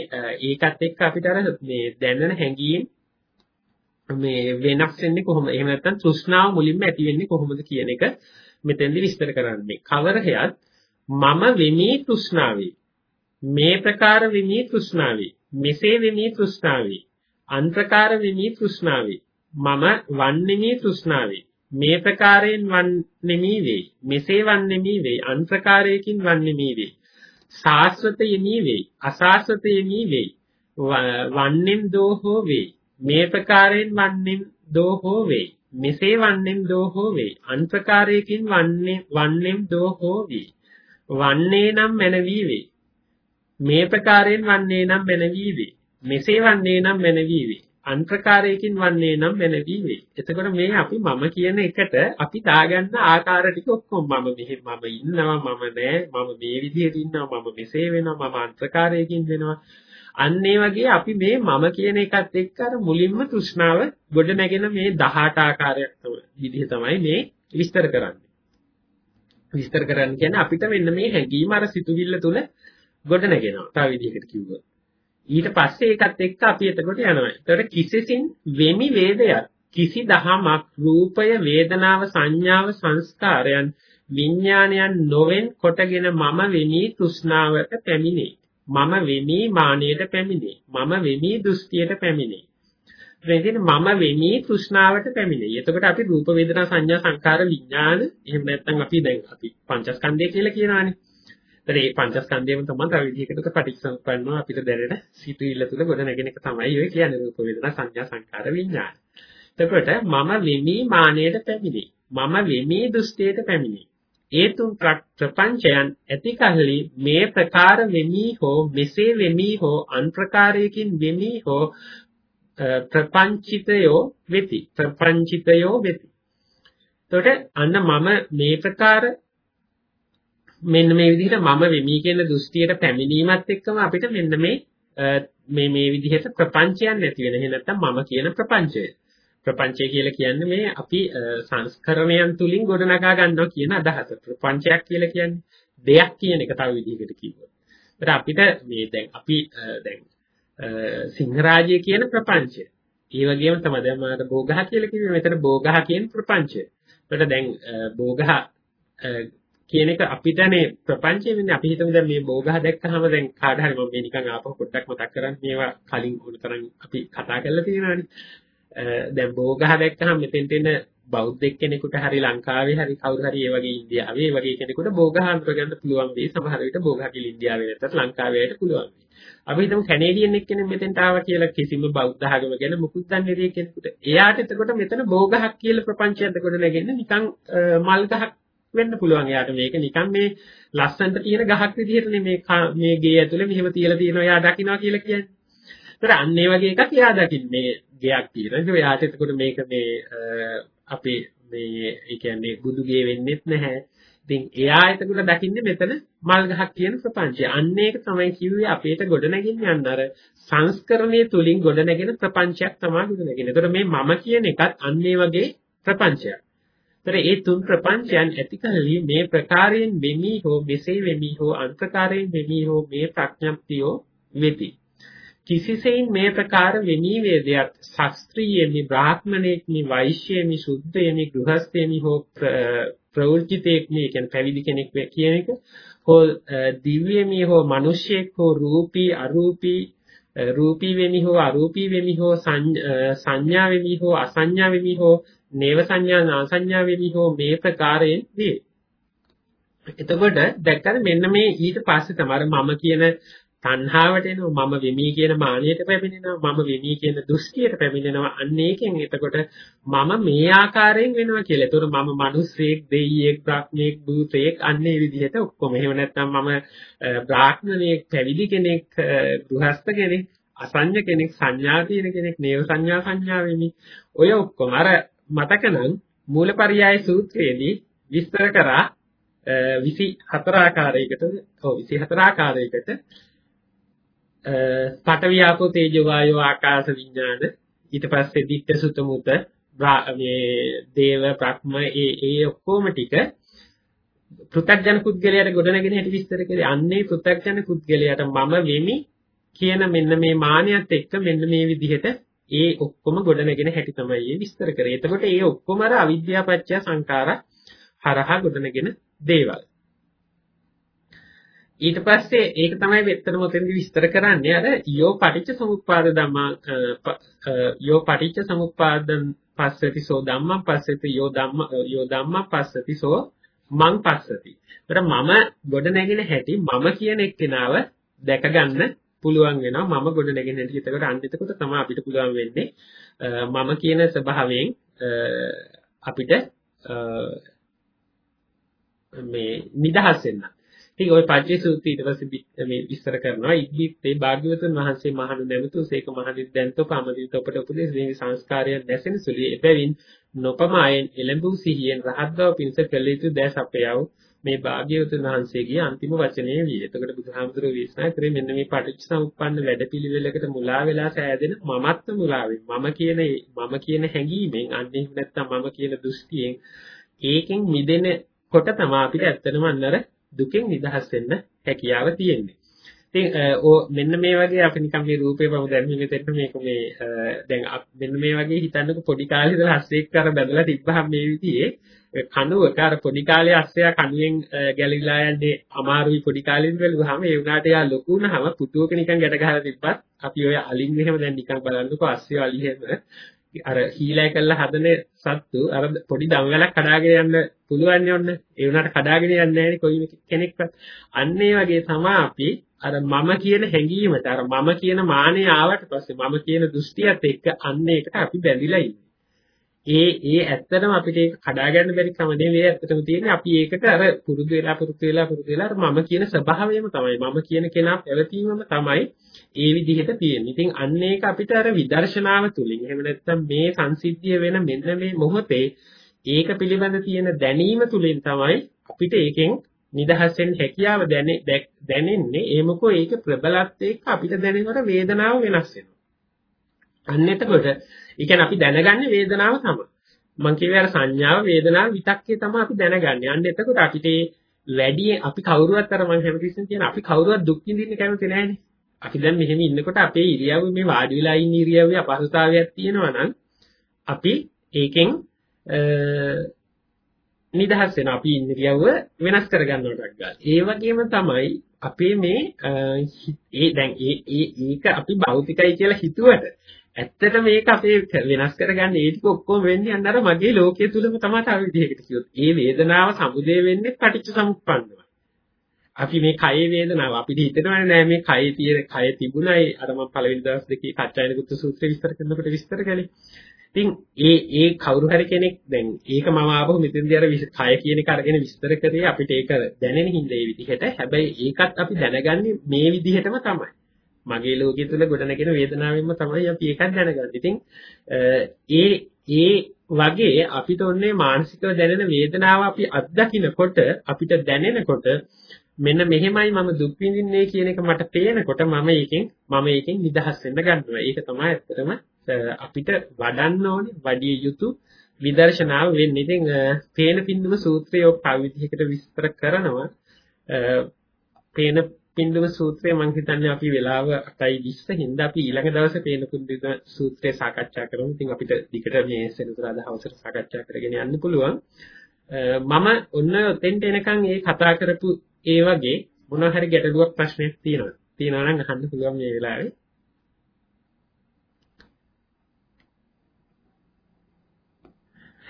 ඒකත් එක්ක අපිට අර මේ දැනෙන හැඟීම් මේ වෙනස් වෙන්නේ කොහොමද? එහෙම නැත්නම් තෘෂ්ණාව මුලින්ම ඇති වෙන්නේ කොහොමද කියන එක මෙතෙන්දි විස්තර කරන්නේ. කවර හේයත් මම වෙමි තෘෂ්ණාවේ. මේ ප්‍රකාර වෙමි තෘෂ්ණාවේ. මෙසේ වෙමි තෘෂ්ණාවේ. අන් ප්‍රකාර වෙමි තෘෂ්ණාවේ. මම වන්නෙමි තෘෂ්ණාවේ. මේ ප්‍රකාරයෙන් වන්නෙමි වේ. මෙසේ වන්නෙමි වේ. අන් ප්‍රකාරයකින් වන්නෙමි වේ. සාස්වතයෙමි වෙයි. අසාස්වතයෙමි වෙයි. වන්නෙන් දෝ හෝ වෙයි. මේ ප්‍රකාරයෙන් වන්නෙන් දෝ හෝ වෙයි. මෙසේ වන්නෙන් දෝ හෝ වෙයි. අන් ප්‍රකාරයකින් වන්නේ වන්නෙන් දෝ හෝ වෙයි. වන්නේ නම් මැනවි වෙයි. මේ ප්‍රකාරයෙන් වන්නේ නම් මැනවි වෙයි. මෙසේ වන්නේ නම් මැනවි වෙයි. අන් ප්‍රකාරයකින් වන්නේ නම් මැනවි වෙයි. එතකොට මේ අපි මම කියන එකට අපි දාගන්න ආකාර ටික ඔක්කොම මම මෙහෙ මම ඉන්නවා මම නෑ මම මේ විදිහට ඉන්නවා මම මෙසේ වෙනවා මම අන් ප්‍රකාරයකින් වෙනවා. අන්න ඒ වගේ අපි මේ මම කියන එකත් එක්ක අර මුලින්ම තෘෂ්ණාව ගොඩ නැගෙන මේ 18 ආකාරයක් තමයි විදිහ තමයි මේ විස්තර කරන්නේ. විස්තර කරන්න කියන්නේ අපිට මෙන්න මේ හැඟීම අර සිතුවිල්ල තුල ගොඩ නැගෙනවා. තව විදිහකට කිව්වොත්. ඊට පස්සේ ඒකත් එක්ක අපි එතකොට යනවා. ඒතකොට කිසිසින් වෙමි වේදයක් කිසි දහමක් රූපය වේදනාව සංඥාව සංස්කාරයන් විඥානයන් නොවෙන් කොටගෙන මම වෙමි තෘෂ්ණාවට පැමිණේ. මම වෙමි මානයට පැමිණේ. මම වෙමි දෘෂ්ටියට පැමිණේ. එතන මම වෙමි තෘෂ්ණාවට පැමිණේ. එතකොට අපි රූප වේදනා සංඥා සංකාර විඥාන එහෙම නැත්නම් අපි දැන් අපි පංචස්කන්ධය කියලා කියනවානේ. ඒතර මේ පංචස්කන්ධයම තමයි තව විදිහකට පටිච්චසමුප්පන්නව අපිට දැනෙන සිතුවිල්ල තුල ගොඩ නැගෙන එක තමයි ඔය කියන්නේ රූප වේදනා සංඥා සංකාර විඥාන. එතකොට මම වෙමි මානයට පැමිණි. මම වෙමි දෘෂ්ටියට පැමිණි. ඒ තුන් ප්‍රපංචයන් ඇති කල්ලි මේ ප්‍රකාර වෙමි හෝ මෙසේ වෙමි හෝ අන් ප්‍රකාරයකින් වෙමි හෝ ප්‍රපංචිතයෝ වෙති. ප්‍රපංචිතයෝ වෙති. එතකොට අන්න මම මේ ප්‍රකාර මෙන්න මේ විදිහට මම වෙමි කියන දෘෂ්ටියට පැමිණීමත් එක්කම අපිට මෙන්න මේ මේ මේ විදිහට ප්‍රපංචයන් නැති වෙන. එහෙම නැත්නම් මම කියන ප්‍රපංචය. ප්‍රපංචය කියලා කියන්නේ මේ අපි සංස්කරණයන් තුලින් ගොඩනගා ගන්නවා කියන අදහස. ප්‍රපංචයක් කියලා කියන්නේ දෙයක් කියන එක තව විදිහකට කිව්වොත්. ඒත් අපිට මේ දැන් අපි දැන් සිංහරාජය කියන ප්‍රපංචය. ඒ වගේම තමයි දැන් මාත බෝගහ කියලා කිව්වේ මෙතන බෝගහ කියන ප්‍රපංචය. ඒකට දැන් බෝගහ කියන එක අපිටනේ ප්‍රපංචය වෙන්නේ අපි හිතමු දැන් මේ බෝගහ දැක්කහම දැන් කාට හරි මම මේ නිකන් ආපහු පොඩ්ඩක් මතක් කරන් මේවා කලින් උඩතරන් අපි කතා කරලා තියෙනවානේ දැන් බෝගහ දැක්කහම මෙතෙන්ට එන බෞද්ධ කෙනෙකුට හරි ලංකාවේ හරි කවුරු හරි ඒ වගේ ඉන්දියාවේ ඒ වගේ කෙනෙකුට බෝගහ අඳුරගන්න පුළුවන් වෙයි සමහර විට බෝගහ කියලා ඉන්දියාවේ නැත්තත් ලංකාවේට පුළුවන් වෙයි අපි හිතමු කැනේඩියන් එක්කෙනෙක් මෙතෙන්ට ආවා කියලා කිසිම බෞද්ධ ආගම ගැන මුකුත් දන්නේ නැති කෙනෙකුට. එයාට එතකොට මෙතන බෝගහක් කියලා ප්‍රපංචයක් එතකොට නැගෙන්නේ නිකන් මල් ගහක් වෙන්න පුළුවන්. එයාට මේක නිකන් මේ ලස්සනට තියෙන ගහක් විදිහටනේ මේ මේ ගේ ඇතුලේ මෙහෙම තියලා තියෙනවා. එයා දකින්නවා කියලා කියන්නේ. ඒතර අන්න ඒ වගේ එකක් එයා දකින්නේ. ගයක් තියෙනවා. ඒක එයාට එතකොට මේක මේ අපේ මේ ඒ කියන්නේ බුදු ගේ වෙන්නෙත් නැහැ. ඉතින් එයා එතකොට දකින්නේ මෙතන මල් ගහක් කියන ප්‍රපංචය. අන්න ඒක තමයි කිව්වේ අපේට ගොඩනගින්න යන්න අර සංස්කරණයේ තුලින් ගොඩනගෙන ප්‍රපංචයක් තමයි ගොඩනගන්නේ. ඒතකොට මේ මම කියන එකත් අන්න ඒ වගේ ප්‍රපංචයක්. ତර ඒ තුන් ප්‍රපංචයන් ඇති කලී මේ ප්‍රකාරයෙන් වෙමි හෝ මෙසේ වෙමි හෝ අන්තකාරයෙන් වෙමි හෝ මේ ප්‍රඥප්තියෝ වෙති. කිසිසෙයින් මේ ප්‍රකාර වෙමි වේදයක් ශාස්ත්‍රීයමි බ්‍රාහ්මණයෙක්නි වෛශ්‍යයෙමි සුද්ධයෙමි ගෘහස්ථයෙමි හෝ ප්‍රවෘත්තිතෙක්නි කියන්නේ පැවිදි කෙනෙක් කියන එක හෝ දිව්‍යමි හෝ මිනිසෙක් හෝ රූපී අරූපී රූපී වෙමි හෝ අරූපී වෙමි හෝ සංඥා වෙමි හෝ අසංඥා වෙමි හෝ නේව සංඥා නාසංඥා වෙමි හෝ මේ ප්‍රකාරයෙන් වේ. එතකොට දැක්කද මෙන්න මේ ඊට පස්සේ තමයි මම කියන තණ්හාවට එනවා මම වෙමි කියන මානියට පැමිණෙනවා මම වෙමි කියන දෘෂ්ටියට පැමිණෙනවා අන්න ඒකෙන් එතකොට මම මේ ආකාරයෙන් වෙනවා කියලා. ඒතකොට මම මිනිස්සෙක්, දෙයියෙක්, බ්‍රහ්මෙක්, භූතයෙක් අන්න ඒ විදිහට ඔක්කොම. එහෙම නැත්නම් මම බ්‍රාහ්මණයෙක්, පැවිදි කෙනෙක්, ගෘහස්ත කෙනෙක්, අසංඥ කෙනෙක්, සංඥා තියෙන කෙනෙක්, නේව සංඥා සංඥා වෙමි. ඔය ඔක්කොම අර මතකනම් මූලපරියාය සූත්‍රයේදී විස්තර කරා 24 ආකාරයකට ඔව් 24 ආකාරයකට පඨවියාපෝ තේජෝ වායෝ ආකාශ විඥාන ඊට පස්සේ ditta sutta muta මේ දේව ප්‍රක්ම ඒ ඒ ඔක්කොම ටික පෘථග්ජන පුද්ගලයාට ගොඩනගෙන හැටි විස්තර කරේ අන්නේ පෘථග්ජන පුද්ගලයාට මම වෙමි කියන මෙන්න මේ මානියත් එක්ක මෙන්න මේ විදිහට ඒ ඔක්කොම ගොඩනගෙන හැටි තමයි මේ විස්තර කරේ. එතකොට ඒ ඔක්කොම අර අවිද්‍යාව පත්‍ය සංඛාර හරහා ගොඩනගෙන දේවල්. ඊට පස්සේ ඒක තමයි වෙත්තර මොතෙන්දි විස්තර කරන්නේ අර යෝ පටිච්ච සමුප්පාද ධම්මා යෝ පටිච්ච සමුප්පාදං පස්සති සෝ ධම්මං පස්සති යෝ ධම්ම යෝ ධම්මං පස්සති සෝ මං පස්සති. ඒතර මම ගොඩ නැගෙන හැටි මම කියන එක්කෙනාව දැක ගන්න පුළුවන් වෙනවා මම ගොඩ නැගෙන හැටි. එතකොට අන්න එතකොට තමයි අපිට පුළුවන් වෙන්නේ මම කියන ස්වභාවයෙන් අපිට මේ නිදහස් වෙන්න. ඉතින් ওই පජ්ජේ සූත්‍රය ඊට පස්සේ මේ විස්තර කරනවා. ඉද්දිත්තේ භාග්‍යවතුන් වහන්සේ මහණු නැමතු සේක මහණින් දැන්තෝ පමදිත ඔබට උපදේශ මේ සංස්කාරයන් නැසෙන සුළු එබැවින් නොපමායෙන් එළඹූ සිහියෙන් රහත් බව පිණිස කළ යුතු දැස් අපයව මේ භාග්‍යවතුන් වහන්සේගේ අන්තිම වචනේ විය. එතකොට බුදුහාමුදුරුවෝ දේශනා කරේ මෙන්න මේ පටිච්චසමුප්පන්න වැඩපිළිවෙලකට මුලා වෙලා සෑදෙන මමත්ව මුලා මම කියන මම කියන හැඟීමෙන් අන්නේ නැත්තම් මම කියන දෘෂ්ටියෙන් ඒකෙන් මිදෙන කොට තමයි අපිට ඇත්තටම අන්නර දුකෙන් නිදහස් වෙන්න හැකියාව තියෙන්නේ. ඉතින් ඕ මෙන්න මේ වගේ අපි නිකන් මේ රූපේ වම දැන් මෙතෙන් මේක මේ දැන් මෙන්න මේ වගේ හිතන්නකො පොඩි කාලේ ඉඳලා හස්සෙක් කර බැලලා තිබ්බහම මේ විදිහේ කණුවක අර පොඩි කාලේ අස්සයා කණුවෙන් ගැලවිලා යන්නේ අමාරුයි පොඩි කාලේ ඉඳලා බැලුවාම ඒ උනාට යා ලොකු වුණාම පුටුවක නිකන් ගැට ගහලා තිබ්බත් අපි ඔය අලින් මෙහෙම දැන් නිකන් බලන්නකො අස්සය අලි හැම අර හීලයි කරලා හදන සත්තු අර පොඩි දම්වැලක් කඩාගෙන යන්න පුළුවන් නේ ඔන්න. ඒ වුණාට කඩාගෙන යන්නේ නැහැ නේ කොයි කෙනෙක්වත්. අන්න ඒ වගේ තමයි අපි අර මම කියන හැඟීමට අර මම කියන මානෙ ආවට පස්සේ මම කියන දෘෂ්ටියත් එක්ක අන්න ඒකට අපි බැඳිලා ඉන්නේ. ඒ ඒ ඇත්තටම අපිට ඒක කඩා ගන්න බැරි කම නෙවෙයි. ඇත්තටම තියෙන්නේ අපි ඒකට අර පුරුදු වෙලා පුරුදු වෙලා පුරුදු වෙලා අර මම කියන ස්වභාවයම තමයි. මම කියන කෙනා පැවතීමම තමයි ඒ විදිහට තියෙන්නේ. ඉතින් අන්න ඒක අපිට අර විදර්ශනාව තුලින් එහෙම නැත්නම් මේ සංසිද්ධිය වෙන මෙන්න මේ මොහොතේ ඒක පිළිබඳ තියෙන දැනීම තුලින් තමයි අපිට ඒකෙන් නිදහස් වෙන්න හැකියාව දැනෙන්නේ ඒ මොකෝ ඒක ප්‍රබලත්වයක අපිට දැනෙනකොට වේදනාව වෙනස් වෙනවා. අන්න එතකොට ඒ කියන්නේ අපි දැනගන්නේ වේදනාව තමයි. මං කියවේ අර සංඥාව වේදනාව විතක්කේ තමයි අපි දැනගන්නේ. අන්න එතකොට අපිට වැඩි අපි කවුරුවත් අර මං හැමතිස්සෙම කියන අපි කවුරුවත් දුක් විඳින්න කැමති නැහැනේ. අපි දැන් මෙහෙම ඉන්නකොට අපේ ඉරියව්ව මේ වාඩි වෙලා ඉන්න ඉරියව්වේ අපහසුතාවයක් තියෙනවා නම් අපි ඒකෙන් නිදහස් වෙනවා. අපි ඉන්න ඉරියව්ව වෙනස් කරගන්නවට ගන්න. ඒ වගේම තමයි අපේ මේ ඒ දැන් ඒ ඒක අපි භෞතිකයි කියලා හිතුවට ඇත්තට මේක අපේ වෙනස් කරගන්න ඒ ටික ඔක්කොම වෙන්නේ අන්න අර මගේ ලෝකයේ තුලම තමයි තව විදිහකට කිව්වොත්. ඒ වේදනාව සමුදේ වෙන්නේ පටිච්ච සමුප්පන්නව. අපි මේ කයේ වේදනාව අපිට හිතෙනවනේ නෑ මේ කයේ තියෙන කය තිබුණයි අර මම පළවෙනි දවස් දෙකේ කච්චායන කුත්තු සූත්‍රය විස්තර කරනකොට විස්තර කළේ. ඉතින් ඒ ඒ කවුරු හරි කෙනෙක් දැන් ඒක මම ආපහු මෙතෙන්දී අර කය කියන එක අරගෙන විස්තර කරේ අපිට ඒක දැනෙන හින්දා ඒ විදිහට. හැබැයි ඒකත් අපි දැනගන්නේ මේ විදිහටම තමයි. මගේ ලෝකයේ තුල ගොඩනගෙන වේදනාවෙන්ම තමයි අපි ඒකත් දැනගන්නේ. ඉතින් ඒ ඒ වගේ අපිට ඔන්නේ මානසිකව දැනෙන වේදනාව අපි අත්දකිනකොට අපිට දැනෙනකොට මෙන්න මෙහෙමයි මම දුක් විඳින්නේ කියන එක මට පේනකොට මම ඒකෙන් මම ඒකෙන් නිදහස් වෙන්න ගන්නවා. ඒක තමයි ඇත්තටම අපිට වඩන්න ඕනේ වඩිය යුතු විදර්ශනාව වෙන්නේ. ඉතින් පේන පින්දුම සූත්‍රය ඔය පවිධයකට විස්තර කරනවා. පේන පින්දුම සූත්‍රය මම හිතන්නේ අපි වෙලාව 8:20 හින්දා අපි ඊළඟ දවසේ පේන පින්දුම සූත්‍රය සාකච්ඡා කරමු. ඉතින් අපිට දිගට මේ සෙනසුරාදා හවසට සාකච්ඡා කරගෙන යන්න පුළුවන්. මම ඔන්න ඔතෙන්ට එනකන් ඒ කතා කරපු ඒ වගේ මොනවා හරි ගැටලුවක් ප්‍රශ්නයක් තියෙනවා. තියෙනවා නම් අහන්න පුළුවන් මේ වෙලාවේ.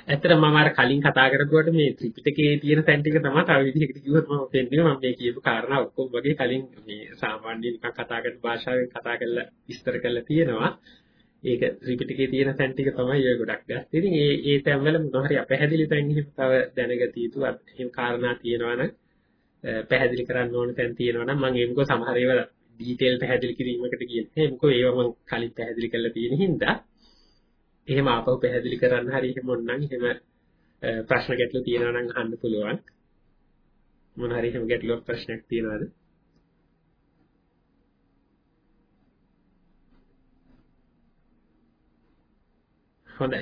ඇත්තට මම අර කලින් කතා කරපුවට මේ ත්‍රිපිටකයේ තියෙන තැන් ටික තමයි තව විදිහකට කිව්වොත් මම දෙන්නේ මම මේ කියපු කාරණා ඔක්කොම වගේ කලින් මේ සාමාන්‍ය නිකන් කතා කරන භාෂාවෙන් කතා කරලා විස්තර කරලා තියෙනවා. ඒක ත්‍රිපිටකයේ තියෙන තැන් ටික තමයි ඔය ගොඩක් ගත්තේ. ඉතින් ඒ ඒ තැන්වල මොනවා හරි අපැහැදිලි තැන් එහෙම තව දැනගත යුතු එහෙම කාරණා තියෙනවා නම් පැහැදිලි කරන්න ඕන තැන් තියෙනවා නම් මම ඒකෝ සමහර ඒවා ඩීටේල් පැහැදිලි කිරීමකට කියන්නේ. මොකද ඒවා මම කලින් පැහැදිලි කරලා තියෙන හින්දා එහෙම ආපහු පැහැදිලි කරන්න හරි එහෙම ඕනනම් එහෙම ප්‍රශ්න ගැටලු තියෙනවා නම් අහන්න පුළුවන්. මොන හරි එහෙම ගැටලුවක් ප්‍රශ්නයක් තියෙනවද? හොඳයි.